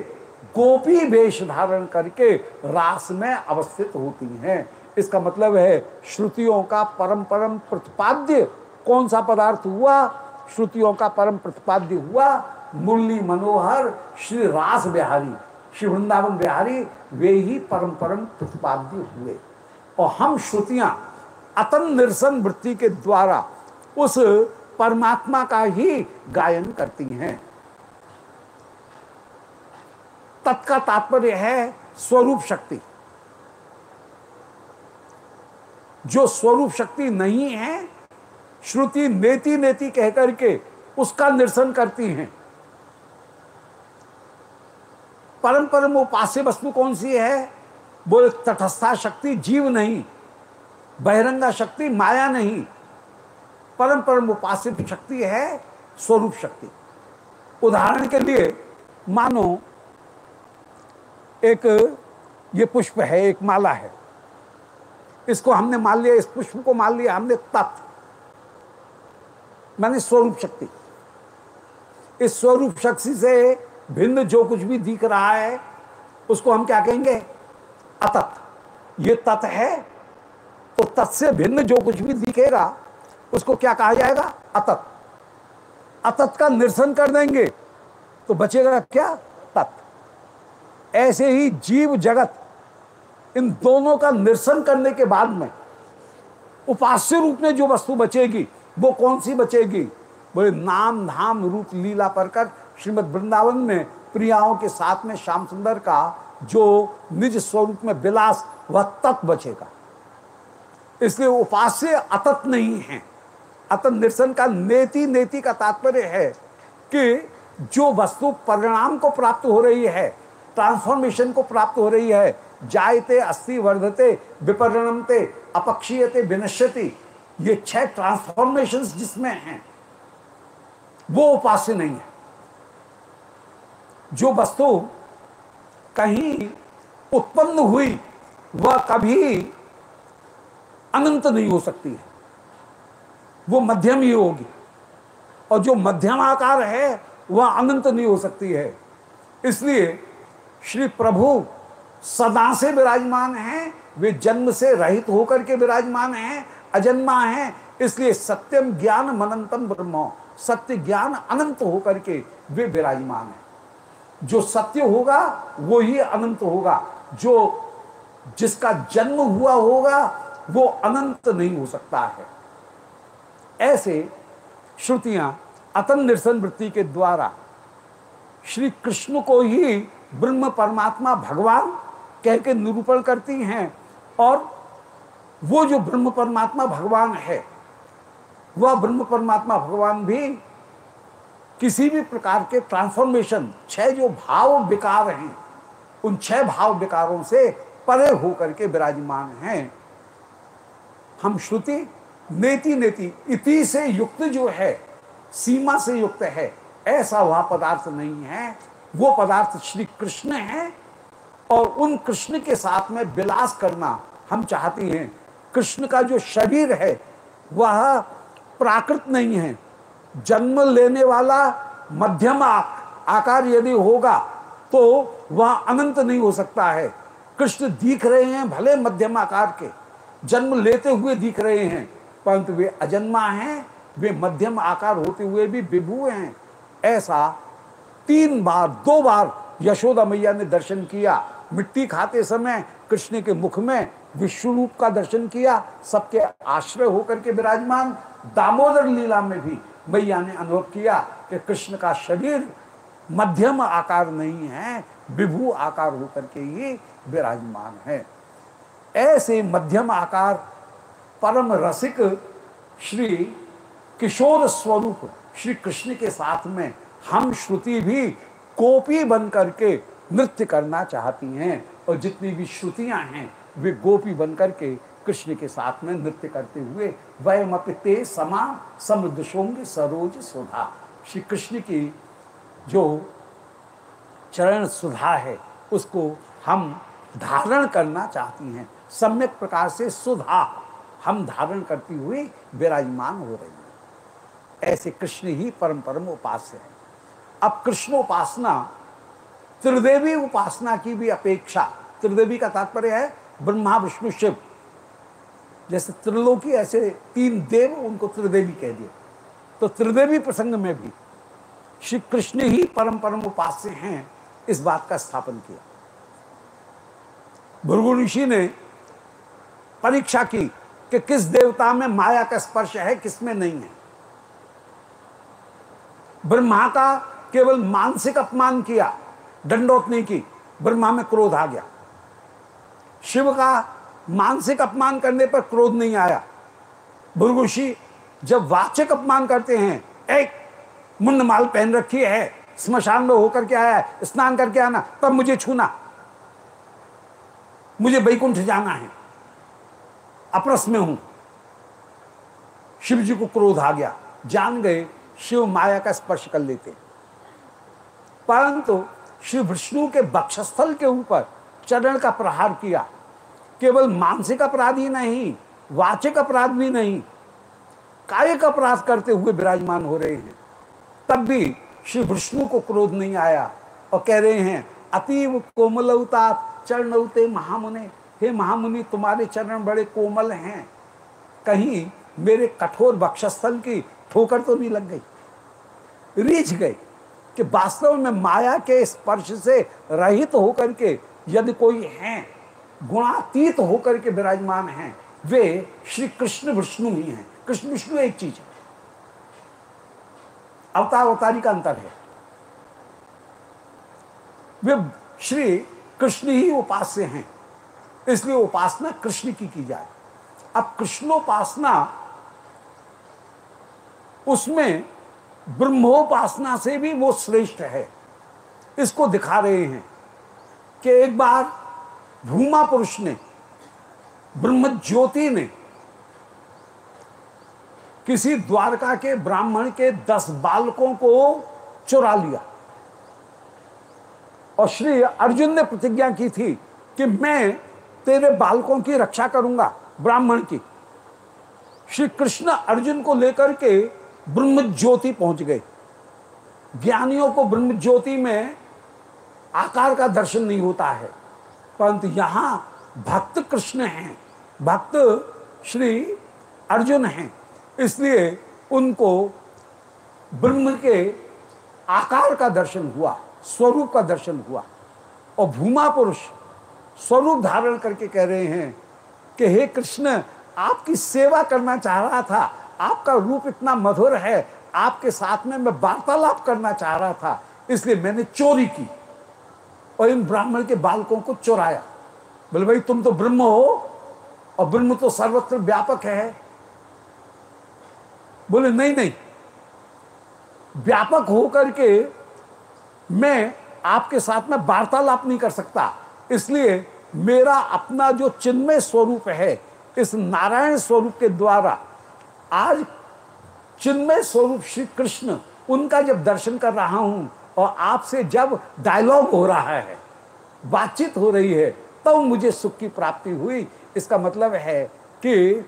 गोपी वेश धारण करके रास में अवस्थित होती हैं। इसका मतलब है श्रुतियों का परम परम प्रतिपाद्य कौन सा पदार्थ हुआ? श्रुतियों का परम प्रतिपाद्य हुआ मुरली मनोहर, श्री रास बिहारी, श्री वृंदावन बिहारी, वे ही परम परम प्रतिपाद्य हुए। और हम श्रुतियाँ अतन निरसन वृत्ति के द्वारा उस परमात्मा का ही गायन करती हैं। तत्का तात्पर्य है स्वरूप शक्ति। जो स्वरूप शक्ति नहीं है, श्रुति नेति नेति कहकर के उसका निरसन करती हैं। परम परम उपास्य वस्तु कौन सी है? बोले, तटस्था शक्ति जीव नहीं, बहिरंगा शक्ति माया नहीं, परम परम उपास्य शक्ति है स्वरूप शक्ति. उदाहरण के लिए, मानो एक, ये पुष्प है, एक माला है। इसको हमने मान लिया, इस पुष्प को मान लिया, हमने तत्व माने स्वरूप शक्ति। इस स्वरूप शक्ति से भिन्न जो कुछ भी दिख रहा है, उसको हम क्या कहेंगे? अतत। ये तत् है तो तत् से भिन्न जो कुछ भी दिखेगा, उसको क्या कहा जाएगा? अतत। अतत का निरसन कर देंगे तो बचेगा क्या? तत्। ऐसे ही जीव जगत, इन दोनों का निरसन करने के बाद में, उपास्य रूप में जो वस्तु बचेगी, वो कौन सी बचेगी? बोले, नाम धाम रूप लीला पर कर श्रीमद वृंदावन में प्रियाओं के साथ में श्याम सुंदर का जो निज स्वरूप में विलास वह तत् बचेगा। इसलिए उपास्य अतत नहीं है। अतत निरसन का नेति नेति का तात्पर्य है कि जो वस्तु परिणाम को प्राप्त हो रही है ट्रांसफॉर्मेशन को प्राप्त हो रही है, जायते अस्थि वर्धते, विपरिणमते, अपक्षीयते, विनश्यति, ये छह ट्रांसफॉर्मेशन जिसमें हैं, वो उपास्य नहीं है। जो वस्तु कहीं उत्पन्न हुई, वह कभी अनंत नहीं हो सकती है। वो मध्यम ही होगी। और जो मध्यम आकार है, वह अनंत नहीं हो सकती है। इसलिए श्री प्रभु सदा से विराजमान हैं, वे जन्म से रहित होकर के विराजमान हैं, अजन्मा हैं। इसलिए सत्यम ज्ञान मनंतम ब्रह्म, सत्य ज्ञान अनंत होकर के वे विराजमान हैं। जो सत्य होगा, वो ही अनंत होगा। जो जिसका जन्म हुआ होगा, वो अनंत नहीं हो सकता है। ऐसे श्रुतियाँ अतन निरसन वृत्ति के द्वारा श्री कृष्ण को ही ब्रह्म परमात्मा भगवान कह के निरूपण करती हैं और वो जो ब्रह्म परमात्मा भगवान है, वह ब्रह्म परमात्मा भगवान भी किसी भी प्रकार के ट्रांसफॉर्मेशन छह जो भाव विकार हैं, उन छह भाव विकारों से परे होकर के विराजमान हैं। हम श्रुति नेति नेति इति से युक्त जो है, सीमा से युक्त है, ऐसा वह पदार्थ नहीं है। वो पदार्थ श्री कृष्ण है और उन कृष्ण के साथ में विलास करना हम चाहते हैं। कृष्ण का जो शरीर है, वह प्राकृत नहीं है। जन्म लेने वाला मध्यम आकार यदि होगा तो वह अनंत नहीं हो सकता है। कृष्ण दिख रहे हैं भले मध्यम आकार के, जन्म लेते हुए दिख रहे हैं, परंतु वे अजन्मा हैं, वे मध्यम आकार होते हुए भी विभु हैं। ऐसा तीन बार, दो बार यशोदा मैया ने दर्शन किया। मिट्टी खाते समय कृष्ण के मुख में विश्व रूप का दर्शन किया। सबके आश्रय होकर के विराजमान। दामोदर लीला में भी मैया ने अनुभव किया कि कृष्ण का शरीर मध्यम आकार नहीं है, विभू आकार होकर के ही विराजमान है। ऐसे मध्यम आकार परम रसिक श्री किशोर स्वरूप श्री कृष्ण के साथ में हम श्रुति भी कोपी बन करके नृत्य करना चाहती हैं और जितनी भी श्रुतियाँ हैं, वे गोपी बन करके कृष्ण के साथ में नृत्य करते हुए वह ते समा समुद्र सरोज सुधा। श्री कृष्ण की जो चरण सुधा है, उसको हम धारण करना चाहती हैं। सम्यक प्रकार से सुधा हम धारण करती हुई विराजमान हो रही है। ऐसे कृष्ण ही परम परम उपास्य है। अब कृष्ण उपासना त्रिदेवी उपासना की भी अपेक्षा, त्रिदेवी का तात्पर्य है, ब्रह्मा, विष्णु, शिव। जैसे त्रिलोकी ऐसे तीन देव उनको त्रिदेवी कह दिए। तो त्रिदेवी प्रसंग में भी श्री कृष्ण ही परम परम उपास्य हैं इस बात का स्थापन किया। भृगु ऋषि ने परीक्षा की कि किस देवता में माया का स्पर्श है किसमें नहीं है। ब्रह्मा का केवल मानसिक अपमान किया दंडोत नहीं की, ब्रह्मा में क्रोध आ गया। शिव का मानसिक अपमान करने पर क्रोध नहीं आया। भृगुषि जब वाचक अपमान करते हैं एक मुंड माल पहन रखी है, स्मशान में होकर के आया है, स्नान करके आना, तब मुझे छूना। मुझे बैकुंठ जाना है, अप्रस में हूँ। शिव जी को क्रोध आ गया। जान गए, शिव माया का स्पर्श कर लेते। परंतु श्री विष्णु के बक्षस्थल के ऊपर चरण का प्रहार किया। केवल मानसिक अपराध ही नहीं, वाचिक अपराध भी नहीं, कायिक अपराध करते हुए विराजमान हो रहे हैं। तब भी श्री विष्णु को क्रोध नहीं आया और कह रहे हैं, अतीव कोमलता चरणौते महामुने, हे महामुनि, तुम्हारे चरण बड़े कोमल हैं। कहीं मेरे कठोर बक्षस्थल की ठोकर तो नहीं लग गई? रीझ गई कि वास्तव में माया के स्पर्श से रहित होकर के यदि कोई हैं गुणातीत होकर के विराजमान हैं। वे श्री कृष्ण विष्णु ही हैं। कृष्ण विष्णु एक चीज़ है। अवतार अवतारी का अंतर है। वे श्री कृष्ण ही उपास्य हैं। इसलिए उपासना कृष्ण की की जाए। अब कृष्णोपासना उसमें ब्रह्मोपासना से भी वो श्रेष्ठ है। इसको दिखा रहे हैं कि एक बार भूमा पुरुष ने ब्रह्म ज्योति ने किसी द्वारका के ब्राह्मण के दस बालकों को चुरा लिया। और श्री अर्जुन ने प्रतिज्ञा की थी कि मैं तेरे बालकों की रक्षा करूँगा, ब्राह्मण की। श्री कृष्ण अर्जुन को लेकर के ब्रह्म ज्योति पहुँच गए। ज्ञानियों को ब्रह्म ज्योति में आकार का दर्शन नहीं होता है। परंतु यहाँ भक्त कृष्ण हैं, भक्त श्री अर्जुन हैं, इसलिए उनको ब्रह्म के आकार का दर्शन हुआ, स्वरूप का दर्शन हुआ। और भूमा पुरुष स्वरूप धारण करके कह रहे हैं कि हे कृष्ण, आपकी सेवा करना चाह रहा था, आपका रूप इतना मधुर है, आपके साथ में मैं वार्तालाप करना चाह रहा था, इसलिए मैंने चोरी की। और इन ब्राह्मण के बालकों को चुराया। बोले, भाई, तुम तो ब्रह्म हो और ब्रह्म तो सर्वत्र व्यापक है। बोले, नहीं नहीं। व्यापक होकर के मैं आपके साथ में वार्तालाप नहीं कर सकता। इसलिए मेरा अपना जो चिन्मय स्वरूप है, इस नारायण स्वरूप के द्वारा आज चिन्मय स्वरूप श्री कृष्ण उनका जब दर्शन कर रहा हूँ और आपसे जब डायलॉग हो रहा है, बातचीत हो रही है, तब तो मुझे सुख की प्राप्ति हुई। इसका मतलब है कि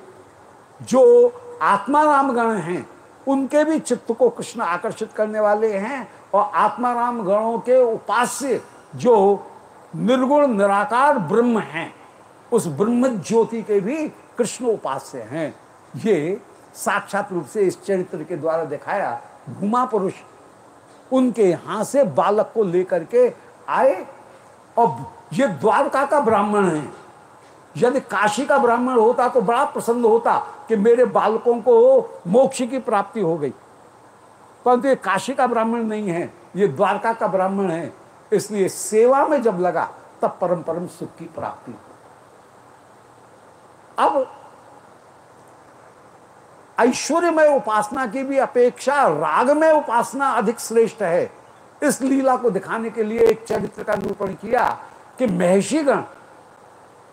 जो आत्मा रामगण हैं, उनके भी चित्त को कृष्ण आकर्षित करने वाले हैं और आत्मा राम गणों के उपास्य जो निर्गुण, निराकार ब्रह्म हैं, उस ब्रह्म ज्योति के भी कृष्ण उपास्य हैं। ये साक्षात रूप से इस चरित्र के द्वारा दिखाया भूमा पुरुष उनके यहाँ से बालक को लेकर के आए। और ये द्वारका का ब्राह्मण है। यदि काशी का ब्राह्मण होता तो बड़ा प्रसन्न होता कि मेरे बालकों को मोक्ष की प्राप्ति हो गई। परंतु ये काशी का ब्राह्मण नहीं है, ये द्वारका का ब्राह्मण है। इसलिए सेवा में जब लगा, तब परम परम सुख की प्राप्ति। अब ऐश्वर्यमय उपासना की भी अपेक्षा, रागमय उपासना अधिक श्रेष्ठ है। इस लीला को दिखाने के लिए एक चरित्र का निरूपण किया कि महर्षिगण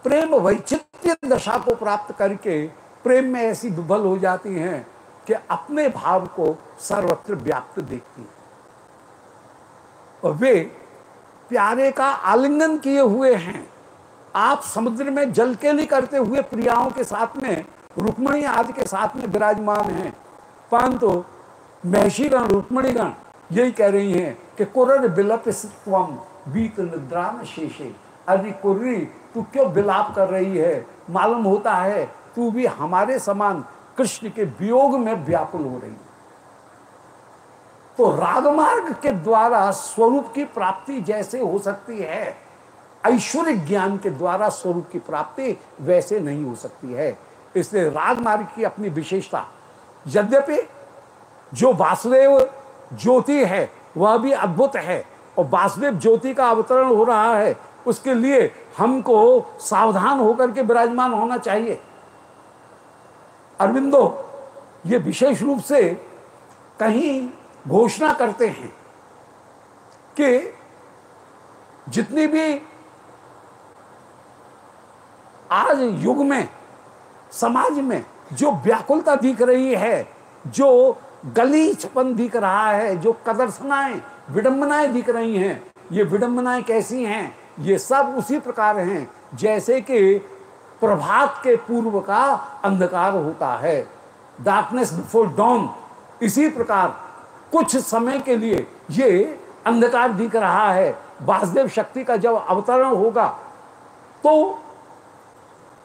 प्रेम वैचित्य दशा को प्राप्त करके प्रेम में ऐसी दुबल हो जाती हैं कि अपने भाव को सर्वत्र व्याप्त देखती और वे प्यारे का आलिंगन किए हुए हैं। आप समुद्र में जल के लिए करते हुए प्रियाओं के साथ में रुक्मणी आज के साथ में विराजमान हैं। परंतु महषिगण रुक्मणीगण यही कह रही हैं कि कुरर बिलप स्वम बीत निद्रा में शेषे। अरे कुर्री तू क्यों विलाप कर रही है? मालूम होता है, तू भी हमारे समान कृष्ण के वियोग में व्याकुल हो रही है। तो रागमार्ग के द्वारा स्वरूप की प्राप्ति जैसे हो सकती है, ऐश्वर्य ज्ञान के द्वारा स्वरूप की प्राप्ति वैसे नहीं हो सकती है। इसलिए रागमार्ग की अपनी विशेषता। यद्यपि जो वासुदेव ज्योति है, वह भी अद्भुत है और वासुदेव ज्योति का अवतरण हो रहा है, उसके लिए हमको सावधान होकर के विराजमान होना चाहिए। अरविंदो, ये विशेष रूप से कहीं घोषणा करते हैं कि जितनी भी आज युग में समाज में जो व्याकुलता दिख रही है, जो गलीचपन दिख रहा है, जो कदर्शनाएँ विडंबनाएँ दिख रही हैं, ये विडंबनाएँ कैसी हैं? ये सब उसी प्रकार हैं, जैसे कि प्रभात के पूर्व का अंधकार होता है। डार्कनेस बिफोर डॉन इसी प्रकार कुछ समय के लिए ये अंधकार दिख रहा है। वासुदेव शक्ति का जब अवतरण होगा तो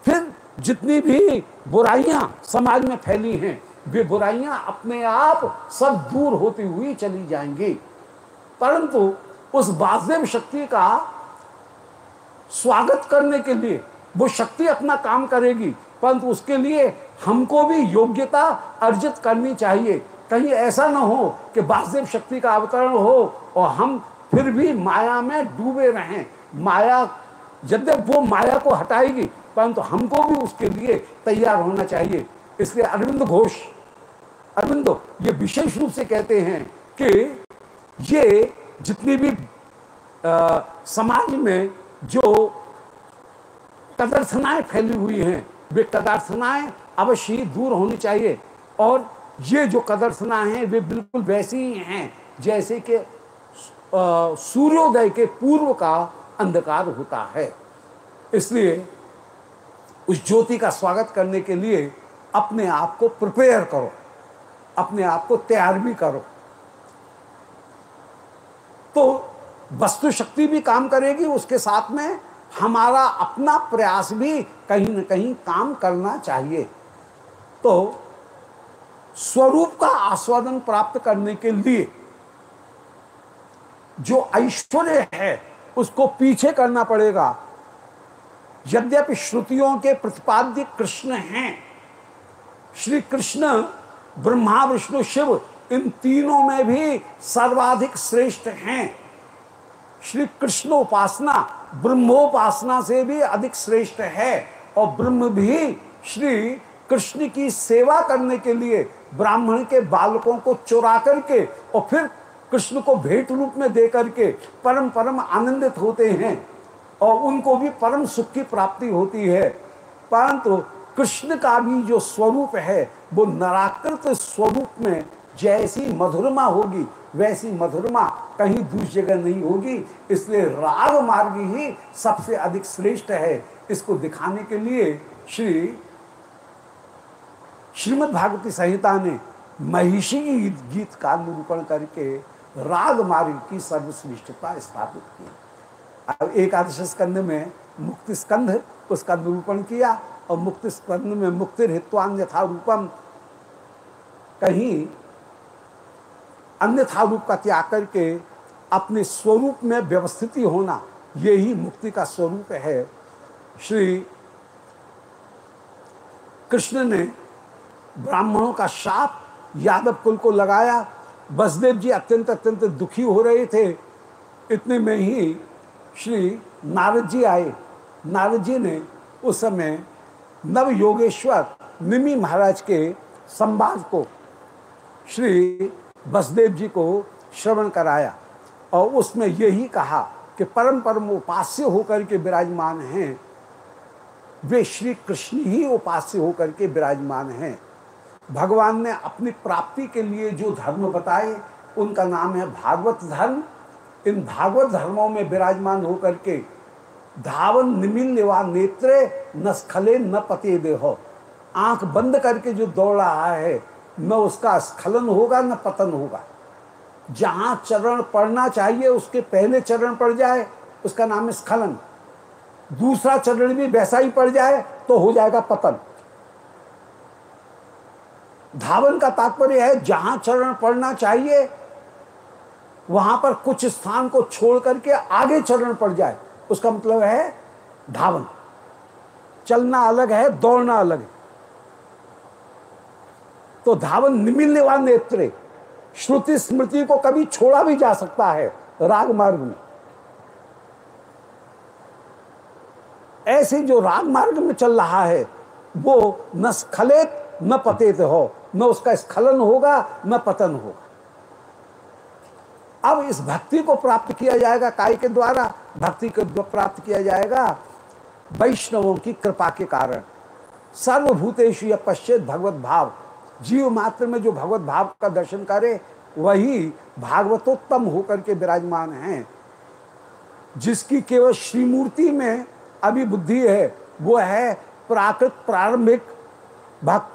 फिर जितनी भी बुराइयाँ समाज में फैली हैं, वे बुराइयाँ अपने आप सब दूर होती हुई चली जाएँगी। परंतु उस वासुदेव शक्ति का स्वागत करने के लिए वो शक्ति अपना काम करेगी, परंतु उसके लिए हमको भी योग्यता अर्जित करनी चाहिए। कहीं ऐसा ना हो कि वासुदेव शक्ति का अवतरण हो और हम फिर भी माया में डूबे रहें। माया, यद्यप वो माया को हटाएगी परंतु हमको भी उसके लिए तैयार होना चाहिए। इसलिए अरविंद घोष अरविंद ये विशेष रूप से कहते हैं कि ये जितनी भी आ, समाज में जो कदर्थनाएँ फैली हुई हैं वे कदर्थनाएँ अवश्य ही दूर होनी चाहिए। और ये जो कदर्थना हैं वे बिल्कुल वैसी ही हैं जैसे कि सूर्योदय के पूर्व का अंधकार होता है। इसलिए उस ज्योति का स्वागत करने के लिए अपने आप को प्रिपेयर करो। अपने आप को तैयार भी करो। तो वस्तु शक्ति भी काम करेगी, उसके साथ में हमारा अपना प्रयास भी कहीं ना कहीं काम करना चाहिए। तो स्वरूप का आस्वादन प्राप्त करने के लिए जो ऐश्वर्य है, उसको पीछे करना पड़ेगा। यद्यपि श्रुतियों के प्रतिपाद्य कृष्ण हैं, श्री कृष्ण, ब्रह्मा, विष्णु, शिव, इन तीनों में भी सर्वाधिक श्रेष्ठ हैं। श्री कृष्ण उपासना, ब्रह्मोपासना से भी अधिक श्रेष्ठ है और ब्रह्म भी श्री कृष्ण की सेवा करने के लिए ब्राह्मण के बालकों को चुरा करके और फिर कृष्ण को भेंट रूप में दे करके परम परम आनंदित होते हैं। और उनको भी परम सुख की प्राप्ति होती है। परंतु कृष्ण का भी जो स्वरूप है वो नराकृत स्वरूप में जैसी मधुरमा होगी वैसी मधुरमा कहीं दूसरी जगह नहीं होगी। इसलिए राग मार्ग ही सबसे अधिक श्रेष्ठ है। इसको दिखाने के लिए श्री श्रीमद् भागवती संहिता ने महिषी गीत, का निरूपण करके राग मार्ग की सर्वश्रेष्ठता स्थापित की। अब एकादश स्कंध में मुक्ति स्कंध उसका निरूपण किया, और मुक्ति स्कंध में मुक्ति हित्वान यथा रूपम। कहीं अन्यथा रूप का त्याग करके अपने स्वरूप में व्यवस्थिति होना यही मुक्ति का स्वरूप है। श्री कृष्ण ने ब्राह्मणों का शाप, यादव कुल को लगाया। बसदेव जी अत्यंत अत्यंत दुखी हो रहे थे। इतने में ही श्री नारद जी आए। नारद जी ने उस समय नव योगेश्वर निमि महाराज के संवाद को, श्री बसदेव जी को श्रवण कराया और उसमें यही कहा कि परम परम उपास्य होकर के विराजमान हैं। वे श्री कृष्ण ही उपास्य होकर के विराजमान हैं। भगवान ने अपनी प्राप्ति के लिए जो धर्म बताए, उनका नाम है भागवत धर्म। इन भागवत धर्मों में विराजमान होकर के धावन निमिल वा नेत्रे न स्खले न पते देहो। आँख बंद करके जो दौड़ रहा है, न उसका स्खलन होगा, न पतन होगा। जहाँ चरण पड़ना चाहिए, उसके पहले चरण पड़ जाए, उसका नाम है स्खलन। दूसरा चरण भी वैसा ही पड़ जाए तो हो जाएगा पतन। धावन का तात्पर्य है, जहाँ चरण पड़ना चाहिए वहाँ पर कुछ स्थान को छोड़ करके आगे चरण पड़ जाए, उसका मतलब है धावन। चलना अलग है, दौड़ना अलग है। तो धावन निमिलने नेत्र, श्रुति स्मृति को कभी छोड़ा भी जा सकता है राग मार्ग में। ऐसे जो राग मार्ग में चल रहा है, वो न स्खलित न पतित हो, न उसका स्खलन होगा, न पतन होगा। अब इस भक्ति को प्राप्त किया जाएगा काय के द्वारा? भक्ति को प्राप्त किया जाएगा, वैष्णवों की कृपा के कारण। सर्वभूतेश पश्चित भगवत भाव। जीव मात्र में जो भगवत भाव का दर्शन करे, वही भागवतोत्तम होकर के विराजमान हैं। जिसकी केवल श्रीमूर्ति में अभी बुद्धि है, वो है प्राकृत प्रारंभिक भक्त।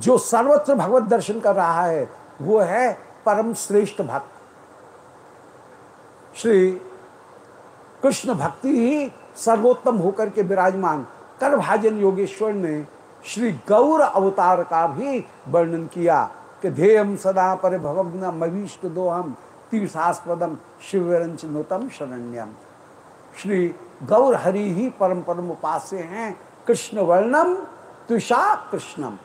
जो सर्वत्र भगवत दर्शन कर रहा है, वो है परम श्रेष्ठ भक्त। श्री कृष्ण भक्ति ही सर्वोत्तम होकर के विराजमान कर भाजन योगेश्वर ने श्री गौर अवतार का भी वर्णन किया कि ध्येयम सदा पर भवग्नमीष्ट दोहम तीर्थास्पदम शिवरंच नूतम शरण्यम श्री गौर हरि ही परम परम उपास्य हैं कृष्ण वर्णम तुषा कृष्णम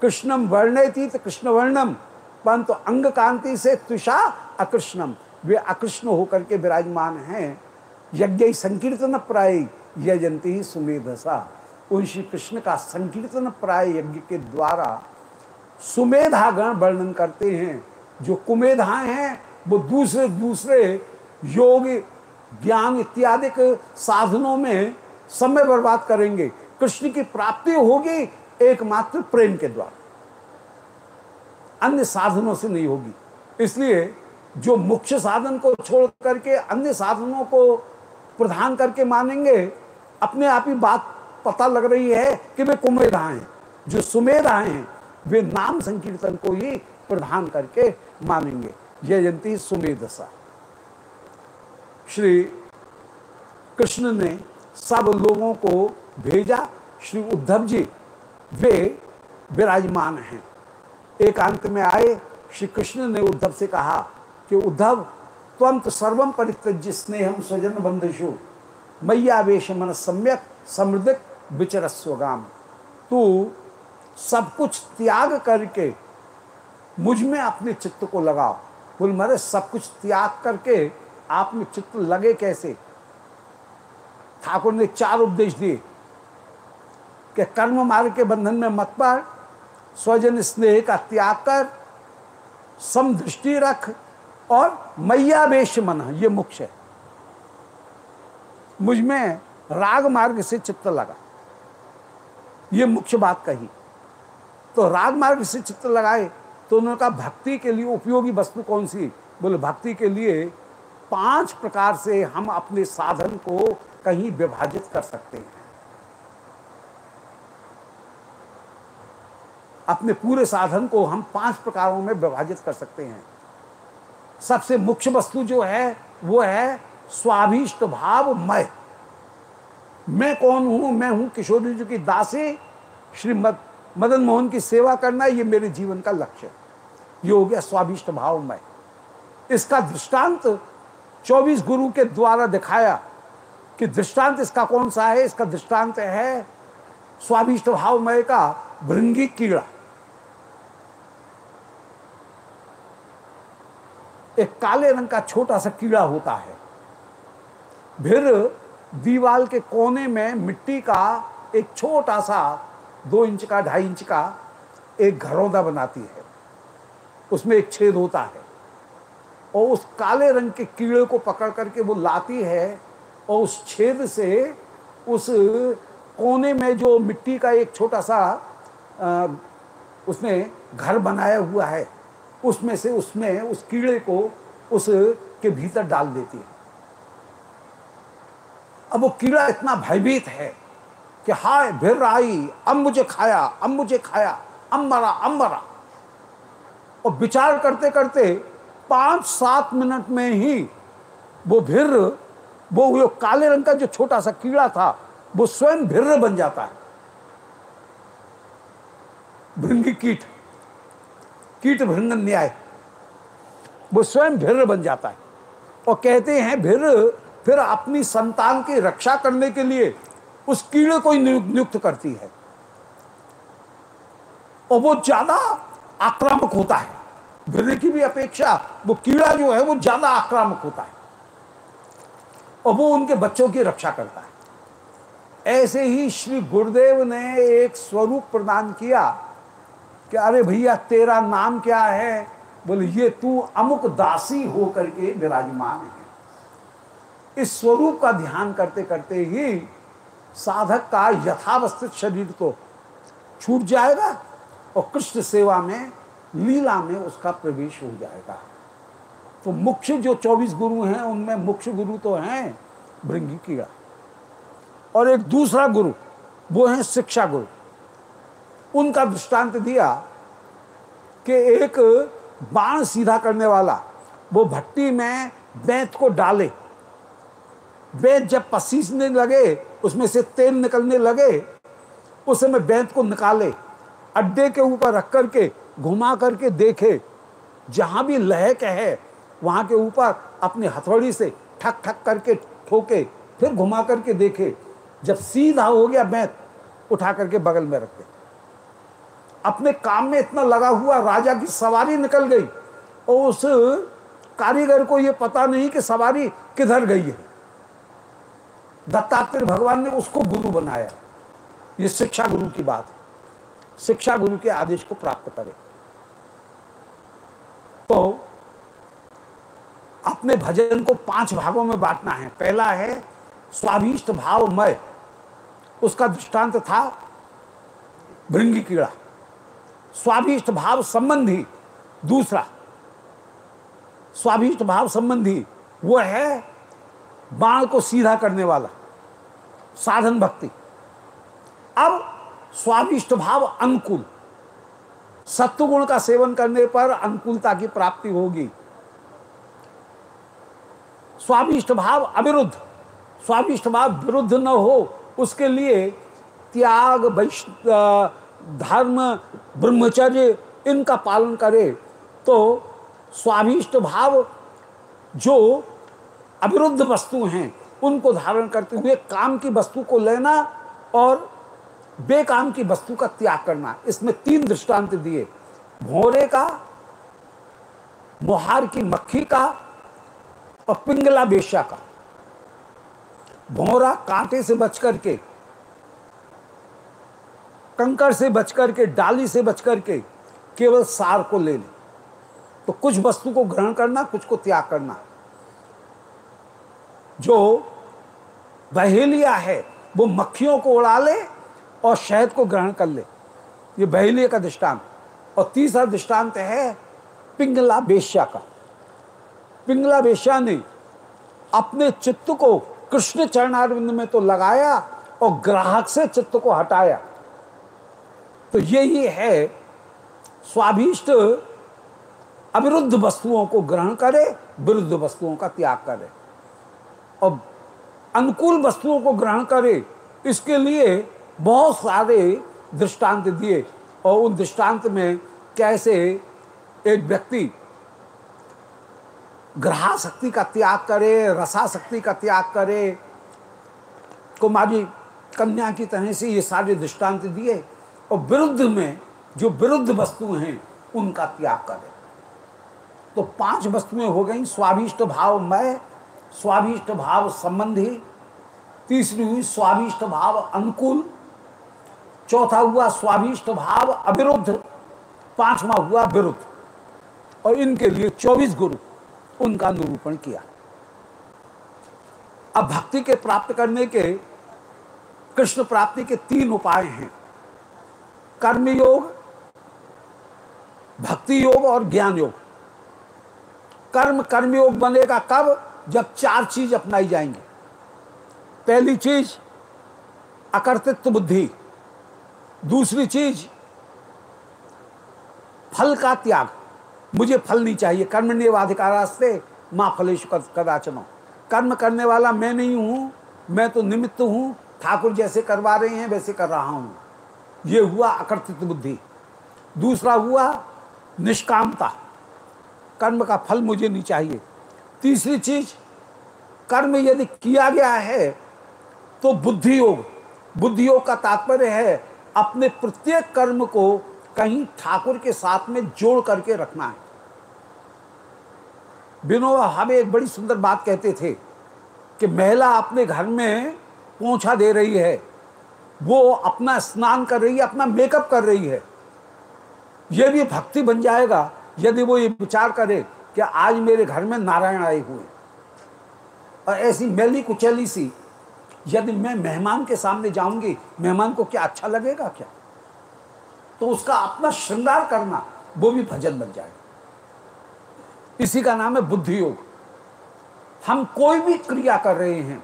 कृष्णम वर्णयती तो कृष्ण वर्णम परंतु अंग कांति से तुषा अकृष्णम। वे अकृष्ण होकर के विराजमान हैं। यज्ञ संकीर्तन प्राय यजंती ही सुमेधसा। उन श्री कृष्ण का संकीर्तन प्राय यज्ञ के द्वारा सुमेधागण वर्णन करते हैं। जो कुमेधाएँ हैं, वो दूसरे दूसरे योग, ज्ञान इत्यादि साधनों में समय बर्बाद करेंगे। कृष्ण की प्राप्ति होगी एकमात्र प्रेम के द्वारा। अन्य साधनों से नहीं होगी। इसलिए जो मुख्य साधन को छोड़ करके अन्य साधनों को प्रधान करके मानेंगे, अपने आप ही बात पता लग रही है कि वे कुमेधा हैं जो सुमेधा हैं वे नाम संकीर्तन को ही प्रधान करके मानेंगे। जयंती सुमेधसा श्री कृष्ण ने सब लोगों को भेजा। श्री उद्धव जी, वे विराजमान हैं। एकांत में आए श्री कृष्ण ने उद्धव से कहा कि उद्धव त्वं तो सर्वम परित्यज्य स्नेहम स्वजन बंधुषु मैयावेश मन सम्यक समृद्ध विचरस्वगाम तू सब कुछ त्याग करके मुझमें अपने चित्त को लगाओ। बोल, मरे, सब कुछ त्याग करके आप में चित्त लगे कैसे? ठाकुर ने चार उपदेश दिए कि कर्म मार्ग के बंधन में मत पर स्वजन स्नेह का त्याग कर, समदृष्टि रख और मैयावेश मन, ये मुख्य है। मुझमें राग मार्ग से चित्त लगा। ये मुख्य बात कही। तो राग मार्ग से चित्र लगाए तो उन्होंने कहा, भक्ति के लिए उपयोगी वस्तु कौन सी? बोले, भक्ति के लिए पाँच प्रकार से हम अपने साधन को कहीं विभाजित कर सकते हैं। अपने पूरे साधन को हम पाँच प्रकारों में विभाजित कर सकते हैं। सबसे मुख्य वस्तु जो है वो है स्वाभिष्ट भाव मय। मैं कौन हूँ? मैं हूँ किशोरी जी की दासी श्री मद, मदन मोहन की सेवा करना ये मेरे जीवन का लक्ष्य। ये हो गया स्वाभिष्ट भाव मय। इसका दृष्टांत 24 गुरु के द्वारा दिखाया कि दृष्टांत इसका कौन सा है? इसका दृष्टांत है स्वाभिष्ट भावमय का भृंगी कीड़ा। एक काले रंग का छोटा सा कीड़ा होता है। फिर दीवाल के कोने में मिट्टी का एक छोटा सा दो इंच का ढाई इंच का एक घरौंदा बनाती है। उसमें एक छेद होता है और उस काले रंग के कीड़े को पकड़ करके वो लाती है और उस छेद से उस कोने में जो मिट्टी का एक छोटा सा आ, उसने घर बनाया हुआ है। उसमें से उसमें, उस कीड़े को उस के भीतर डाल देती है। अब वो कीड़ा इतना भयभीत है कि हाय, भिर आई, अब मुझे खाया, अब मुझे खाया, अब मरा अब मरा। और विचार करते करते पाँच सात मिनट में ही वो भिर, वो वो काले रंग का जो छोटा सा कीड़ा था, वो स्वयं भिर्र बन जाता है। भृंगी कीट। कीट भृंगन न्याय वो स्वयं भिर्र बन जाता है। और कहते हैं, भिर्र फिर अपनी संतान की रक्षा करने के लिए उस कीड़े को नियुक्त करती है। और वो ज़्यादा आक्रामक होता है। भिर्र की भी अपेक्षा वो कीड़ा जो है वो ज़्यादा आक्रामक होता है। और वो उनके बच्चों की रक्षा करता है। ऐसे ही श्री गुरुदेव ने एक स्वरूप प्रदान किया। कि अरे भैया, तेरा नाम क्या है? बोले, ये तू अमुक दासी हो करके विराजमान है। इस स्वरूप का ध्यान करते करते ही साधक का यथावस्थित शरीर तो छूट जाएगा और कृष्ण सेवा में, लीला में उसका प्रवेश हो जाएगा। तो मुख्य जो 24 गुरु हैं, उनमें मुख्य गुरु तो हैं भृंगी और एक दूसरा गुरु, वो है शिक्षा गुरु। उनका दृष्टांत दिया कि एक बाण सीधा करने वाला, वो भट्टी में बेंत को डाले। बेंत जब पसीसने लगे, उसमें से तेल निकलने लगे, उस समय बेंत को निकाले, अड्डे के ऊपर रख करके, घुमा करके देखे। जहाँ भी लहक है, वहाँ के ऊपर अपनी हथौड़ी से ठक ठक करके ठोके, फिर घुमा करके देखे। जब सीधा हो गया बेंत, उठा करके बगल में रखे अपने काम में इतना लगा हुआ राजा की सवारी निकल गई और उस कारीगर को यह पता नहीं कि सवारी किधर गई है। दत्तात्रेय भगवान ने उसको गुरु बनाया। ये शिक्षा गुरु की बात है। शिक्षा गुरु के आदेश को प्राप्त करे। तो अपने भजन को पाँच भागों में बांटना है। पहला है स्वाभिष्ट भावमय। उसका दृष्टांत था भृंगी कीड़ा। स्वाभिष्ट भाव संबंधी, दूसरा, स्वाभिष्ट भाव संबंधी, वो है बाण को सीधा करने वाला, साधन भक्ति। अब स्वाभिष्ट भाव अनुकूल सत्वगुण का सेवन करने पर अनुकूलता की प्राप्ति होगी। स्वाभिष्ट भाव अविरुद्ध, स्वाभिष्ट भाव विरुद्ध न हो, उसके लिए त्याग वैष्ण धर्म ब्रह्मचर्य इनका पालन करे तो स्वाभिष्ट भाव जो अविरुद्ध वस्तु हैं, उनको धारण करते हुए काम की वस्तु को लेना और बेकाम की वस्तु का त्याग करना। इसमें तीन दृष्टांत दिए। भोरे का, मोहार की मक्खी का और पिंगला बेशा का। भोरा कांटे से बच करके कंकर से बच करके डाली से बच करके केवल सार को ले ले। तो कुछ वस्तु को ग्रहण करना, कुछ को त्याग करना। जो बहेलिया है, वो मक्खियों को उड़ा ले और शहद को ग्रहण कर ले। ये बहेलिए का दृष्टांत। और तीसरा दृष्टांत है पिंगला बेश्या का। पिंगला बेश्या ने अपने चित्त को कृष्ण चरणारविंद में तो लगाया और ग्राहक से चित्त को हटाया। तो यही है, स्वाभिष्ट अविरुद्ध वस्तुओं को ग्रहण करे, विरुद्ध वस्तुओं का त्याग करे। और अनुकूल वस्तुओं को ग्रहण करे, इसके लिए बहुत सारे दृष्टांत दिए और उन दृष्टांत में कैसे एक व्यक्ति ग्रहाशक्ति का त्याग करे, रसाशक्ति का त्याग करे, कुमारी कन्या की तरह से ये सारे दृष्टांत दिए। और विरुद्ध में जो विरुद्ध वस्तु हैं, उनका त्याग करे तो पाँच वस्तुएँ हो गई, स्वाभिष्ट भाव मय, स्वाभिष्ट भाव संबंधी, तीसरी हुई स्वाभिष्ट भाव अनुकूल, चौथा हुआ स्वाभिष्ट भाव अविरुद्ध, पांचवा हुआ विरुद्ध। और इनके लिए चौबीस गुरु उनका निरूपण किया। अब भक्ति के प्राप्त करने के, कृष्ण प्राप्ति के तीन उपाय हैं। कर्म योग भक्ति योग और ज्ञान योग कर्म, कर्मयोग बनेगा कब? जब चार चीज़ अपनाई जाएँगी। पहली चीज़, अकर्तृत्व बुद्धि। दूसरी चीज़, फल का त्याग। मुझे फल नहीं चाहिए। कर्म निवाधिकारास्ते माँ फलेश कदाचनो कर्म करने वाला मैं नहीं हूँ, मैं तो निमित्त हूँ। ठाकुर जैसे करवा रहे हैं, वैसे कर रहा हूँ। ये हुआ अकर्तृत्व बुद्धि। दूसरा हुआ निष्कामता। कर्म का फल मुझे नहीं चाहिए। तीसरी चीज़, कर्म यदि किया गया है तो बुद्धि योग बुद्धि योग का तात्पर्य है अपने प्रत्येक कर्म को कहीं ठाकुर के साथ में जोड़ करके रखना है। विनोबा हमें एक बड़ी सुंदर बात कहते थे कि महिला अपने घर में पोछा दे रही है। वो अपना स्नान कर रही है, अपना मेकअप कर रही है। ये भी भक्ति बन जाएगा, यदि वो ये विचार करे कि आज मेरे घर में नारायण आए हुए। और ऐसी मैली कुचैली सी, यदि मैं मेहमान के सामने जाऊँगी, मेहमान को क्या अच्छा लगेगा क्या? तो उसका अपना श्रृंगार करना, वो भी भजन बन जाएगा। इसी का नाम है बुद्धि योग हम कोई भी क्रिया कर रहे हैं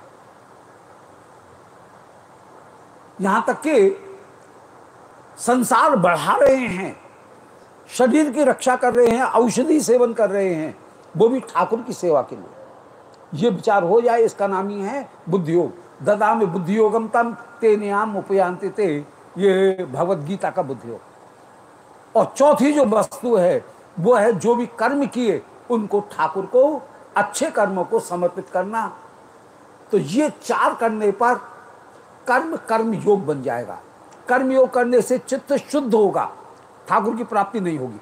यहाँ तक कि संसार बढ़ा रहे हैं, शरीर की रक्षा कर रहे हैं, औषधि सेवन कर रहे हैं वो भी ठाकुर की सेवा के लिए। ये विचार हो जाए, इसका नाम ही है बुद्धियोग। ददा में बुद्धियोगम तम ते नियाम उपयांते ते। ये भगवत गीता का बुद्धियोग। और चौथी जो वस्तु है, वो है जो भी कर्म किए, उनको ठाकुर को अच्छे कर्मों को समर्पित करना। तो ये चार करने पर कर्म कर्म योग बन जाएगा। कर्म योग करने से चित्त शुद्ध होगा। ठाकुर की प्राप्ति नहीं होगी।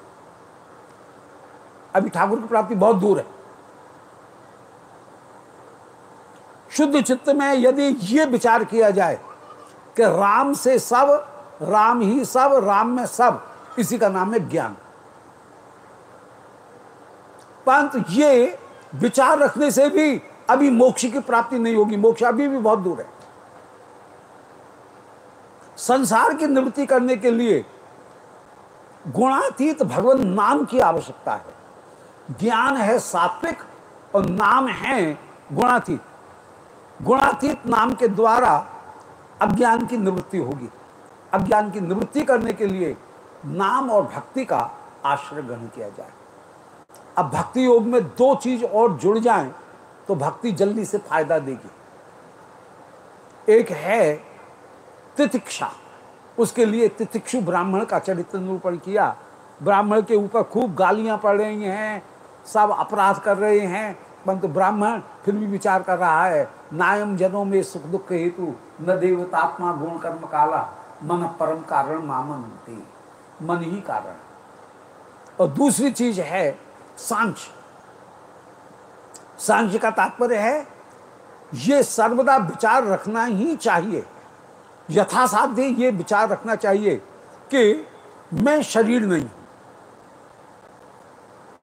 अभी ठाकुर की प्राप्ति बहुत दूर है। शुद्ध चित्त में यदि ये विचार किया जाए कि राम से सब, राम ही सब, राम में सब, इसी का नाम है ज्ञान। परंतु ये विचार रखने से भी अभी मोक्ष की प्राप्ति नहीं होगी। मोक्ष अभी भी बहुत दूर है। संसार की निवृत्ति करने के लिए गुणातीत भगवान नाम की आवश्यकता है। ज्ञान है सात्विक और नाम है गुणातीत। गुणातीत नाम के द्वारा अज्ञान की निवृत्ति होगी। अज्ञान की निवृत्ति करने के लिए नाम और भक्ति का आश्रय ग्रहण किया जाए। अब भक्ति योग में दो चीज़ और जुड़ जाएँ तो भक्ति जल्दी से फ़ायदा देगी। एक है तितिक्षा। उसके लिए तितिक्षु ब्राह्मण का चरित्र निरूपण किया। ब्राह्मण के ऊपर खूब गालियाँ पड़ रही हैं, सब अपराध कर रहे हैं। परंतु ब्राह्मण फिर भी विचार कर रहा है, नायम जनों में सुख दुख हेतु न देवतात्मा गुण कर्म काला, मन परम कारण मामन मन ही कारण। और दूसरी चीज़ है, सांख्य। सांख्य का तात्पर्य है, ये सर्वदा विचार रखना ही चाहिए। यथासाध्य ये विचार रखना चाहिए कि मैं शरीर नहीं हूँ।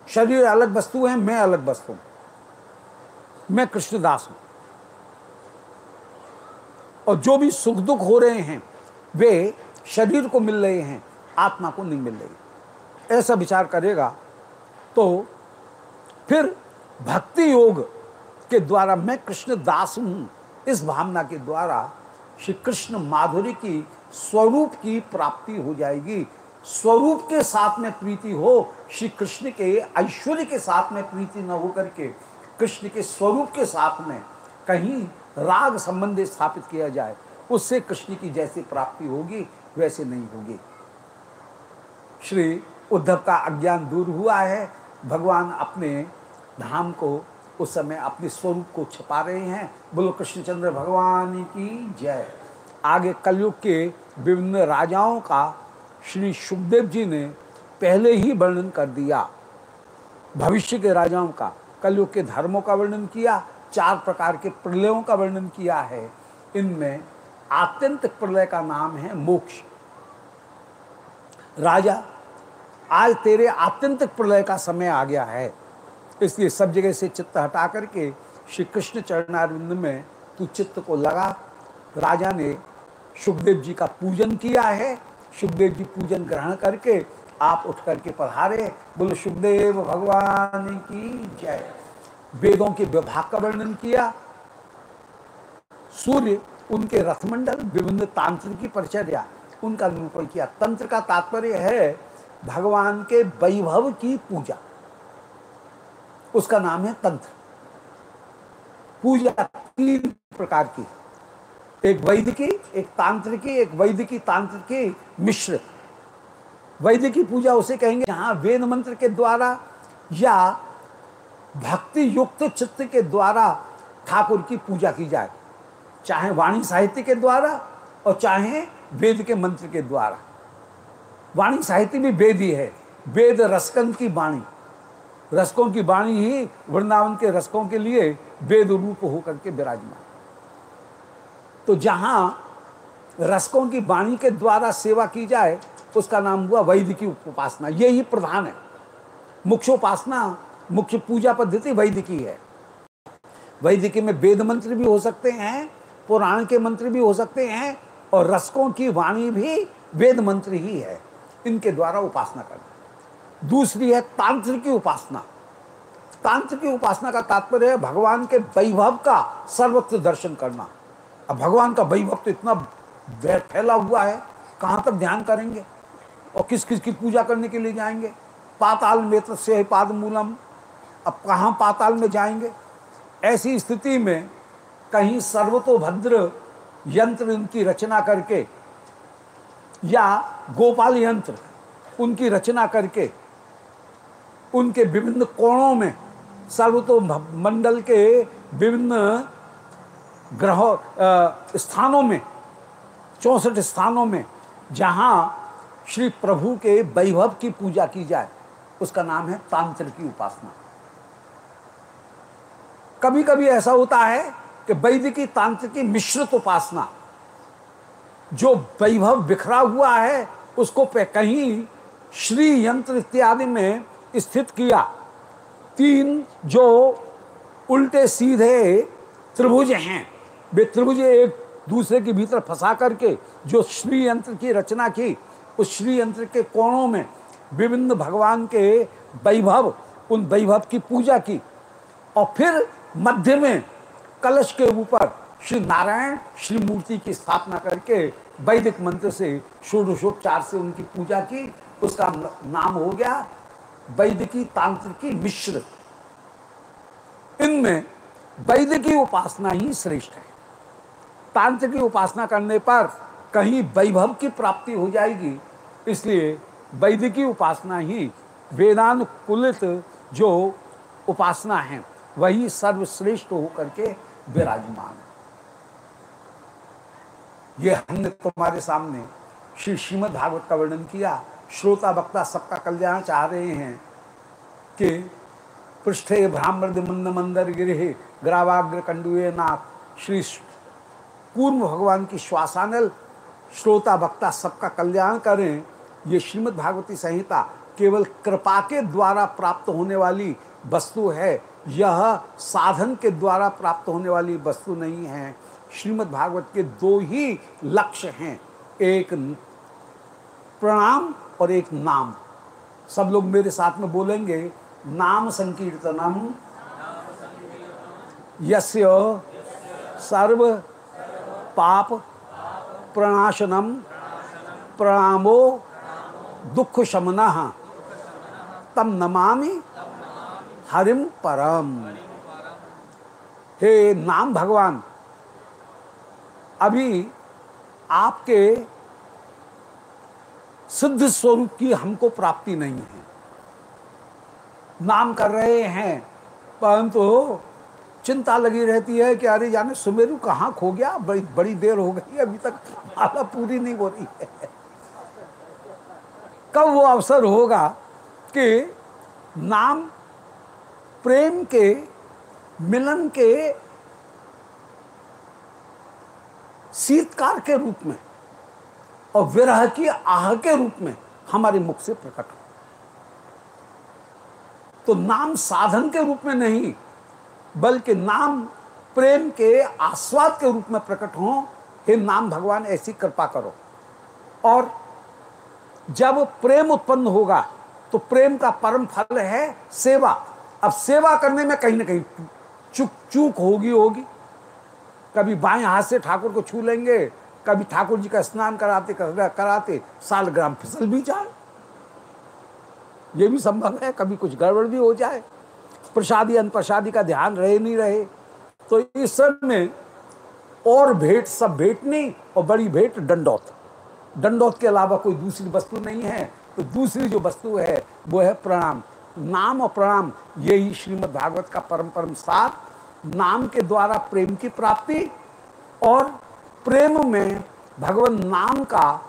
शरीर अलग वस्तु है, मैं अलग वस्तु हूँ। मैं कृष्णदास हूँ। और जो भी सुख दुख हो रहे हैं, वे शरीर को मिल रहे हैं, आत्मा को नहीं मिल रही। ऐसा विचार करेगा तो फिर भक्ति योग के द्वारा मैं कृष्ण दास हूँ, इस भावना के द्वारा श्री कृष्ण माधुरी की स्वरूप की प्राप्ति हो जाएगी। स्वरूप के साथ में प्रीति हो श्री कृष्ण के ऐश्वर्य के साथ में प्रीति न होकर के कृष्ण के स्वरूप के साथ में कहीं राग संबंध स्थापित किया जाए, उससे कृष्ण की जैसी प्राप्ति होगी, वैसे नहीं होगी। श्री उद्धव का अज्ञान दूर हुआ है। भगवान अपने धाम को उस समय अपने स्वरूप को छपा रहे हैं। बोलो, कृष्णचंद्र भगवान की जय। आगे कलयुग के विभिन्न राजाओं का श्री सुखदेव जी ने पहले ही वर्णन कर दिया। भविष्य के राजाओं का, कलयुग के धर्मों का वर्णन किया, चार प्रकार के प्रलयों का वर्णन किया है। इनमें आत्यंत प्रलय का नाम है मोक्ष। राजा, आज तेरे आत्यंतिक प्रलय का समय आ गया है। इसलिए सब जगह से चित्त हटा करके श्री कृष्ण चरणारिंद में तू चित्त को लगा। राजा ने सुखदेव जी का पूजन किया है। सुखदेव जी पूजन ग्रहण करके आप उठ करके पधारे। बोलो, सुखदेव, भगवान की जय। वेदों के विभाग का वर्णन किया। सूर्य, उनके रथमंडल, विभिन्न तांत्र की परिचर्या, उनका निरूपण किया। तंत्र का तात्पर्य है भगवान के वैभव की पूजा। उसका नाम है तंत्र। पूजा तीन प्रकार की। एक वैद्य की, एक तांत्र की, एक वैद्य की तांत्र की मिश्र। वैद्य की पूजा उसे कहेंगे जहाँ वेद मंत्र के द्वारा या भक्ति युक्त चित्त के द्वारा ठाकुर की पूजा की जाए। चाहे वाणी साहित्य के द्वारा और चाहे वेद के मंत्र के द्वारा। वाणी साहित्य भी वेद ही। है वेद रसकन की वाणी। रसकों की वाणी ही वृंदावन के रसकों के लिए वेद रूप होकर के विराजमान। तो जहाँ रसकों की वाणी के द्वारा सेवा की जाए, उसका नाम हुआ वैद्य की उपासना। ये ही प्रधान है। मुख्य उपासना मुख्य पूजा पद्धति वैद्य की है। वैद्य में वेद मंत्र भी हो सकते हैं, पुराण के मंत्र भी हो सकते हैं, और रसकों की वाणी भी वेद मंत्र ही है। इनके द्वारा उपासना करना। दूसरी है तांत्र की उपासना। तांत्र की उपासना का तात्पर्य है भगवान के वैभव का सर्वत्र दर्शन करना। अब भगवान का वैभव तो इतना फैला हुआ है, कहाँ तक ध्यान करेंगे? और किस किस की पूजा करने के लिए जाएँगे? पाताल में से पाद मूलम। अब कहाँ पाताल में जाएँगे? ऐसी स्थिति में कहीं सर्वतोभद्र यंत्र उनकी रचना करके या गोपाल यंत्र उनकी रचना करके उनके विभिन्न कोणों में सर्वतो मंडल के विभिन्न ग्रह स्थानों में, चौसठ स्थानों में, जहाँ श्री प्रभु के वैभव की पूजा की जाए। उसका नाम है तांत्र की उपासना। कभी कभी ऐसा होता है कि वैद्य की तांत्र की मिश्रित उपासना, जो वैभव बिखरा हुआ है, उसको पे कहीं श्री यंत्र इत्यादि में स्थित किया। तीन जो उल्टे सीधे त्रिभुज हैं, वे त्रिभुज एक दूसरे के भीतर फंसा करके, जो श्री यंत्र की रचना की, उस श्री यंत्र के कोणों में विभिन्न भगवान के वैभव, उन वैभव की पूजा की। और फिर मध्य में कलश के ऊपर श्री नारायण श्री मूर्ति की स्थापना करके वैदिक मंत्र से षोडशोपचार से उनकी पूजा की। उसका नाम हो गया वैदिकी तांत्रिकी मिश्र। इनमें वैदिकी उपासना ही श्रेष्ठ है। तांत्र की उपासना करने पर कहीं वैभव की प्राप्ति हो जाएगी, इसलिए वैदिकी उपासना ही वेदानुकूलित जो उपासना है, वही सर्वश्रेष्ठ होकर के विराजमान ये हमने तुम्हारे सामने श्री श्रीमद भागवत का वर्णन किया। श्रोता वक्ता सबका कल्याण चाह रहे हैं कि पृष्ठे ब्राह्मण मंद मंदर गिरे ग्रावाग्र कंडुए नाथ श्री पूर्व भगवान की श्वासानल श्रोता वक्ता सबका कल्याण करें। ये श्रीमद् भागवती संहिता केवल कृपा के द्वारा प्राप्त होने वाली वस्तु है। यह साधन के द्वारा प्राप्त होने वाली वस्तु नहीं है। श्रीमद् भागवत के दो ही लक्ष्य हैं। एक प्रणाम और एक नाम। सब लोग मेरे साथ में बोलेंगे, नाम संकीर्तनम। यस्य सर्व पाप प्रणाशनम, प्रणामो दुख शमन तम नमामि हरिम परम। हे नाम भगवान, अभी आपके सिद्ध स्वरूप की हमको प्राप्ति नहीं है। नाम कर रहे हैं, परंतु चिंता लगी रहती है कि अरे जाने सुमेरु कहाँ खो गया? बड़ी बड़ी देर हो गई, अभी तक माला पूरी नहीं हो रही है। कब वो अवसर होगा कि नाम प्रेम के, मिलन के, शीतकार के रूप में और विरह की आह के रूप में हमारे मुख से प्रकट हो। तो नाम साधन के रूप में नहीं, बल्कि नाम प्रेम के आस्वाद के रूप में प्रकट हो। हे नाम भगवान, ऐसी कृपा करो। और जब प्रेम उत्पन्न होगा तो प्रेम का परम फल है सेवा। अब सेवा करने में कहीं ना कहीं चुक, चूक होगी होगी। कभी बाएँ हाथ से ठाकुर को छू लेंगे कभी ठाकुर जी का स्नान कराते कराते सालग्राम फिसल भी जाए। ये भी संभव है, कभी कुछ गड़बड़ भी हो जाए। प्रसादी अन प्रसादी का ध्यान रहे, नहीं रहे। तो इस सब में और भेंट, सब भेंट नहीं, और बड़ी भेंट दंडौत। दंडौत के अलावा कोई दूसरी वस्तु नहीं है। तो दूसरी जो वस्तु है, वो है प्रणाम। नाम और प्रणाम, यही श्रीमद् भागवत का परम परम सार। नाम के द्वारा प्रेम की प्राप्ति और प्रेम में भगवान नाम का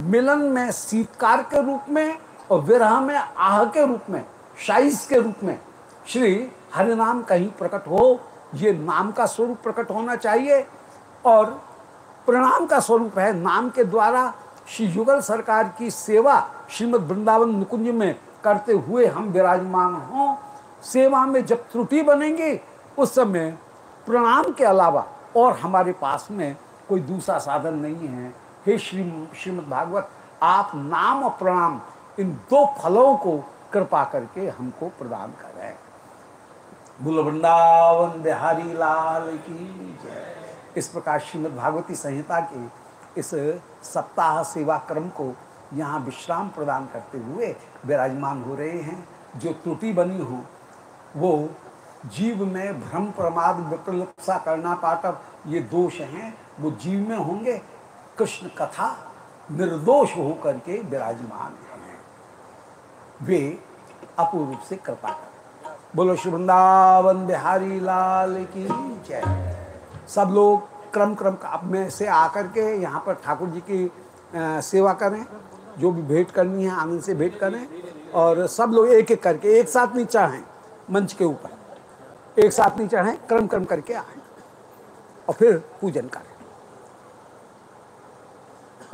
मिलन में शीतकार के रूप में और विरह में, आह के रूप में, शाइस के रूप में श्री हरिनाम कहीं प्रकट हो। ये नाम का स्वरूप प्रकट होना चाहिए और प्रणाम का स्वरूप है नाम के द्वारा श्री युगल सरकार की सेवा श्रीमद वृंदावन निकुंज में करते हुए हम विराजमान हों। सेवा में जब त्रुटि बनेंगे, उस समय प्रणाम के अलावा और हमारे पास में कोई दूसरा साधन नहीं है। हे श्री श्रीमद भागवत, आप नाम और प्रणाम इन दो फलों को कृपा करके हमको प्रदान करें। बुल, वृंदावन बिहारी लाल की इस प्रकार श्रीमद भागवती संहिता के इस सप्ताह सेवा क्रम को यहाँ विश्राम प्रदान करते हुए विराजमान हो रहे हैं। जो त्रुटि बनी हो, वो जीव में भ्रम, प्रमाद विप्रलिप्सा करना पाटव ये दोष हैं। वो जीव में होंगे। कृष्ण कथा निर्दोष होकर के विराजमान हैं। वे अपूर्व रूप से कृपा कर बोलो श्री बिहारी लाल की जय। सब लोग क्रम क्रम में से आकर के यहाँ पर ठाकुर जी की सेवा करें। जो भी भेंट करनी है, आनंद से भेंट करें। और सब लोग एक एक करके, एक साथ नहीं चढ़ें मंच के ऊपर। एक साथ नहीं चढ़ें क्रम क्रम करके आए। और फिर पूजन करें।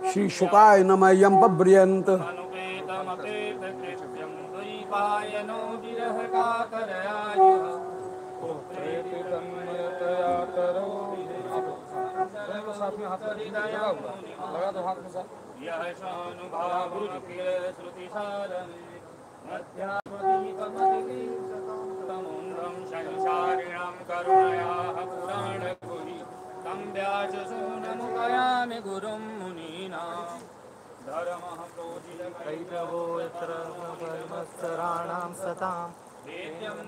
श्री शुकाय नमः यम पब्रियंत
अनुपेतमपेतकृत्यं द्वैपायनो विरहकातरयाय पुत्रेति तन्मयतया करो साथ में हाथ लगा दो हाथ में साथ यह शानुभावुरुकिरश्रुतिसारम् अध्यात्मदीपमतिकीर्तमुन्द्रं संसारिणां करुणयाः पुराणगुहि। तं व्याजसूनमुपयामि गुरुं मुनीनां। धर्मः प्रोजितकैरवो यत्र परमस्तराणां सतां वेद्यं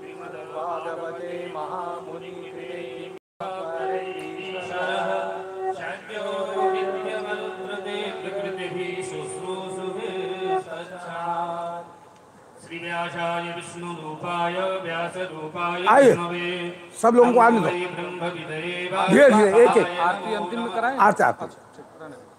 श्रीमद्भागवते श्रीव्यासाय विष्णुरूपाय व्यासरूपाय
आइए, सब लोगों को आने दो।
ब्रह्म
धीरे धीरे एक एक
आरती अंतिम में कराएँ?
आरती आरती।